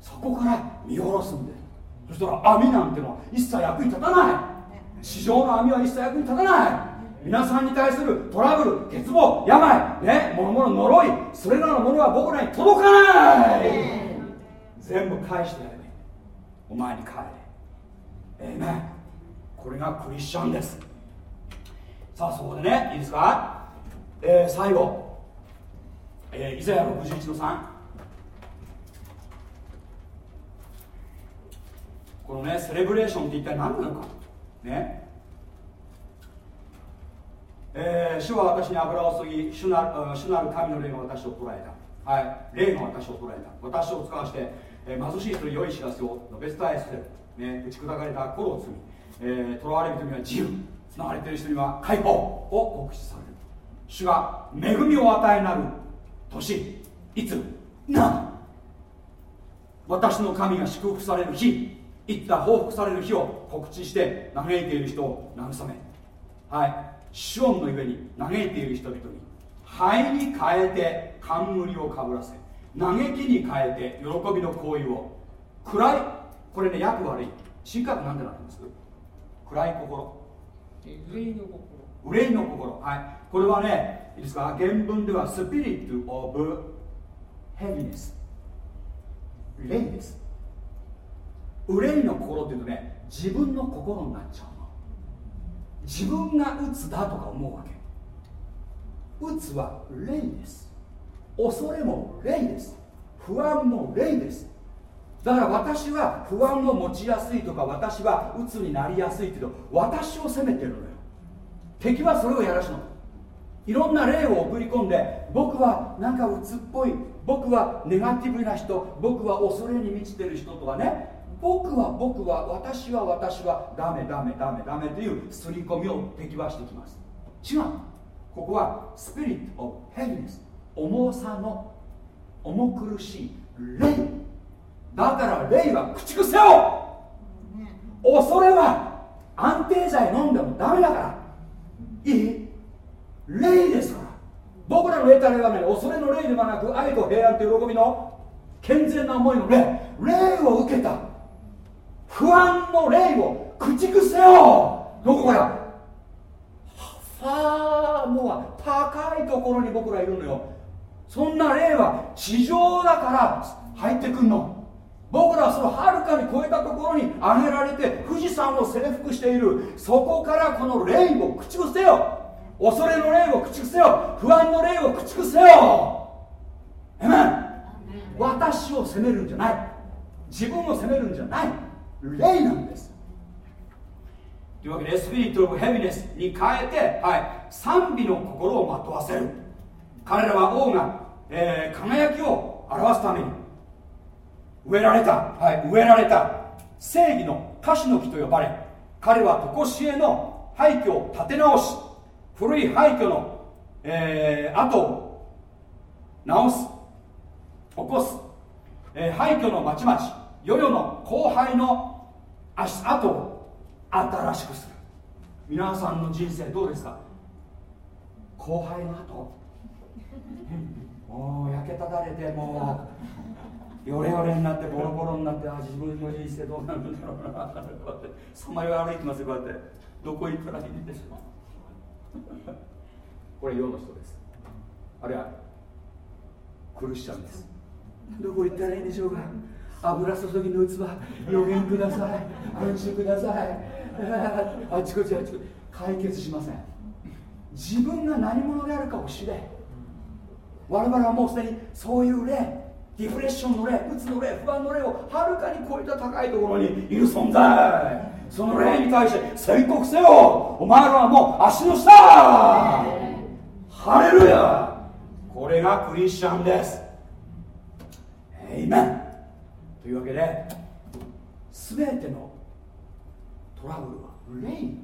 そこから見下ろすんで。そしたら網なんてのは一切役に立たない。市場の網は一切役に立たない。皆さんに対するトラブル欠乏病ね諸々呪いそれらのものは僕らに届かない。全部返してやればいいお前に帰れ。ええね。これがクリスチャンです。さあそこでねいいですか、えー、最後、えー、イザヤ61の3このねセレブレーションって一体何なのか。ね。えー、主は私に油を注ぎ主な主なる神の霊が私を捉えた。はい。霊が私を捉えた。私を使わして、え、貧しい人に良い知らせを述べ伝えさせる、ね、打ち砕かれた頃を罪、えー、囚われる人には自由つながれている人には解放を告知される。主が恵みを与えなる年いつな？私の神が祝福される日いった報復される日を告知して嘆いている人を慰め。はい。シオンの上に嘆いている人々に灰に変えて冠をかぶらせ。嘆きに変えて喜びの行為を。暗い。これね訳悪い。深刻なんでなんです？暗い心。憂いの心。憂いの心。はい。これはねいいですか？原文ではスピリット・オブ・ヘビネス霊です憂いの心っていうとね自分の心になっちゃう自分が鬱だとか思うわけ。鬱は霊です恐れも霊です。不安も霊です。だから私は不安を持ちやすいとか私は鬱になりやすいけど私を責めてるのよ。敵はそれをやらしのいろんな霊を送り込んで僕はなんか鬱っぽい僕はネガティブな人僕は恐れに満ちてる人とかね。僕は僕は私は私はダメダメダメダメという刷り込みを敵はしてきます。違う。ここはスピリット・オブ・ヘビネス重さの重苦しい霊。だから霊は駆逐せよ。恐れは安定剤飲んでもダメだから。いい。霊ですから。僕らの得た霊はね恐れの霊ではなく愛と平安と喜びの健全な思いの霊。霊を受けた。不安の霊を駆逐せよ。どこから？ファーモア高いところに僕らいるのよそんな霊は地上だから入ってくんの。僕らはそのはるかに超えたところに上げられて富士山を征服している。そこからこの霊を駆逐せよ。恐れの霊を駆逐せよ。不安の霊を駆逐せよ。えめ私を責めるんじゃない。自分を責めるんじゃない。霊なんです。というわけでスピリット・オブ・ヘビネスに変えて、はい、賛美の心をまとわせる彼らは王が、えー、輝きを表すために植えられた、はい、植えられた正義の歌詞の木と呼ばれ彼は常しえの廃墟を立て直し古い廃墟の、えー、後を直す起こす、えー、廃墟の町々世々の後輩の足跡を新しくする。皆さんの人生どうですか？後輩の後もう焼けただれてもうヨレヨレになってボロボロになってあ自分の人生どうなるんだろうな。こうやってさまよ歩いてますよこうやって。どこ行ったらいいんでしょう。これ世の人です。あるいはクリスチャンです。どこ行ったらいいんでしょうか。油注ぎの器予言ください。安心ください。あちこちあちこち。解決しません。自分が何者であるかを知れ我々はもうすでにそういう霊ディプレッションの霊うつの霊不安の霊をはるかに超えた高いところにいる存在。その霊に対して宣告せよ。お前らはもう足の下。ハレルヤ。これがクリスチャンです。エイメン。というわけで全てのトラブルは霊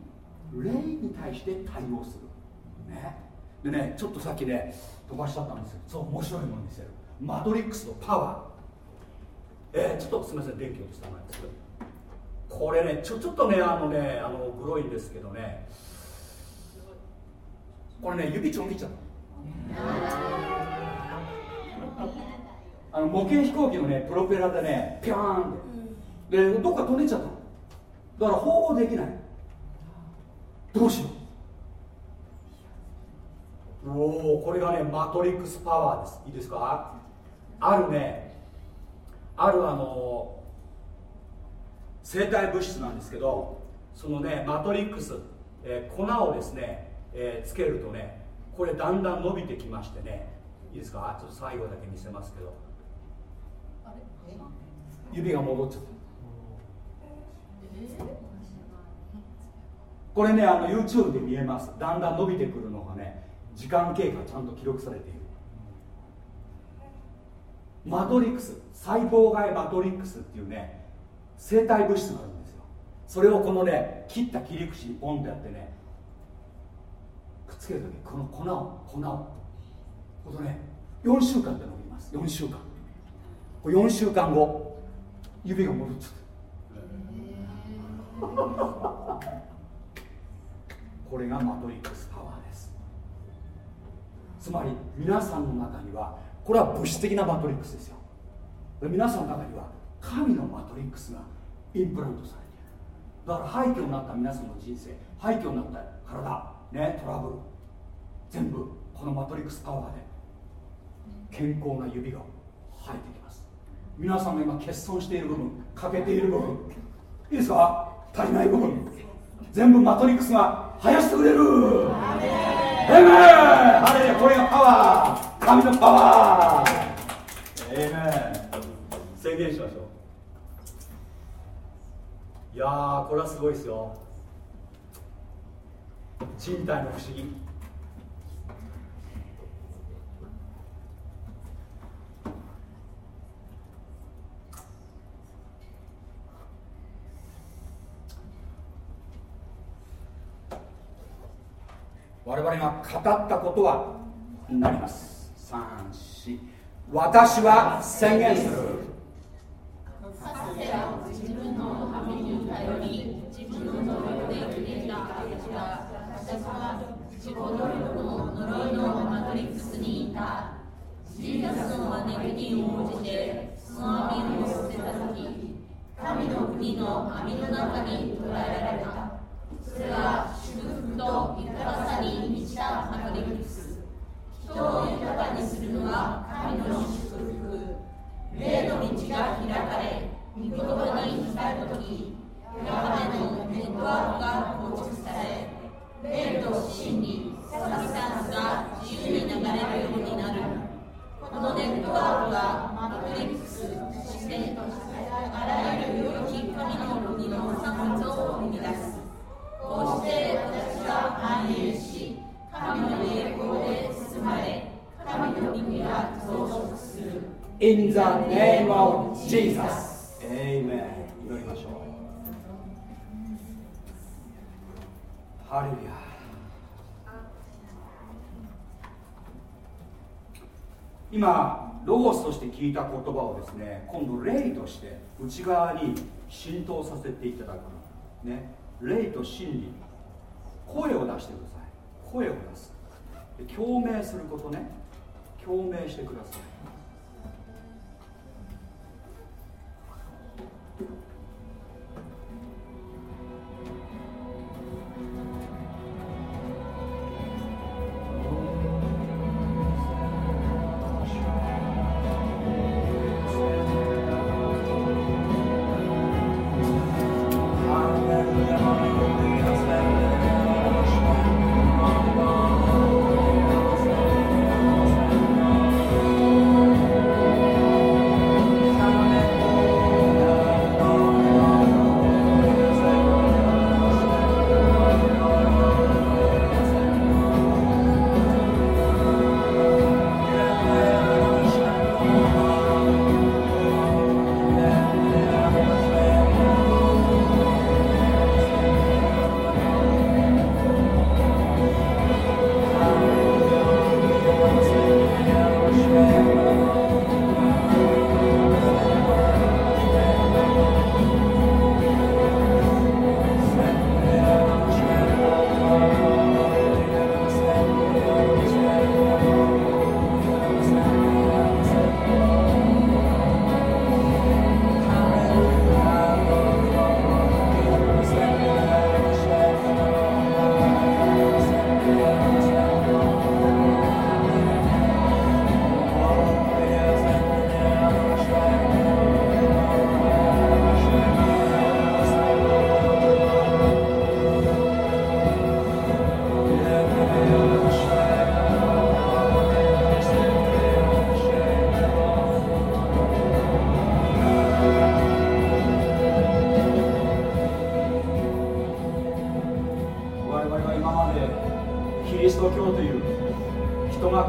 霊に対して対応する、ね、でねちょっとさっきね飛ばしちゃったんですけどそう面白いものに見せる。マトリックスのパワー。えー、ちょっとすみません電気落としたんですけどこれねちょちょっとねあのねあのグロいんですけどね。これね指ちょん切っちゃったあの模型飛行機のねプロペラでねピャーンって。でどっか飛んでっちゃっただから縫合できない。どうしようおおこれがねマトリックスパワーです。いいですか？あるねあるあの生体物質なんですけどそのねマトリックス、えー、粉をですね、えー、つけるとねこれだんだん伸びてきましてね。いいですか？ちょっと最後だけ見せますけど。指が戻っちゃった。これねあの YouTube で見えます。だんだん伸びてくるのがね時間経過ちゃんと記録されている。マトリックス細胞外マトリックスっていうね生体物質があるんですよ。それをこのね切った切り口にポンとやってねくっつけるときこの粉を粉をこのね4週間で伸びます。4週間。これ4週間後指が戻っちゃったこれがマトリックスパワーつまり皆さんの中にはこれは物質的なマトリックスですよ。皆さんの中には神のマトリックスがインプラントされている。だから廃墟になった皆さんの人生廃墟になった体ねトラブル全部このマトリックスパワーで健康な指が生えてきます。皆さんが今欠損している部分欠けている部分いいですか？足りない部分全部マトリックスが生やしてくれる。えめあれこれがパワー。神のパワー。えめ宣言しましょう。いやーこれはすごいですよ。人体の不思議。我々が語ったことはなります。34私は宣言する自分の神に頼り自分の能力で生きてきた私は自己能力の呪いのマトリックスにいたジーザスの招きに応じてその網を捨てた時神の国の網の中に捕らえられたそれは祝福と豊かさに満ちたマトリックス人を豊かにするのは神の祝福霊の道が開かれ御言葉に浸るときヤハベのネットワークが構築され霊と真理サブスタンスが自由に流れるようになるこのネットワークがマトリックスそしてあらゆる良き神の国の産物を生み出すこうして私は繁栄し、神の栄光で包まれ、神の耳が増殖する。In the name of Jesus. Amen. 祈りましょう。ハレルヤ。今、ロゴスとして聞いた言葉をですね、今度、霊として内側に浸透させていただく。ね。霊と真理声を出してください声を出す共鳴することね共鳴してください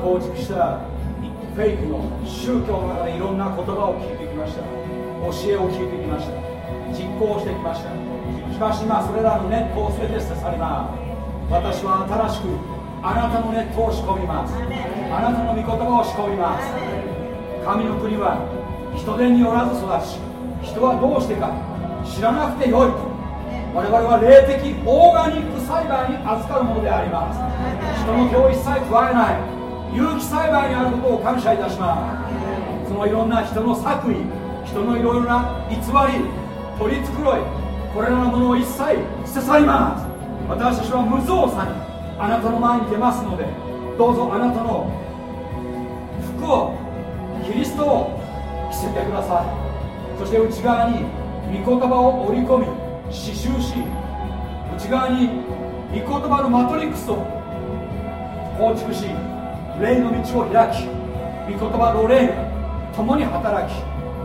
構築したフェイクの宗教の中でいろんな言葉を聞いてきました。教えを聞いてきました。実行してきました。しかし今それらのネットを全て捨て去ります私は新しくあなたのネットを仕込みます。あなたの御言葉を仕込みます。神の国は人手によらず育ち人はどうしてか知らなくてよい我々は霊的オーガニック栽培に預かるものであります。人の手を一切加えない。有機栽培にあることを感謝いたしますそのいろんな人の作為人のいろいろな偽り取り繕いこれらのものを一切捨て去ります私たちは無造作にあなたの前に出ますのでどうぞあなたの服をキリストを着せてくださいそして内側に御言葉を織り込み刺繍し内側に御言葉のマトリックスを構築し霊の道を開き御言葉の霊が共に働き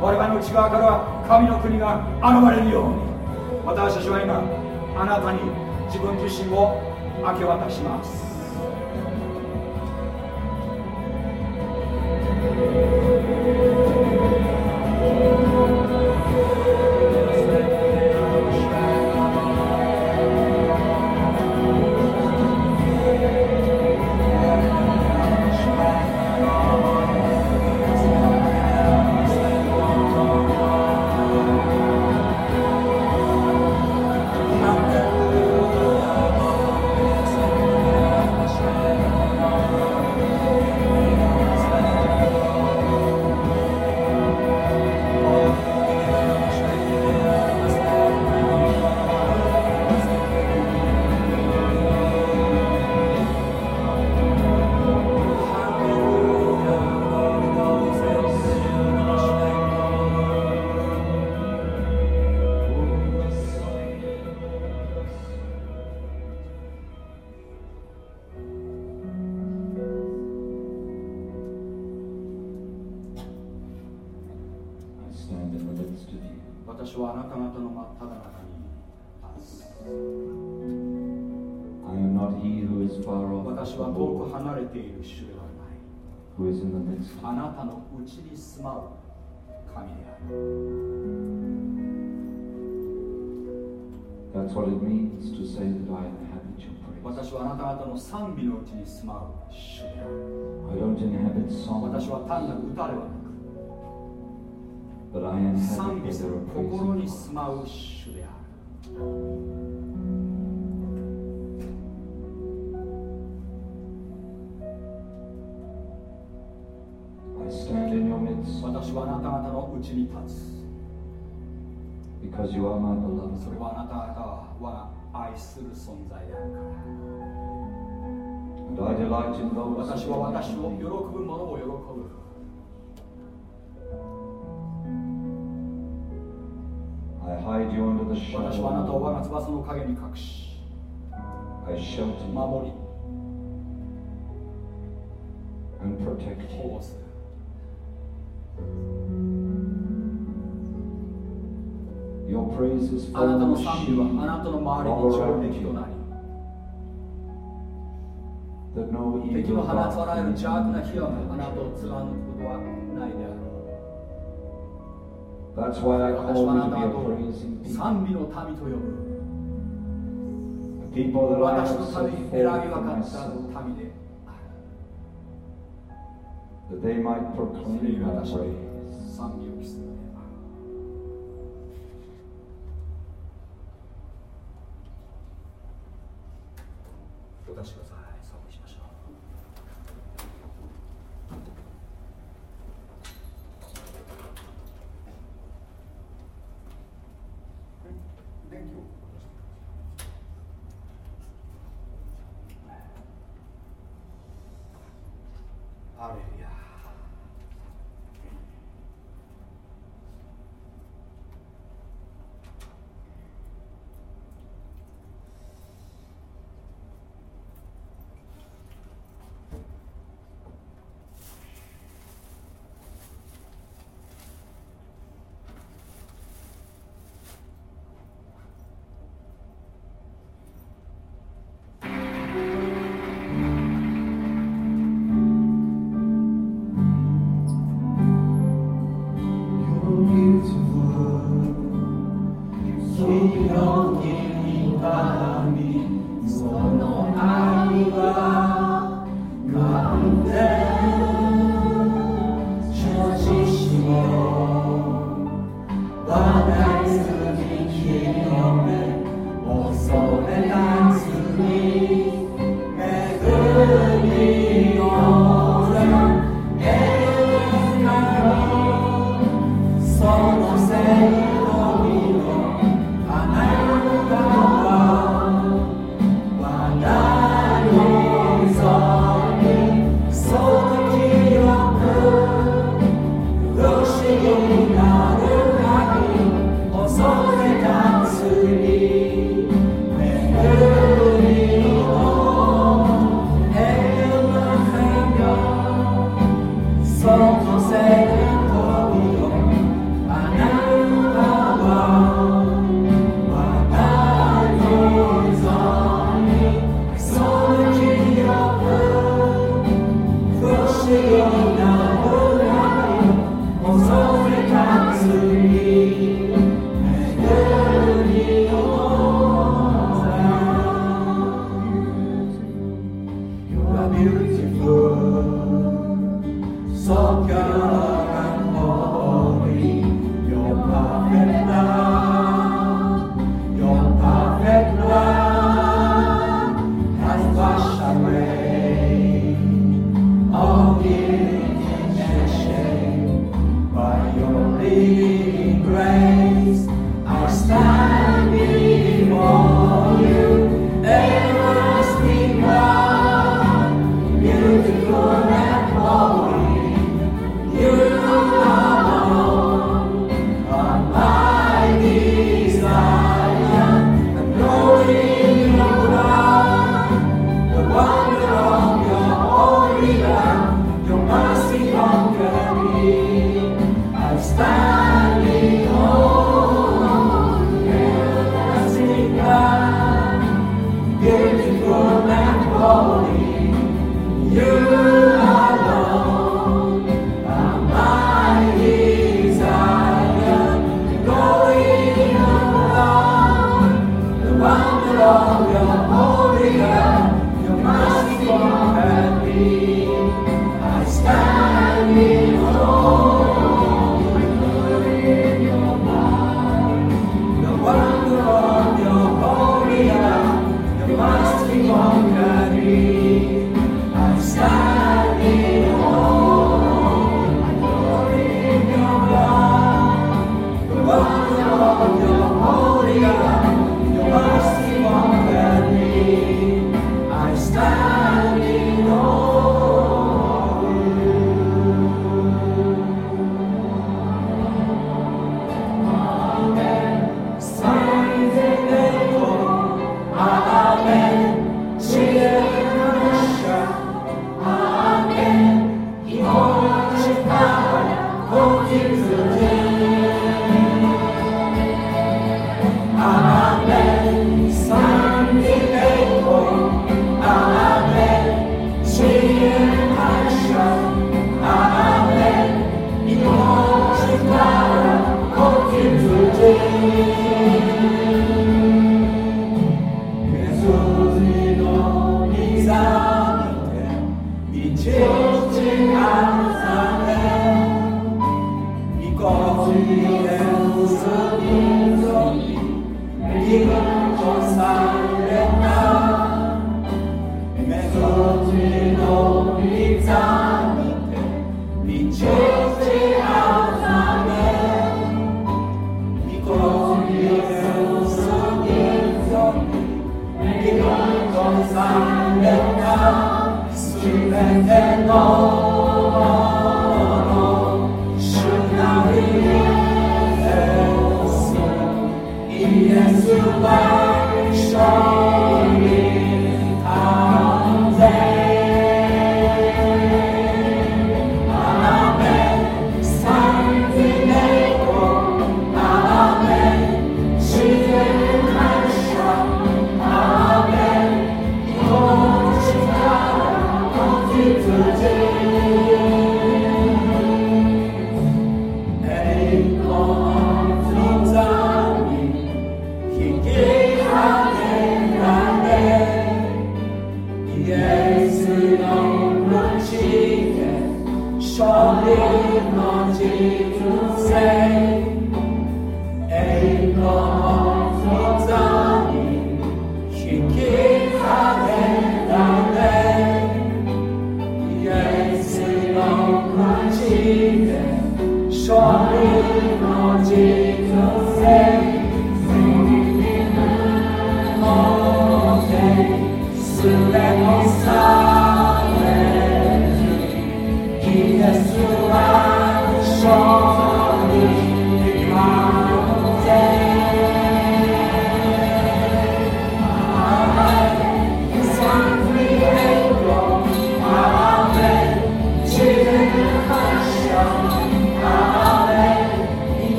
我々の内側から神の国が現れるように。私たちは今あなたに自分自身を明け渡します。住まう神である That's what it means to say that I inhabit your praise. 私はあなた方の賛美のうちに住まう主である I don't inhabit song, 私は単なる歌ではな but I く賛 inhabit 美す with る your 心に praising 住まう主である 私はあなた方のうちに立つ。Because you are my beloved. それはあなた方は愛する存在であるから。私は私を喜ぶ者を喜ぶ。私はあなたを我が翼の影に隠し、守り、保護する。あなたの賛美はあなたの周りに衝撃となり敵を放つあらゆる邪悪な火はあなたを貫くことはないであろう。私はあなたを賛美の民と呼ぶ。私の民選び that they might proclaim に my 私は praise. 賛美を期する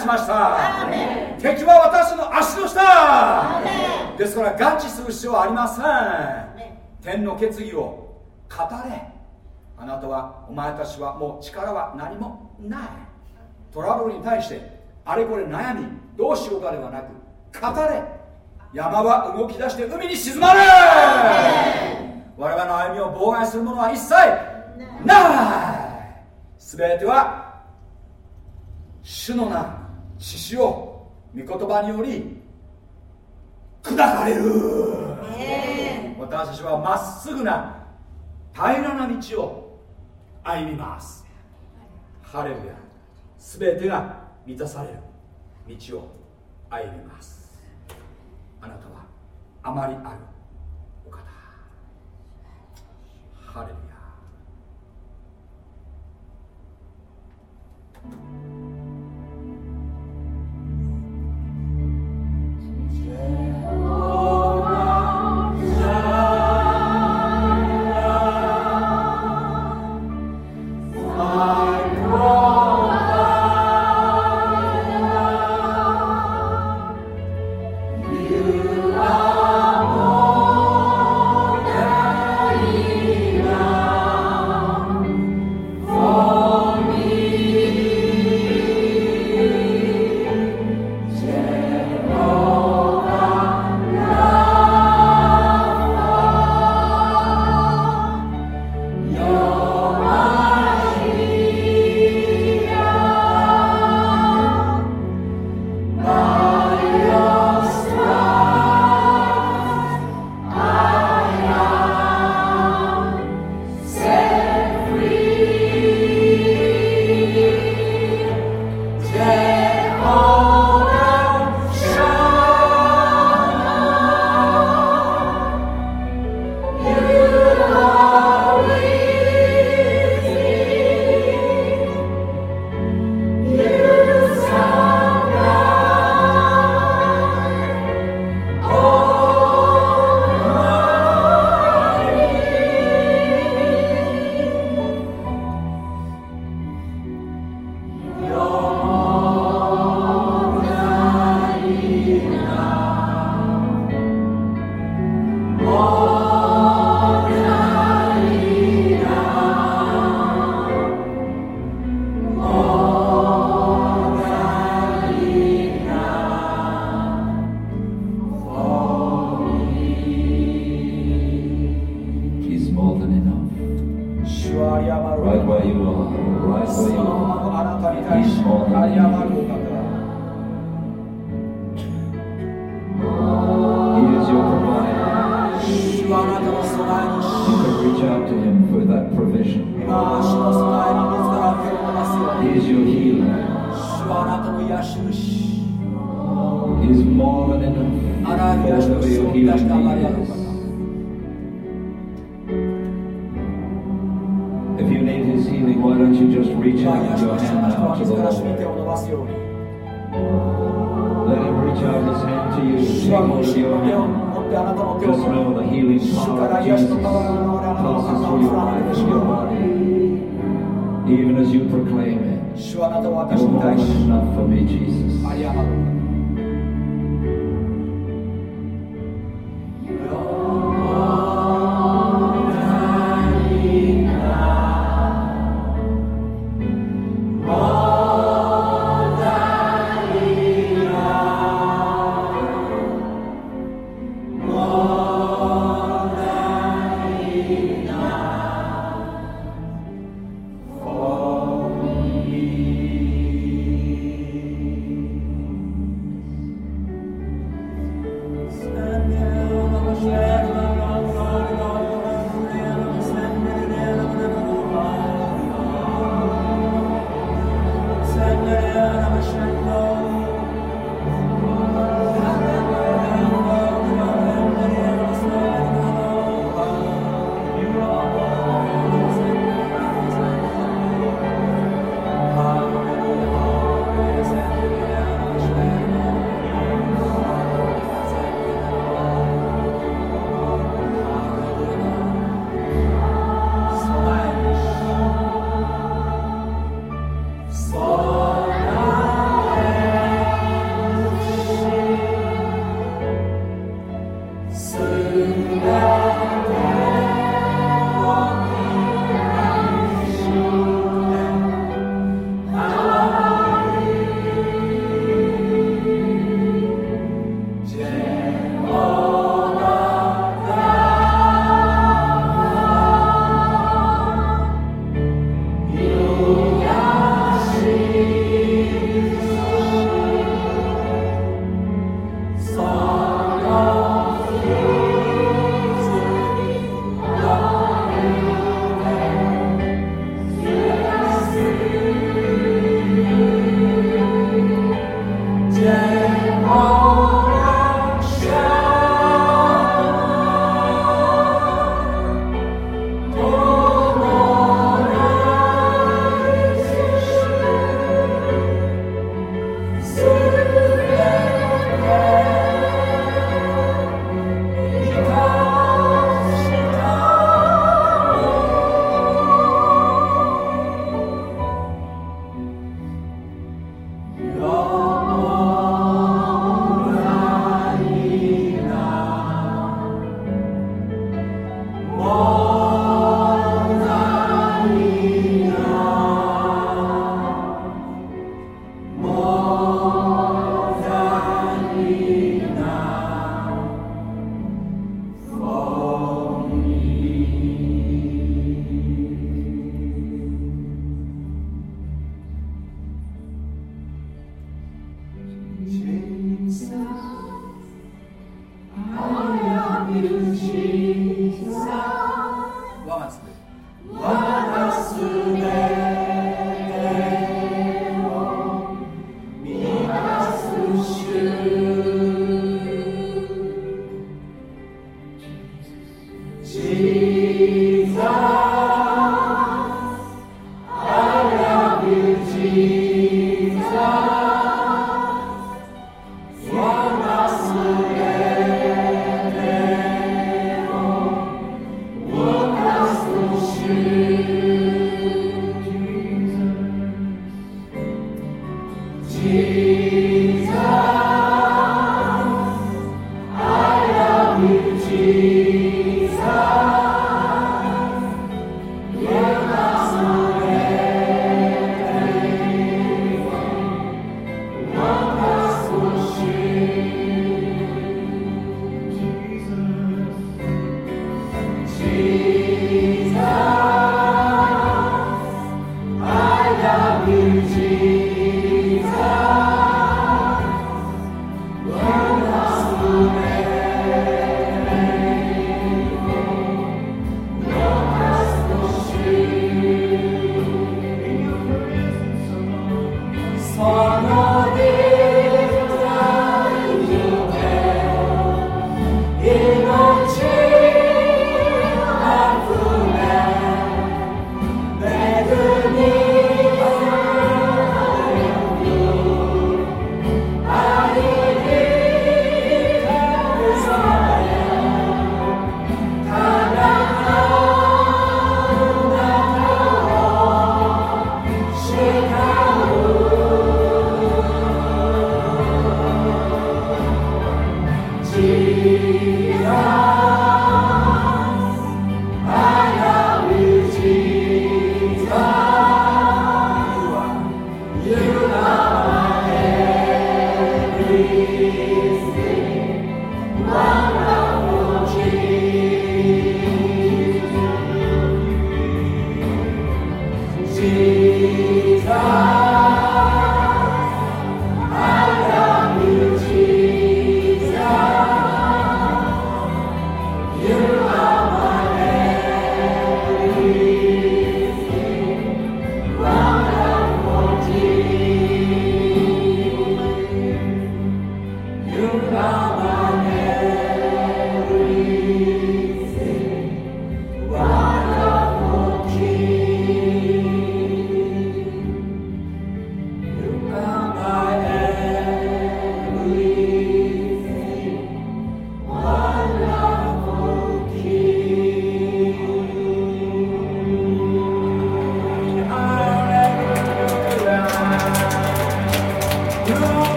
しました。敵は私の足の下。ですから合致する必要はありません。天の決議を語れ。あなたはお前たちはもう力は何もない。トラブルに対してあれこれ悩みどうしようかではなく語れ。山は動き出して海に沈まれ。我々の歩みを妨害するものは一切ない。全ては主の名獅子を御言葉により砕かれる。私たちはまっすぐな平らな道を歩みます。ハレルヤ。全てが満たされる。道を歩みます。あなたはあまりある。お方。ハレルヤ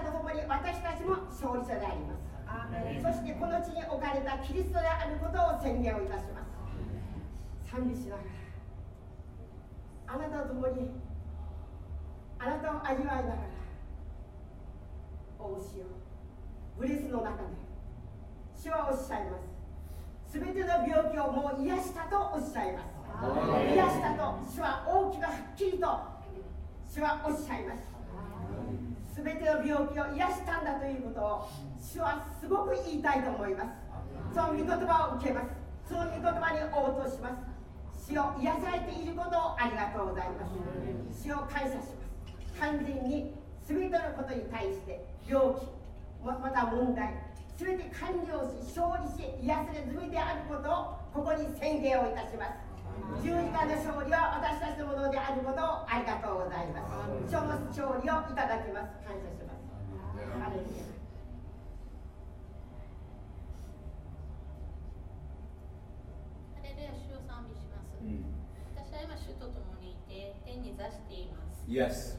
とともに私たちも勝利者であります。そしてこの地に置かれたキリストであることを宣言をいたします。賛美しながらあなたと共にあなたを味わいながらおしよブレスの中で主はおっしゃいます。すべての病気をもう癒したとおっしゃいます。癒したと主は大きくはっきりと主はおっしゃいますすべての病気を癒したんだということを主はすごく言いたいと思います。その御言葉を受けます。その御言葉に応答します。主を癒されていることをありがとうございます。主を感謝します。完全に全てのことに対して病気また問題全て完了し勝利し癒され済みであることをここに宣言をいたします十字架の勝利は私たちのものであることをありがとうございます。その勝利をいただきます。感謝します。ハレルヤ Yes.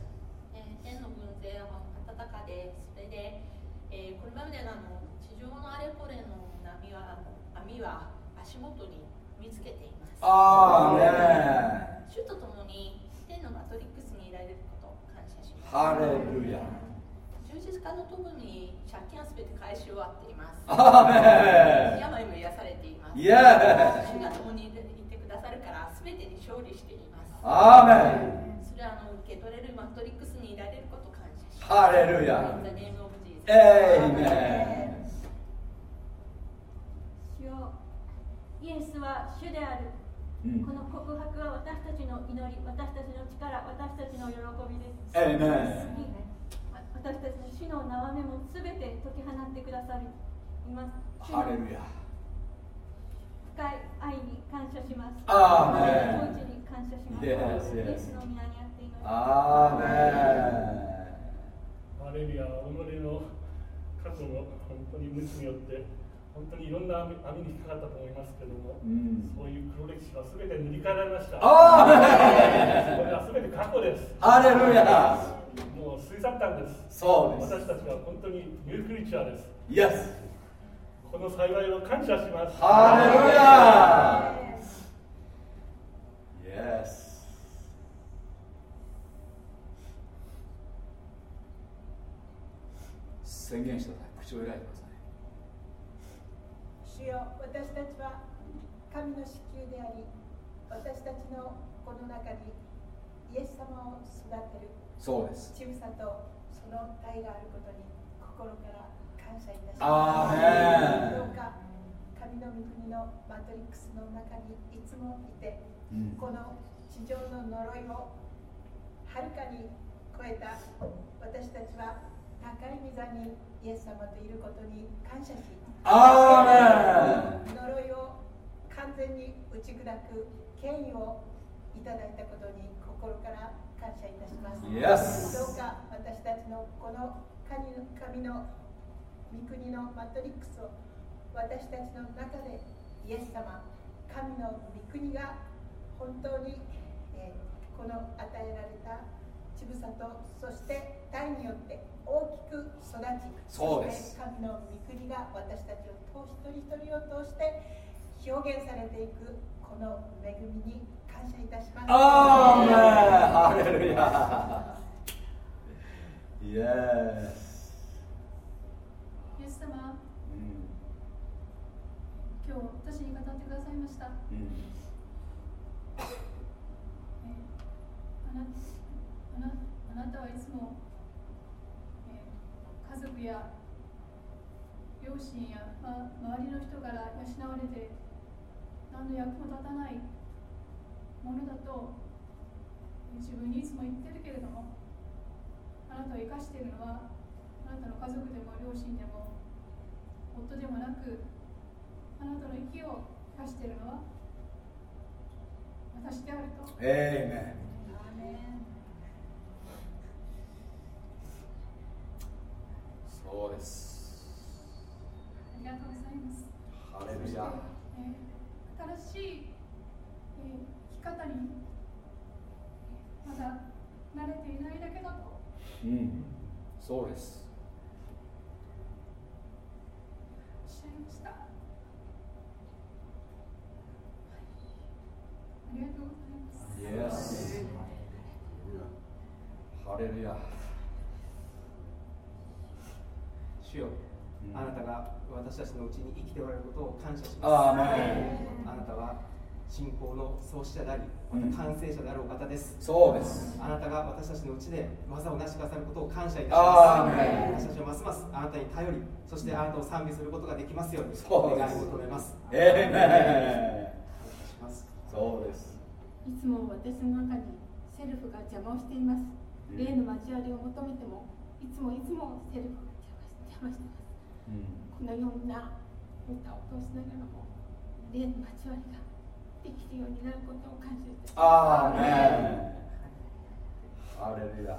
天の軍勢は暖かで、それで、えー、これまでの地上のあれこれの波は網は足元に見つけています。あー主と共に天のマトリックスにいられることを感謝します。ハレルヤ。十字架のともに借金はすべて返し終わっています。アーメン病も癒されています。イエー主が共にいてくださるからすべてに勝利しています。アーメンあの受け取れるマトリックスにいられることを感謝します。ハレルヤ。エイメン。主よイエスは主である。うん、この告白は私たちの祈り、私たちの力、私たちの喜びです。私たちの主の縄目もすべて解き放ってくださります。ハレルヤ。深い愛に感謝します。アーメン。に感謝します。イエスの皆にアーメンハレルヤ己の過去の本当に無知によって本当にいろんな網網に引っかかったと思いますけども、うん、そういう黒歴史はすべて塗り替えられました。あこれはすべて過去です。ハレルヤもう過ぎ去ったんです。そうです。私たちは本当にニュークリーチャーです。イエスこの幸いを感謝します。ハレルヤイエス宣言してください口を開いてください主よ。私たちは神の子宮であり私たちのこの中にイエス様を育てるそうです。ちぶさとその体があることに心から感謝いたします。どうか神の御国のマトリックスの中にいつもいて、うん、この地上の呪いをはるかに超えた私たちは高い御座にイエス様といることに感謝しアーメン呪いを完全に打ち砕く権威をいただいたことに心から感謝いたします。どうか私たちのこの神の神の御国のマトリックスを私たちの中でイエス様神の御国が本当に、えー、この与えられたちぶさとそして体によって大きく育ちそうです。神の御国が私たちを通し一人一人を通して表現されていくこの恵みに感謝いたします。アーメン。ハレルヤ。イエスイエス様、うん、今日私に語ってくださいました、うん。あなあなあなたはいつも家族や両親や、ま、周りの人から養われて何の役も立たないものだと自分にいつも言ってるけれどもあなたを生かしているのはあなたの家族でも両親でも夫でもなくあなたの息を生かしているのは私であると。えーそうです。ありがとうございます。ハレルヤ、えー、新しい、えー、生き方にまだ慣れていないだけだと。うん。そうです。おっしゃいました。ありがとうございます。Yes ハレルヤ主よ、うん、あなたが私たちのうちに生きておられることを感謝します。ああなたは信仰の創始者であり、また完成者であるお方です。そうです。あなたが私たちのうちで技を成しくださることを感謝いたします。私たちはますますあなたに頼り、そしてあなたを賛美することができますようにお願い求めます。ええー、そうです。いつも私の中にセルフが邪魔をしています。霊の交わりを求めても、いつもいつもセルフが邪魔しています。このような歌を通しながらも霊の交わりができるようになることを感謝いたします。アーメンハレルヤ。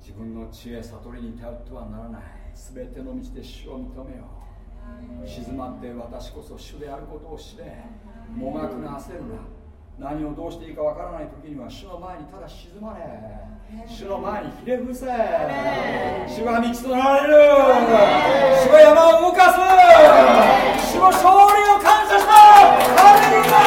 自分の知恵悟りに頼ってはならない。全ての道で主を認めよう。静まって私こそ主であることを知れ。もがくな焦るな何をどうしていいかわからない時には主の前にただ静まれ。主の前にひれ伏せ。主は道となられる。主は山を動かす。主の勝利を感謝した。ハレルヤ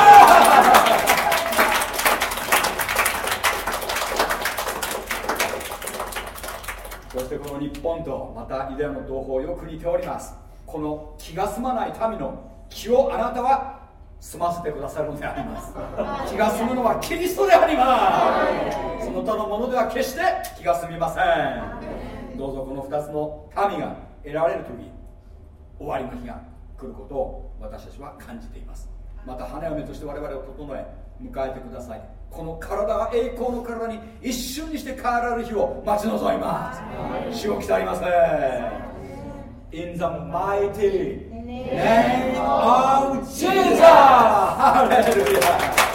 そしてこの日本とまたイデアの同胞よく似ております。この気が済まない民の気をあなたは済ませてくださるのであります。気が済むのはキリストであります。その他のものでは決して気が済みません。どうぞこの2つの民が得られる時終わりの日が来ることを私たちは感じています。また花嫁として我々を整え迎えてください。この体が栄光の体に一瞬にして変えられる日を待ち望みます。死を来たりません。In the mighty name of Jesus! Hallelujah!